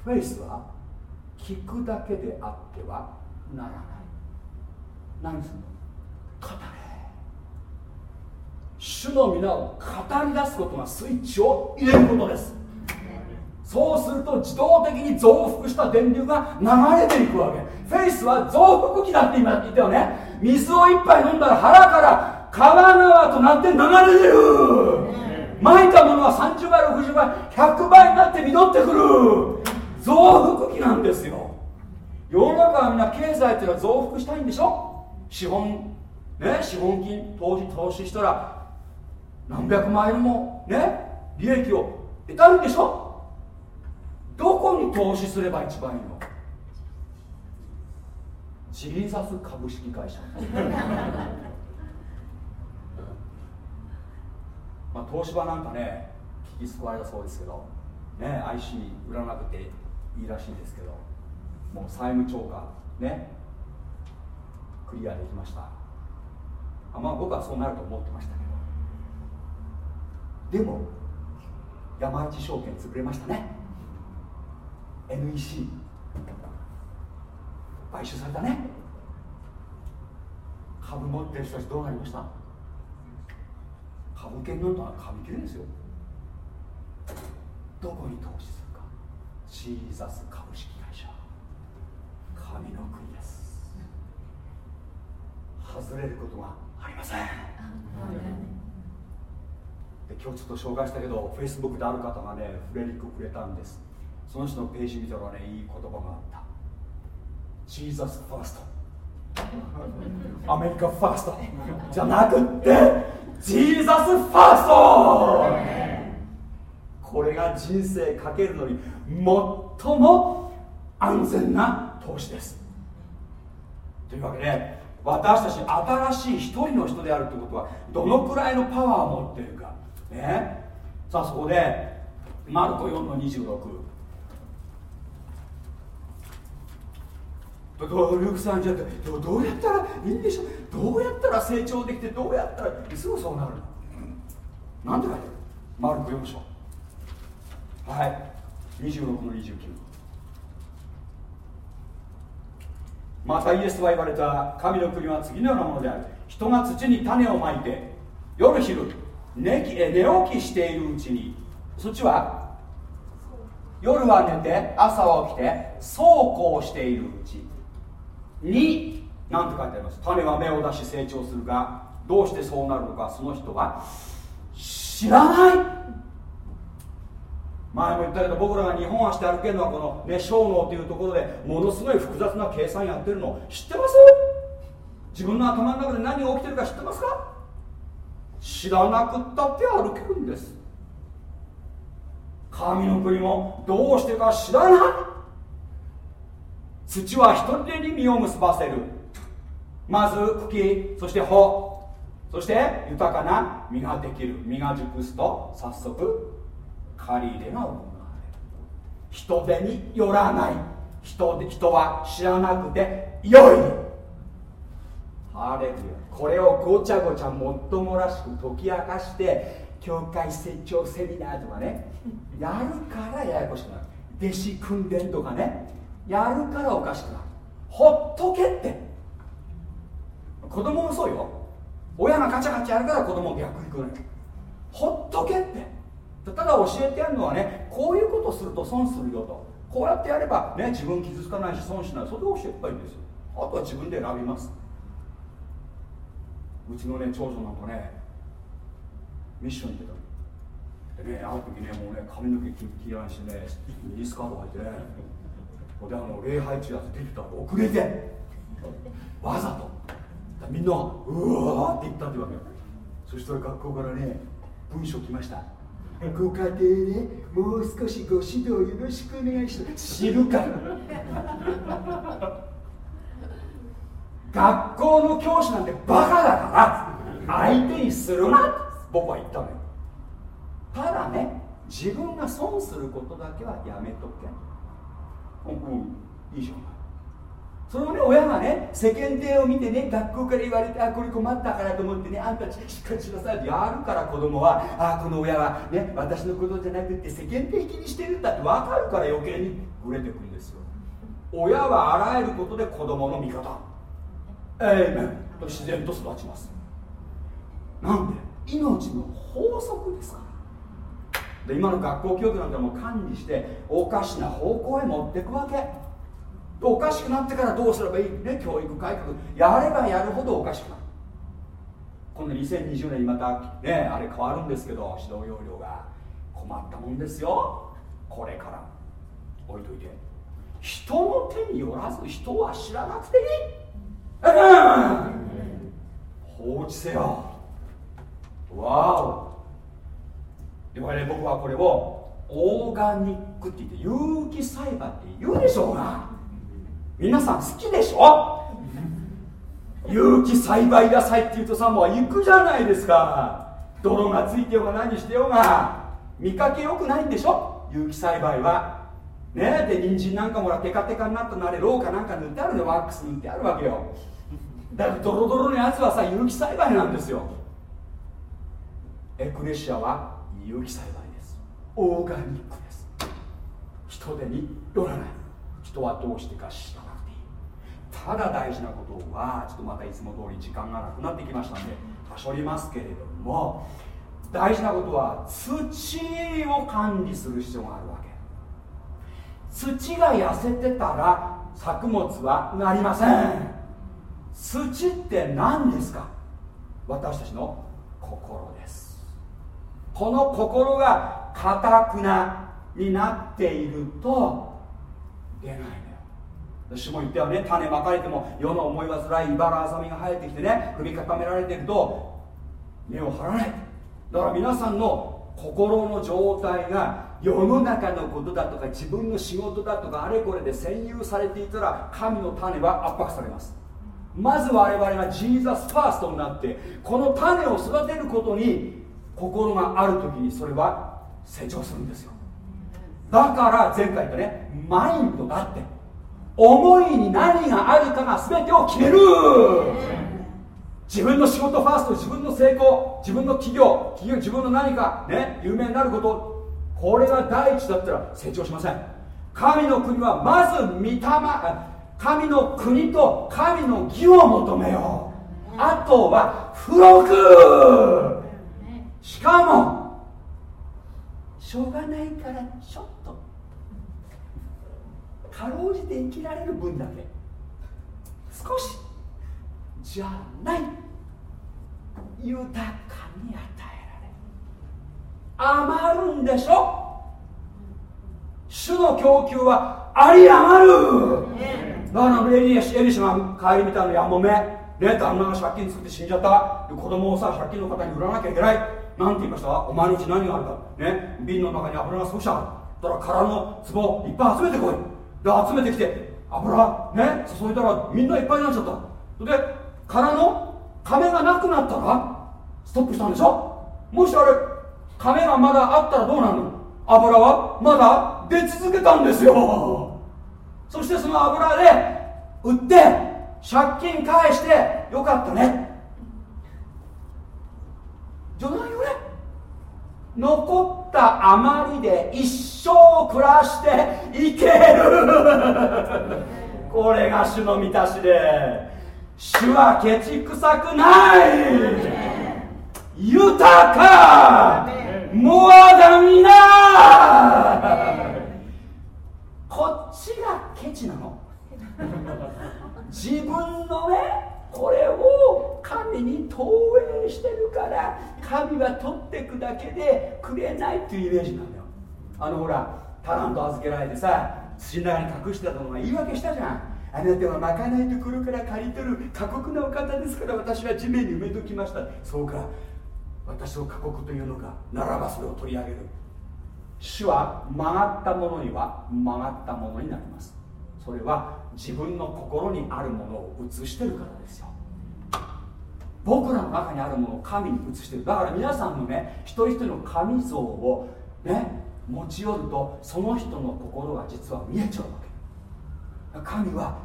フェイスは聞くだけであってはならない。何するの？語れ。主の皆を語り出すことがスイッチを入れることです。そうすると自動的に増幅した電流が流れていくわけ。フェイスは増幅器だって今言ったよね。水を一杯飲んだら腹から川川となって流れてる。まいたものは30倍60倍100倍になって実ってくる。増幅器なんですよ。世の中はみんな経済っていうのは増幅したいんでしょ？資本ね？資本金投資投資したら何百万円もね？利益を得たいんでしょ？どこに投資すれば一番いいの？ジーザス株式会社。まあ東芝なんかね聞き救われたそうですけど。ね IC 売らなくていいらしいですけど。もう債務超過。ね。クリアできました。あまあ僕はそうなると思ってましたけど。でも山一証券潰れましたね。NEC 買収されたね。株持ってる人たちどうなりました？株券なんて紙切れですよ。どこに投資するか。シーザス株式会社。神の国です。外れることがありません。で今日ちょっと紹介したけどフェイスブックである方がねフレリックくれたんですその人のページ見たらねいい言葉があった。Jesus first America first じゃなくってジーザス firstこれが人生かけるのに最も安全な投資です。というわけで私たち新しい一人の人であるということはどのくらいのパワーを持っているか。ね。さあそこでマルコ4の26どルクさんじゃってどうやったらいいんでしょどうやったら成長できてどうやったらすぐそうなるなんて書いてるマルコ4章はい。26の29またイエスは言われた神の国は次のようなものである。人が土に種をまいて夜昼寝寝起きしているうちにそっちは夜は寝て朝は起きてそうこうしているうち。に何て書いてあります。種は芽を出し成長するがどうしてそうなるのかその人は知らない。前も言ったけど僕らが日本足で歩けるのはこのね小脳というところでものすごい複雑な計算やってるの。知ってます？自分の頭の中で何が起きてるか知ってますか？知らなくったって歩けるんです。神の国もどうしてか知らない。土は一人でに実を結ばせる。まず茎そして穂そして豊かな実ができる。実が熟すと早速借り入れが行われる。人手によらない。人で人は知らなくてよい。ハレルヤ。これをごちゃごちゃもっともらしく解き明かして教会成長セミナーとかねやるからややこしくなる。弟子訓練とかね。やるからおかしくなる。ほっとけって。子供もそうよ。親がガチャガチャやるから子供逆に来る。ほっとけって。ただ教えてやるのはねこういうことすると損するよと。こうやってやればね自分傷つかないし損しない。それで教えればいいんですよ。あとは自分で選びます。うちのね長女なんかねミッションに出た。でねある時ねもうね髪の毛キンキラにしねミニスカート履いてね。であの礼拝中やって出てたら遅れて。わざと。みんなうわーって言ったってわけよ。そしたら学校からね文章来ました。ご家庭でもう少しご指導よろしくお願いします。知るか。学校の教師なんてバカだから相手にするな。僕は言ったのよ。ただね自分が損することだけはやめとけ。うん。いいじゃん。それをね親がね世間体を見てね学校から言われてあこれ困ったからと思ってねあんたしっかりしなさいってやるから子供はあこの親はね私のことじゃなくて世間的にしてるんだって分かるから余計にぶれてくるんですよ。親はあらゆることで子供の味方。えいめん自然と育ちます。なんで命の法則ですから。で今の学校教育なんかも管理しておかしな方向へ持っていくわけ。おかしくなってからどうすればいい？ね教育改革。やればやるほどおかしくなる。今度2020年にまたねあれ変わるんですけど指導要領が。困ったもんですよ。これから。置いといて。人の手によらず人は知らなくていい、放置せよ。わお。でこれ、ね、僕はこれをオーガニックって言って有機栽培って言うでしょうが皆さん好きでしょ？有機栽培野菜って言うとさもう行くじゃないですか。泥がついてようが何してようが。見かけよくないんでしょ？有機栽培は。ねで人参なんかもらテカテカになったのあれ廊下なんか塗ってあるの。ワックス塗ってあるわけよ。だからドロドロのやつはさ有機栽培なんですよ。エクレシアは有機栽培です。オーガニックです。人手によらない。人はどうしてか知らなくていい。ただ大事なことはちょっとまたいつも通り時間がなくなってきましたんではしょりますけれども大事なことは土を管理する必要があるわけ。土が痩せてたら作物はなりません。土って何ですか？私たちの心です。この心がかたくなになっていると出ない主も言ったよね種まかれても世の思い煩い茨あざみが生えてきてね首固められていると根を張らない。だから皆さんの心の状態が世の中のことだとか自分の仕事だとかあれこれで占有されていたら神の種は圧迫されます。まず我々がジーザスファーストになってこの種を育てることに心がある時にそれは成長するんですよ。だから前回言ったねマインドだって思いに何があるかが全てを決める。自分の仕事ファースト自分の成功自分の企業企業自分の何かね有名になることこれが第一だったら成長しません。神の国はまず御霊神の国と神の義を求めよう。あとは付録。しかもしょうがないからちょっとかろうじて生きられる分だけ少しじゃない豊かに与えられる。余るんでしょ？主の供給はあり余る。だからエリエリシが帰り見たのやもめね旦那が借金作って死んじゃった。子供をさ借金の方に売らなきゃいけないなんて言いました？お前のうち何があるか？ね？瓶の中に油が少しある。だから空の壺いっぱい集めてこい。で集めてきて油ね？注いだらみんないっぱいになっちゃった。で空の亀がなくなったらストップしたんでしょ？もしあれ亀がまだあったらどうなるの？油はまだ出続けたんですよ。そしてその油で売って借金返してよかったねじゃないよね残った余りで一生暮らしていける。これが主の満たしで。主はケチくさくない。豊か。モアダミナこっちがケチなの。自分のねこれを神に投影してるから神は取っていくだけでくれないっていうイメージなんだよ。あのほらタラント預けられてさ土の中に隠してたのが言い訳したじゃん。あなたはまかないところから借り取る過酷なお方ですから私は地面に埋めときました。そうか。私を過酷というのかならばそれを取り上げる。主は曲がったものには曲がったものになります。それは自分の心にあるものを映してるからですよ。僕らの中にあるものを神に映してる。だから皆さんのね一人一人の神像をね持ち寄るとその人の心が実は見えちゃうわけ。神は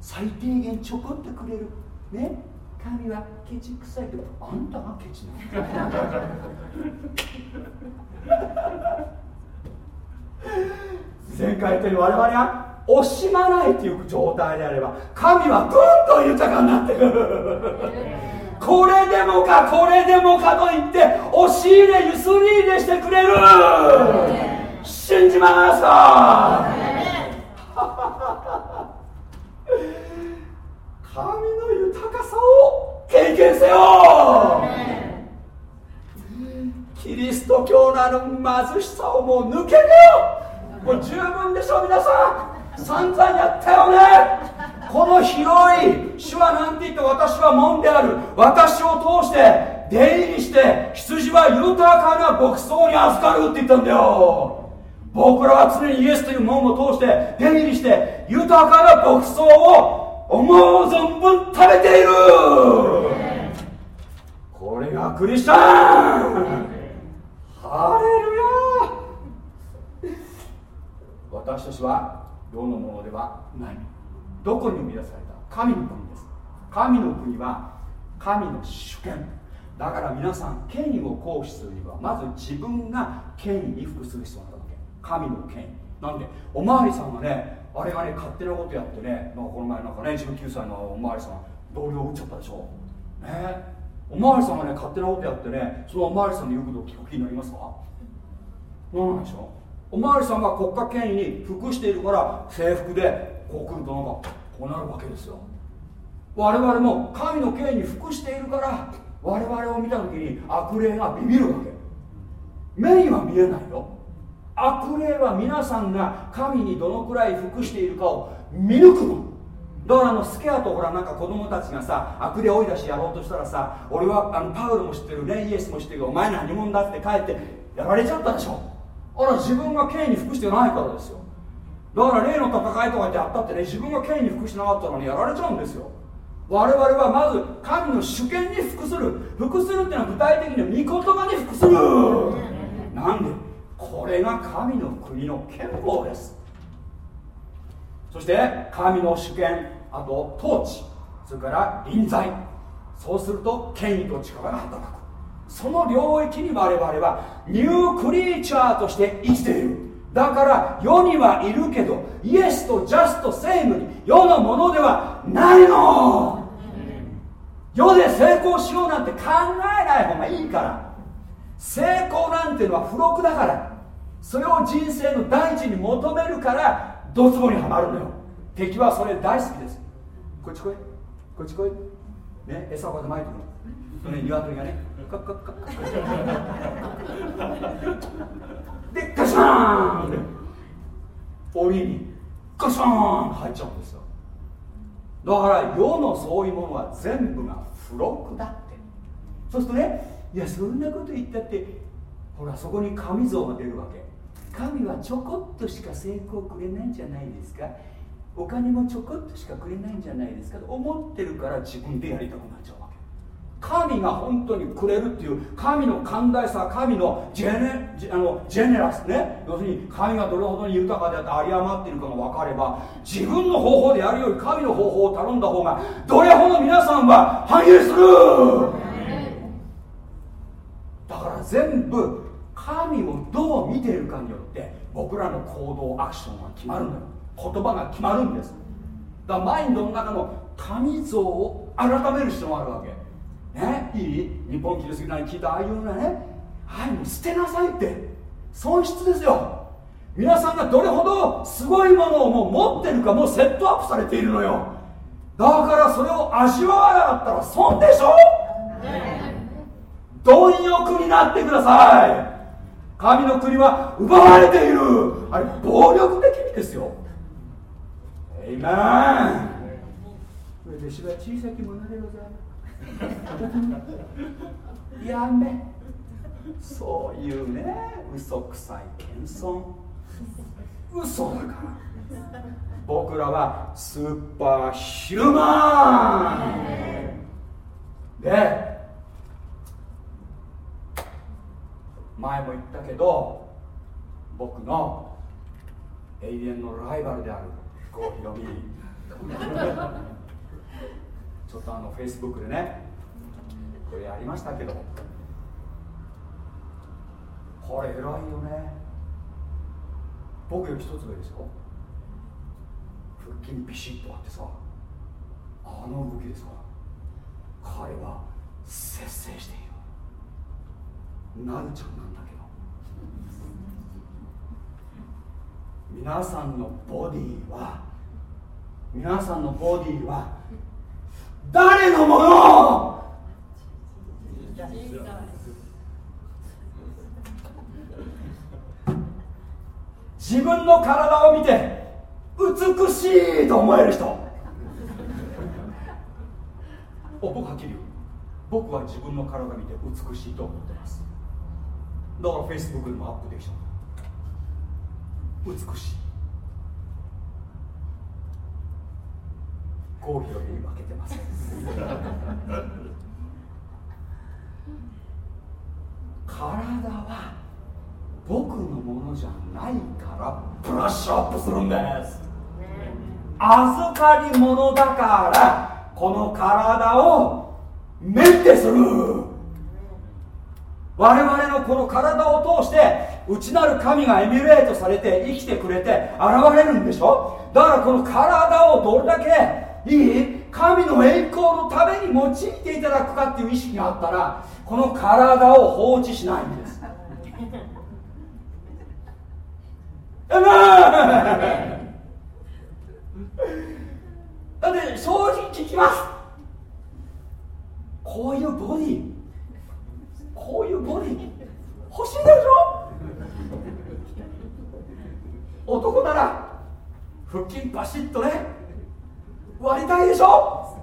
最低限ちょこっとくれる。ね？神はケチくさいとあんたがケチな前回言ったよ う我々が惜しまないという状態であれば神はどんどん豊かになってくる。これでもかこれでもかと言って押し入れゆすり入れしてくれる。信じます神の豊かさを経験せよ。キリスト教のあの貧しさをもう抜けるよ。もう十分でしょ皆さん散々やったよね。この広い主は何て言って私は門である。私を通して出入りして羊は豊かな牧草に預かるって言ったんだよ。僕らは常にイエスという門を通して出入りして豊かな牧草を思う存分食べている。これがクリスチャン。ハレルヤ私たちは世のものではない。どこに生み出された？神の国です。神の国は神の主権。だから皆さん権威を行使するにはまず自分が権威に服する必要があるわけ。神の権威。なんでおまわりさんがねあれがね勝手なことやってねなんかこの前なんかね19歳のおまわりさん同僚撃っちゃったでしょ。ね。おまわりさんがね勝手なことやってねそのおまわりさんの言うことを聞く気になりますか？ならないでしょ。おまわりさんが国家権威に服しているから制服でこう来るとなんかこうなるわけですよ。我々も神の権威に服しているから我々を見た時に悪霊がビビるわけ。目には見えないよ。悪霊は皆さんが神にどのくらい服しているかを見抜くの。だからあのスケアとほらなんか子供たちがさ悪霊追い出しやろうとしたらさ俺はあのパウロも知ってるねイエスも知ってるお前何者だって帰ってやられちゃったでしょ。あら自分が権威に服してないからですよ。だから例の戦いとか言ってやったってね自分が権威に服してなかったのにやられちゃうんですよ。我々はまず神の主権に服する。服するっていうのは具体的に御言葉に服する。なんでこれが神の国の憲法です。そして神の主権あと統治それから臨在。そうすると権威と力が働く。その領域に我々はニュークリーチャーとして生きている。だから世にはいるけどイエスとジャストセームに世のものではないの。世で成功しようなんて考えない方がいいから。成功なんてのは付録だから。それを人生の大事に求めるからドツボにはまるのよ。敵はそれ大好きです。こっち来い。こっち来い。ね餌をこうやって巻いてくる。ね鶏がねカッカッカッカッでガシャーン檻にガシャーン入っちゃうんですよだから世のそういうものは全部が付録だってそうするとねいやそんなこと言ったってほらそこに神像が出るわけ神はちょこっとしか成功くれないんじゃないですかお金もちょこっとしかくれないんじゃないですかと思ってるから自分でやりたくなっちゃうわ神が本当にくれるっていう神の寛大さ神のジェネあのジェネラスね。要するに神がどれほどに豊かであって有り余っているかが分かれば自分の方法でやるより神の方法を頼んだ方がどれほど皆さんは反映する。だから全部神をどう見ているかによって僕らの行動アクションが決まるのよ。言葉が決まるんです。だからマインドの中の神像を改める必要があるわけ。ねいい？日本キリスト教に聞いたああいうのね。はいもう捨てなさいって。損失ですよ。皆さんがどれほどすごいものをもう持ってるかもうセットアップされているのよ。だからそれを味わわなかったら損でしょ。貪欲になってください。神の国は奪われている。あれ暴力的にですよ。エイメン私は小さきものでございます。やめ。そういうね。嘘くさい謙遜。嘘だから。僕らはスーパーヒューマン。で前も言ったけど僕の永遠のライバルである郷ひろみちょっとあのフェイスブックでねこれやりましたけど。これ偉いよね。僕より一つ上でしょ。腹筋ビシッとあってさ。あの動きですか彼は節制している。なるちゃんなんだけど。皆さんのボディは皆さんのボディは誰のもの？自分の体を見て美しいと思える人。お僕はっきり言う僕は自分の体見て美しいと思ってます。だからフェイスブックでもアップできちゃう美しい。郷ひろみに負けてます。体は僕のものじゃないからブラッシュアップするんです。預かり物だからこの体をメンテする。我々のこの体を通して内なる神がエミュレートされて生きてくれて現れるんでしょ？だからこの体をどれだけいい？神の栄光のために用いていただくかっていう意識があったらこの体を放置しないんです。だって正直聞きます。こういうボディ。こういうボディ。欲しいでしょ？男なら腹筋バシッとね。割りたいでしょ？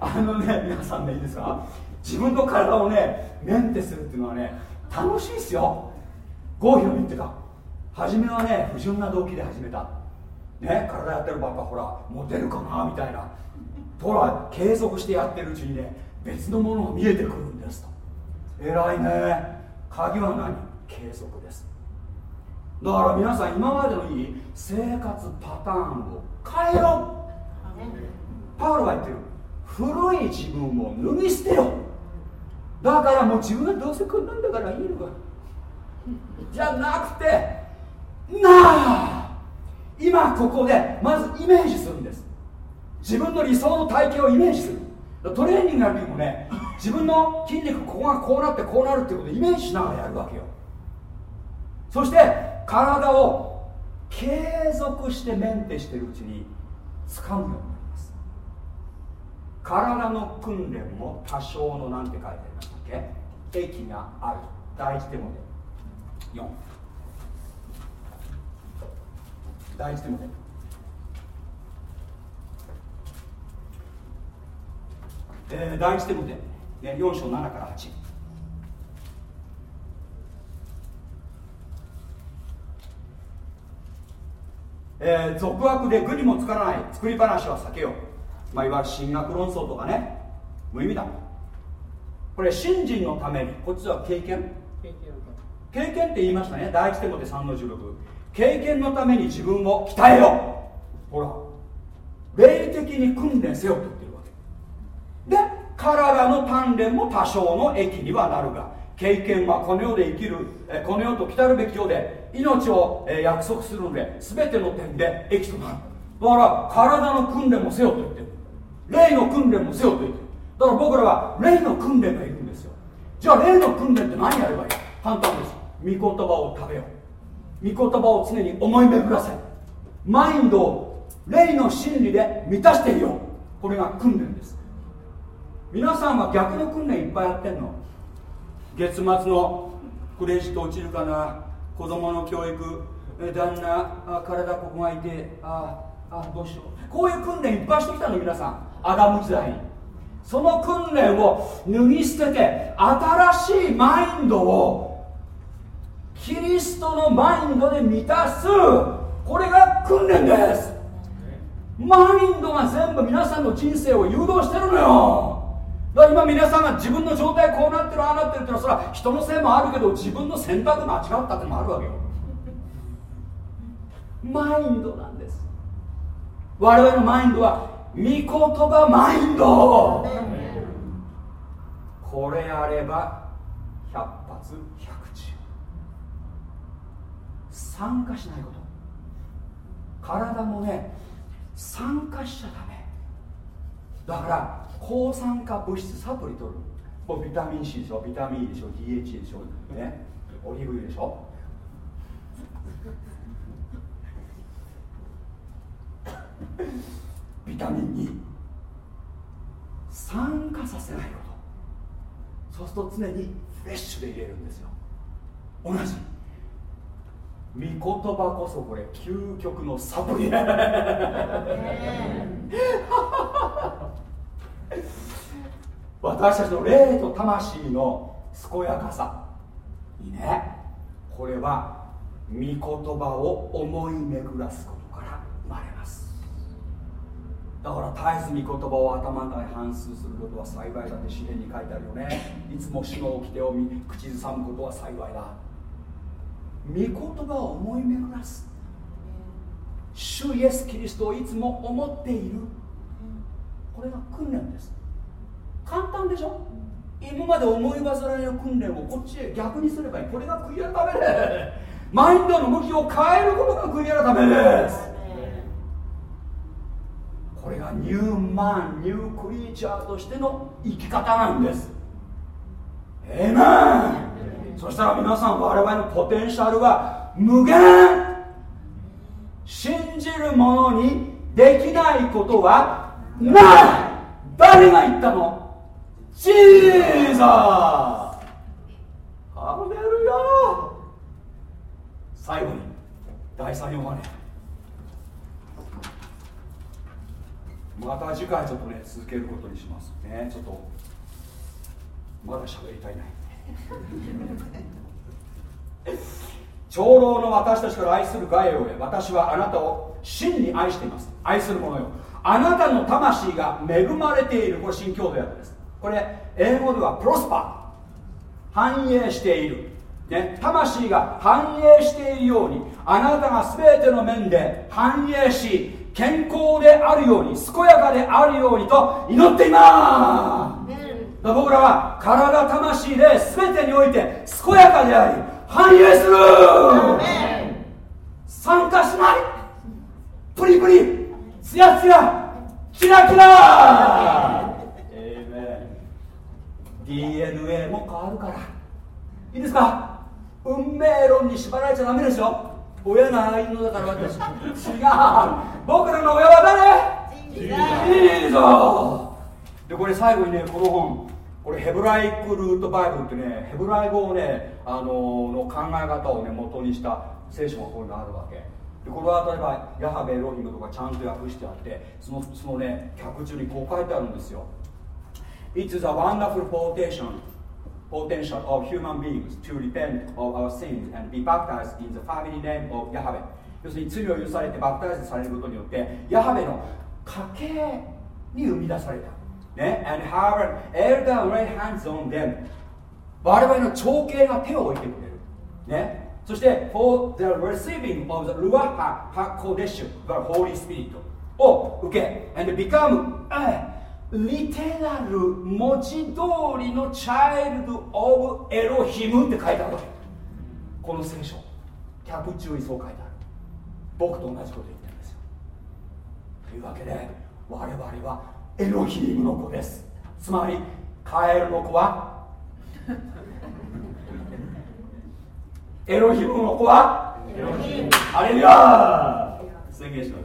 あのね皆さんねいいですか？自分の体をねメンテするっていうのはね楽しいですよ。郷ひろみ言ってた初めはね不純な動機で始めた。ね体やってるばっかほらモテるかなみたいな。ほら継続してやってるうちにね別のものが見えてくるんですと。偉いね。鍵は何？継続です。だから皆さん今までのいい生活パターンを変えろパウロは言ってる。古い自分を脱ぎ捨てよだからもう自分はどうせこんなんだからいいのか。じゃなくてなあ今ここでまずイメージするんです。自分の理想の体型をイメージする。トレーニングやる時もね自分の筋肉ここがこうなってこうなるっていうことをイメージしながらやるわけよ。そして体を継続してメンテしてるうちに掴むようになります。体の訓練も多少のなんて書いてありましたっけ？益がある。第一手モデ4第一手モデえー、第一手モデね、4章7から8えー、俗悪で具にもつからない。作り話は避けよう、まあ、いわゆる進学論争とかね。無意味だ。これ信心のために。こっちは経験。経験って言いましたね。第一手モテ3の16経験のために自分を鍛えよう。ほら。霊的に訓練せよと。言ってるわけで体の鍛錬も多少の益にはなるが経験はこの世で生きるこの世と来たるべき世で命を約束するので全ての点で益となる。だから体の訓練もせよと言ってる。霊の訓練もせよと言ってる。だから僕らは霊の訓練がいるんですよ。じゃあ霊の訓練って何やればいい？簡単です。御言葉を食べよう。御言葉を常に思い巡らせマインドを霊の真理で満たしていよう。これが訓練です。皆さんは逆の訓練いっぱいやってんの？月末のクレジット落ちるかな？子供の教育？旦那？体ここがいて？ああどうしよう？こういう訓練いっぱいしてきたの？皆さん。アダム時代。にその訓練を脱ぎ捨てて新しいマインドをキリストのマインドで満たすこれが訓練です。マインドが全部皆さんの人生を誘導してるのよ。だから今皆さんが自分の状態こうなってるああなってるってのはそれは人のせいもあるけど自分の選択間違ったってのもあるわけよ。マインドなんです。我々のマインドは御言葉マインド。これあれば100発100中。参加しないこと。体もね酸化しちゃダメ。だから抗酸化物質サプリ取る。もうビタミン C でしょ？ビタミン E でしょ？DHA でしょ？ね？オリーブ油でしょ？ビタミン E 酸化させないこと。そうすると常にフレッシュで入れるんですよ。同じ。御言葉こそこれ究極のサプリ 私たちの霊と魂の健やかさ。いいね。これは御言葉を思い巡らすことから生まれます。だから絶えず御言葉を頭の中に反数することは幸いだって試練に書いてあるよね。いつも死の掟を口ずさむことは幸いだ。御言葉を思い巡らす。主イエス・キリストをいつも思っている。これが訓練です。簡単でしょ？今まで思い煩いの訓練をこっちへ逆にすればいい。これが悔い改めでマインドの向きを変えることが悔い改めです。これがニューマンニュークリーチャーとしての生き方なんです。ええなそしたら皆さん我々のポテンシャルは無限！信じる者にできないことはない誰が言ったの？ジーザー。ハレルヤ最後に第3ヨハネまた次回ちょっとね続けることにしますね。ちょっとまだ喋りたいない。長老の私たちから愛するガエオへ私はあなたを真に愛しています。愛する者よ。あなたの魂が恵まれているこれ新共同訳です。これ英語ではプロスパ繁栄している、ね、魂が繁栄しているようにあなたが全ての面で繁栄し健康であるように健やかであるようにと祈っています。僕らは体魂で全てにおいて健やかであり繁栄する。参加しない。プリプリツヤツヤキラキラ。DNA も変わるから。いいですか？運命論に縛られちゃダメですよ。親がああいうのだから私。違う。僕らの親は誰？いいぞでこれ最後にねこの本。これヘブライクルートバイブルってねヘブライ語をねあのの考え方をね元にした聖書がこういうのあるわけでこれは例えばヤハベエロヒムとかちゃんと訳してあってそのそのね脚中にこう書いてあるんですよ It is a wonderful potential, potential of human beings to repent of our sins and be baptized in the family name of Yahweh. 要するに罪を許されてバプタイズされることによってヤハベの家系に生み出された。ね、and have an elder lay hands on them. 我々の長兄が手を置いてくれる。ね、そして for the receiving of the Ruach HaKodesh, the Holy Spirit を受け and become、uh, リテラル文字通りのチャイルド・オブ・エロヒムって書いてあるわけ。この聖書キャプ中にそう書いてある。僕と同じこと言ってるんですよ。というわけで我々はエロヒムの子です。つまりカエルの子は？エロヒムの子は？エロヒム。ハレルヤ宣言します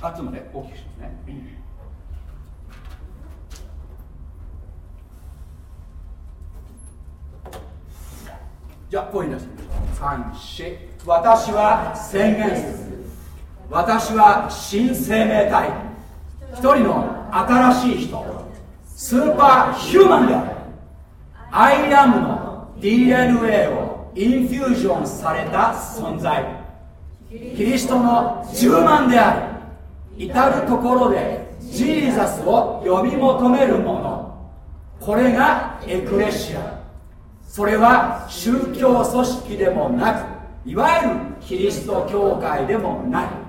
あつまで大きくしますね。じゃあこういうに出してみましょう。三四。私は宣言する。私は新生命体。一人の新しい人。スーパーヒューマンである。アイアムの DNA をインフュージョンされた存在。キリストの充満であり至る所で Jesus を呼び求める者これがエクレシア。それは宗教組織でもなくいわゆるキリスト教会でもない。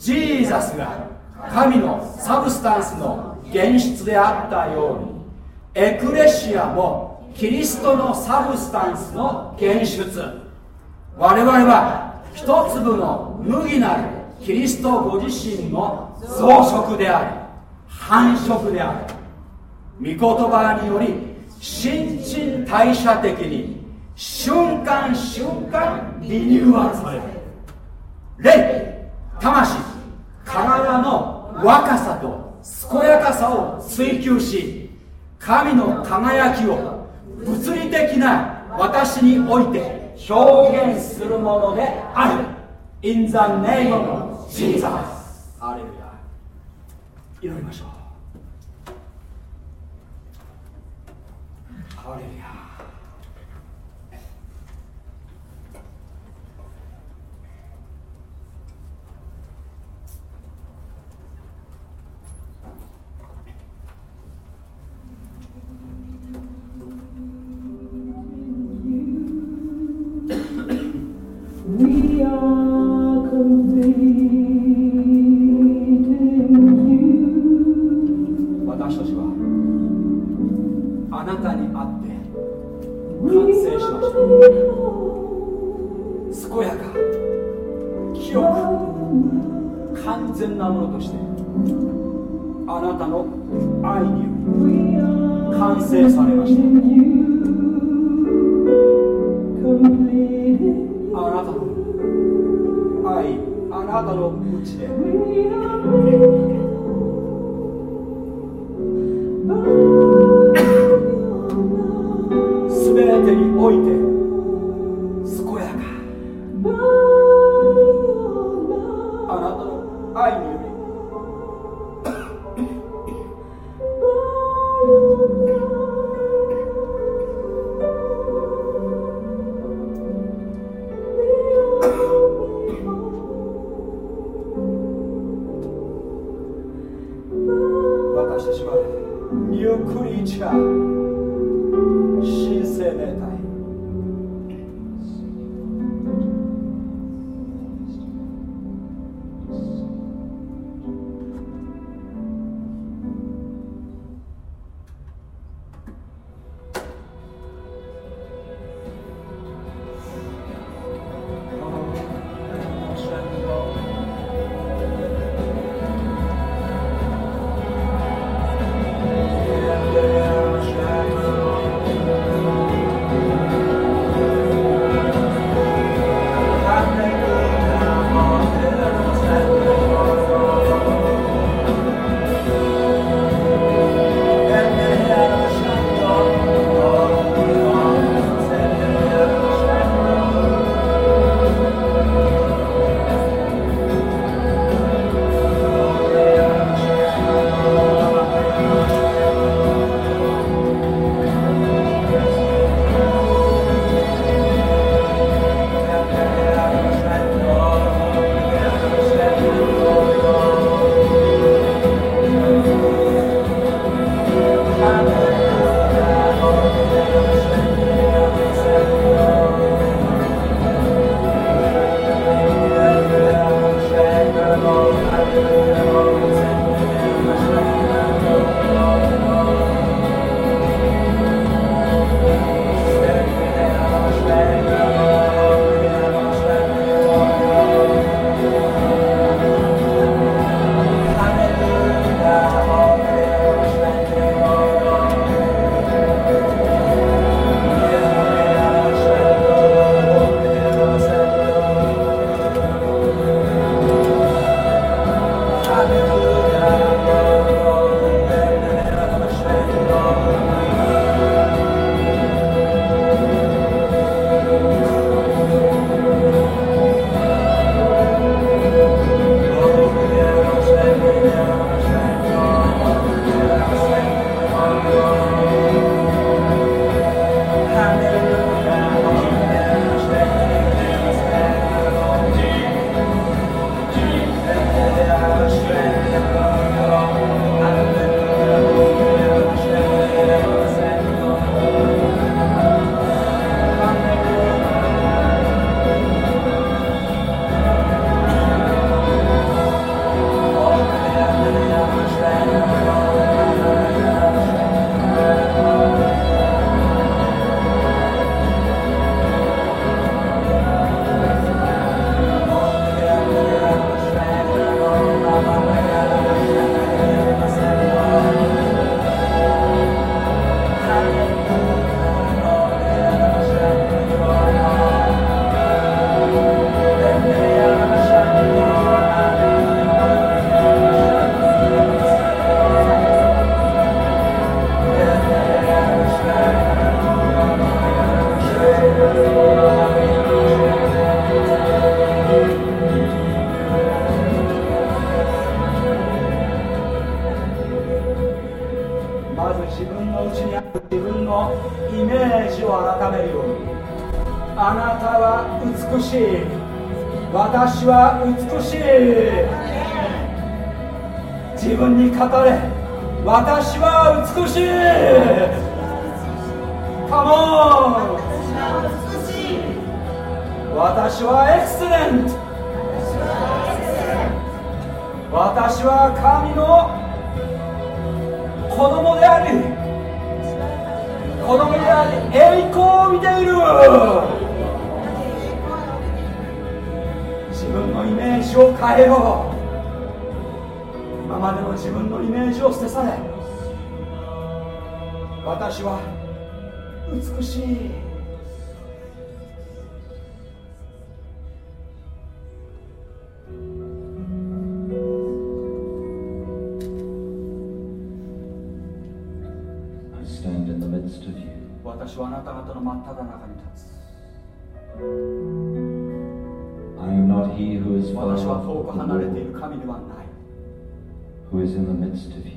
Jesus が神の substance の現実であったようにエクレシアもキリストのサブスタンスの現出。我々は一粒の麦なるキリストご自身の増殖であり繁殖である。御言葉により新陳代謝的に瞬間瞬間リニューアルされる。霊魂。体の若さと健やかさを追求し神の輝きを物理的な私において表現するものである。In the name of Jesus アレルヤ祈りましょう。ハレルヤ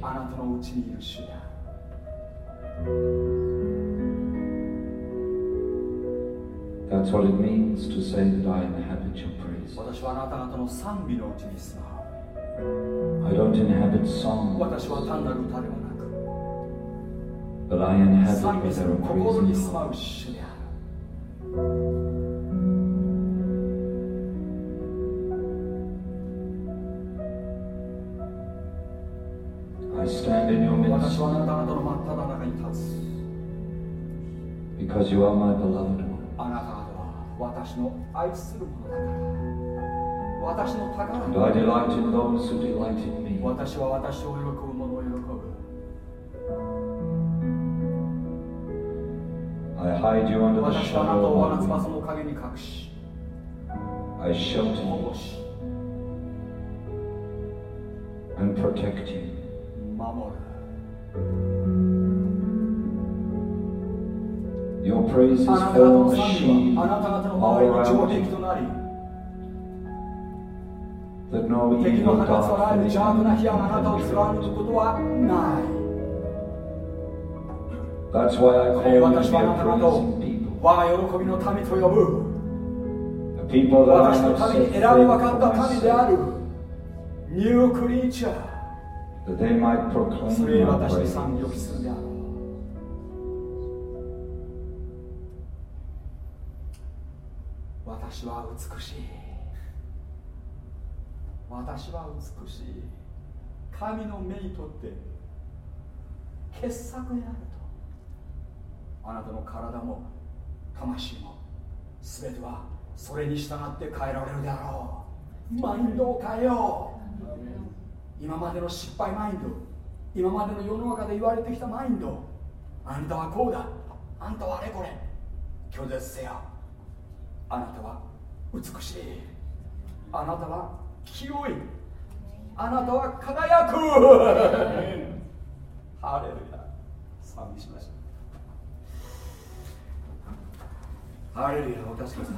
あなたのうちにいる主である That's what it means to say that I inhabit your praise. 私はあなた方の賛美のうちに住まう I don't inhabit song, 私は単なる歌ではな but I く inhabit with す our る心 praise に住ま.う主である you are my beloved one. あなた方は私の愛するものだから私の宝 And I delight in those who delight in me. 私は私を喜ぶ者を喜ぶ I hide you under the 私はあなた shadow を我が of my 翼 wing. の陰に隠し I shelter 保 you 護し and protect you. 守る around 壁 you, となり that no evil dark 邪悪な thing 火があなたを貫くことはない That's why I えー call you 私 to は be a praising people. 我が喜びの民と呼ぶ A people that I 私のために選び分かった民であるニュークリーチャー that they might proclaim それに私に praise. 賛美を期するであろう私は美しい私は美しい神の目にとって傑作であると。あなたの体も魂も全てはそれに従って変えられるであろう。マインドを変えよう。今までの失敗マインド今までの世の中で言われてきたマインド。あんたはこうだ。あんたはあれこれ。拒絶せよ。あなたは美しい。あなたは清い。あなたは輝く。ハレルヤ。賛美しました。ハレルヤお立ちください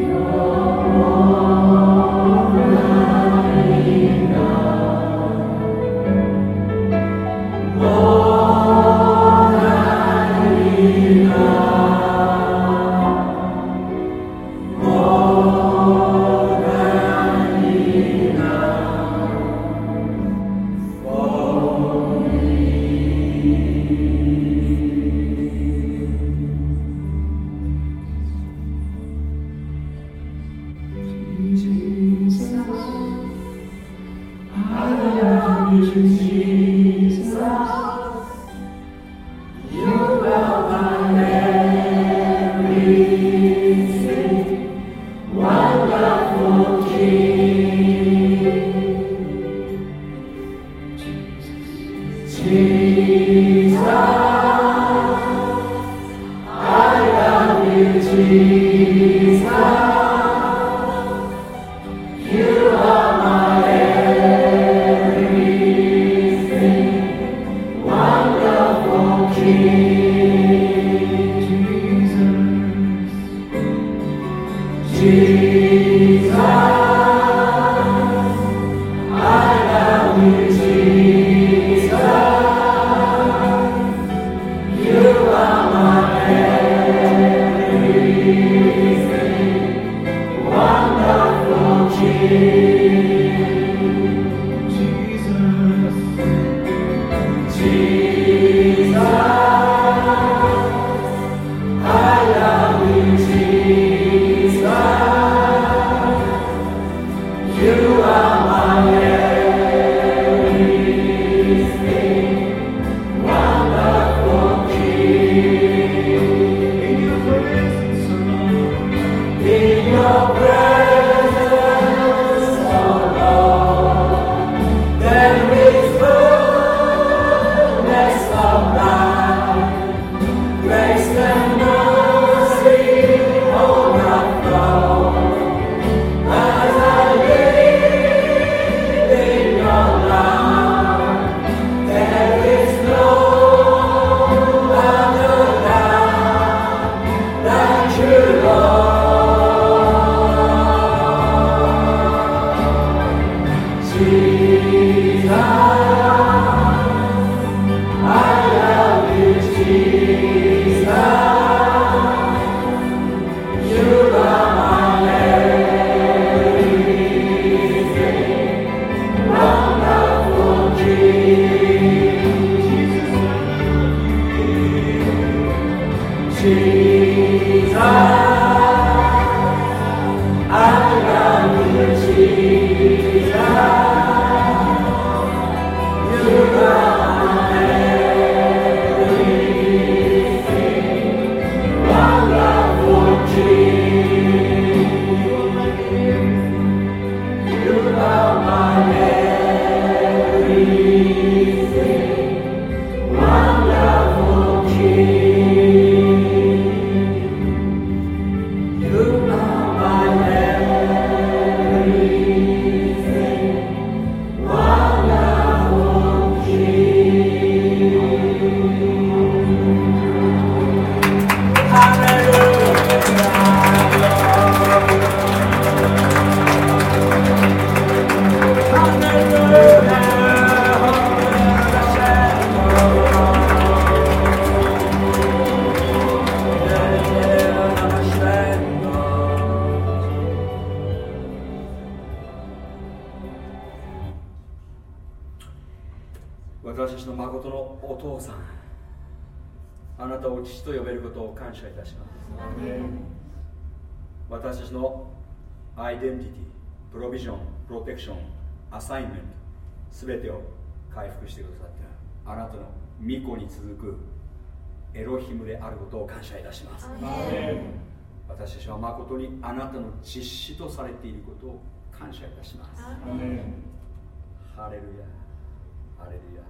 you. 巫女に続くエロヒムであることを感謝いたします。私たちは誠にあなたの実施とされていることを感謝いたします。ハレルヤ。ハレルヤ。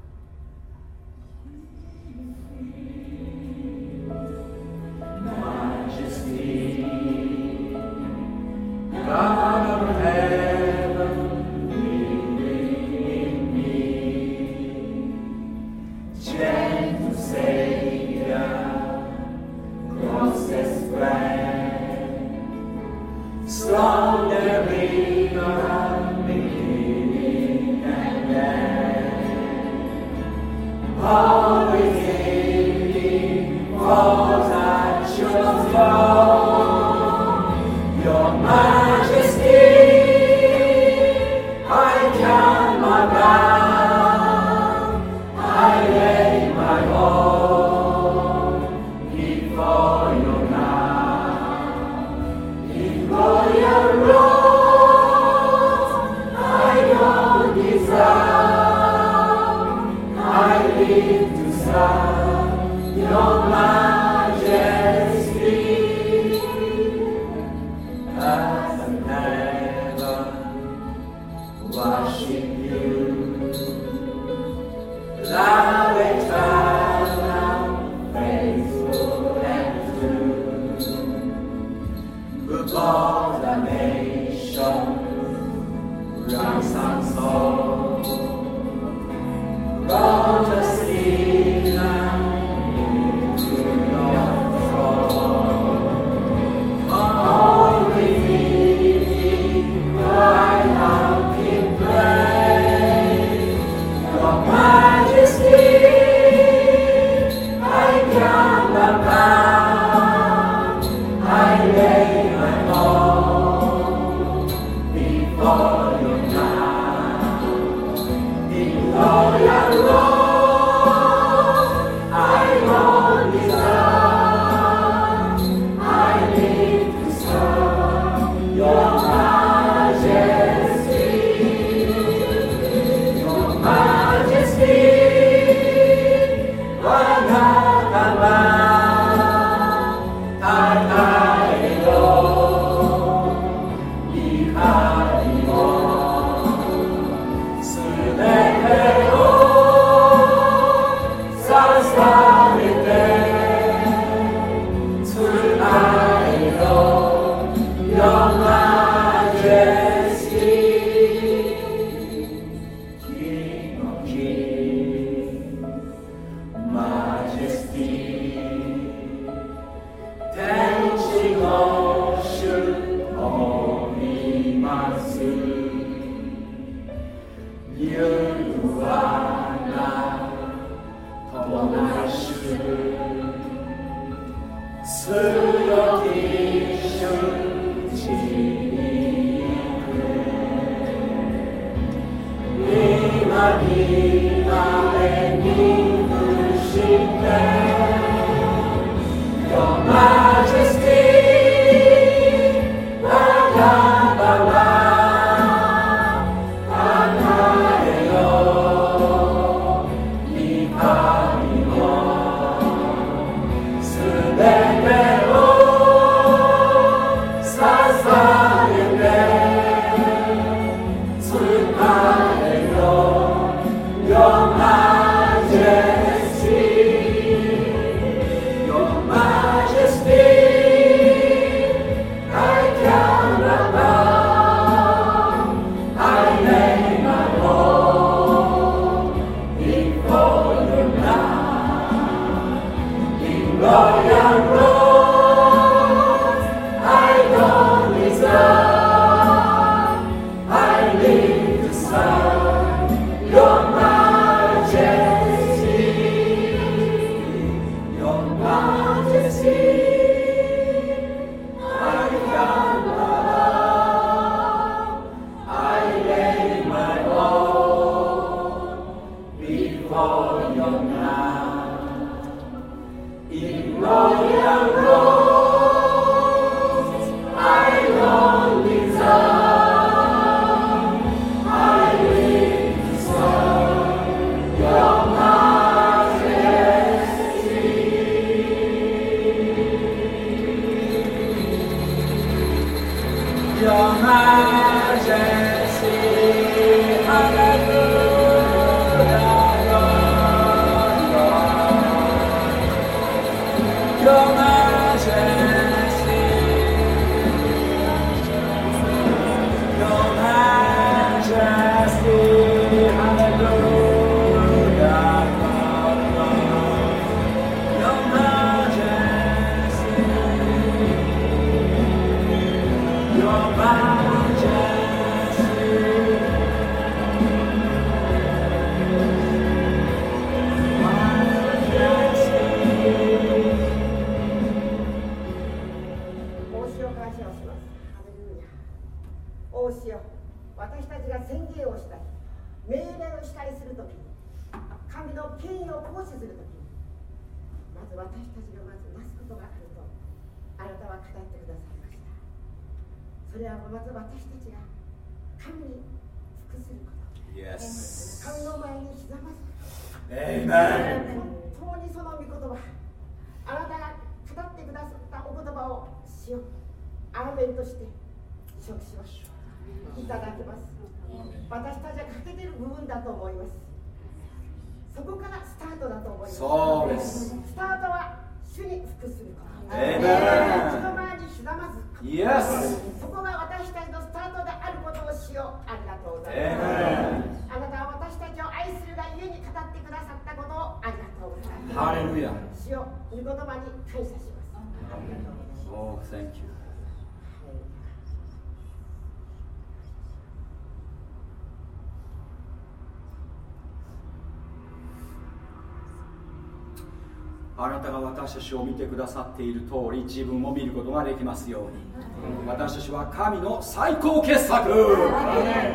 私たちを見てくださっている通り自分を見ることができますように。私たちは神の最高傑作。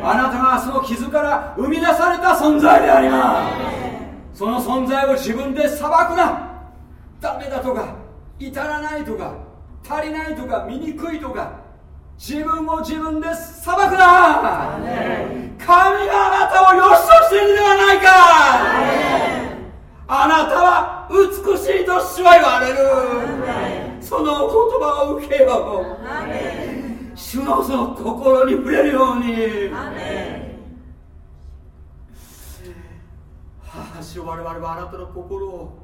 あなたがその傷から生み出された存在であります。その存在を自分で裁くな。ダメだとか至らないとか足りないとか醜いとか自分を自分で裁くな神があなたを良しとしているではないかあなたは美しいと主は言われるその言葉を受けよう主のその心に触れるようにはあ主我々はあなたの心を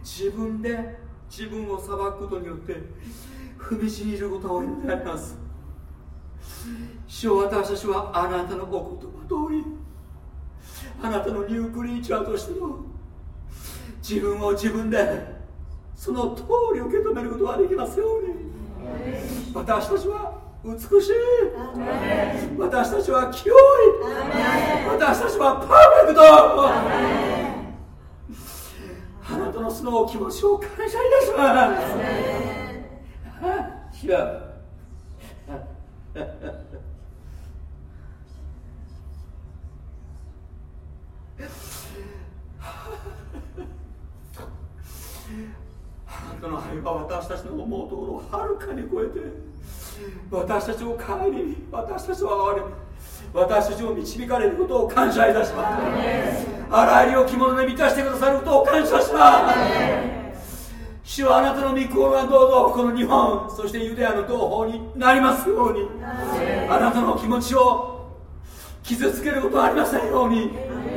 自分で自分を裁くことによって踏みちぎることを祈ります。主を私たちはあなたのお言葉通りあなたのニュークリーチャーとしての自分を自分でその通り受け止めることができますように。私たちは美しい。私たちは清い。私たちはパーフェクトあなたのその気持ちを感謝いたします違うあなたの愛は私たちの思うところをはるか。に超えて私たちを顧み私たちを憐れみ私たちを導かれることを感謝いたします。あらゆる置物で満たしてくださることを感謝します。主はあなたの御心がどうぞこの日本そしてユダヤの同胞になりますように。あなたの気持ちを傷つけることがありませんように。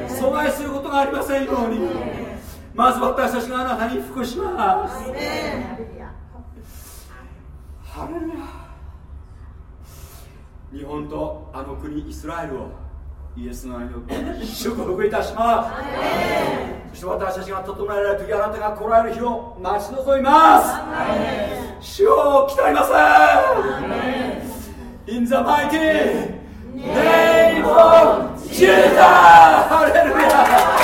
阻害することがありませんように。まず私たちがあなたに服します。ハレルヤ日本とあの国イスラエルをイエスの名によって祝福いたします。そして私たちが整えられる時あなたが来られる日を待ち望みます。主を来ております。In the mighty name of Jesus! ハレルヤ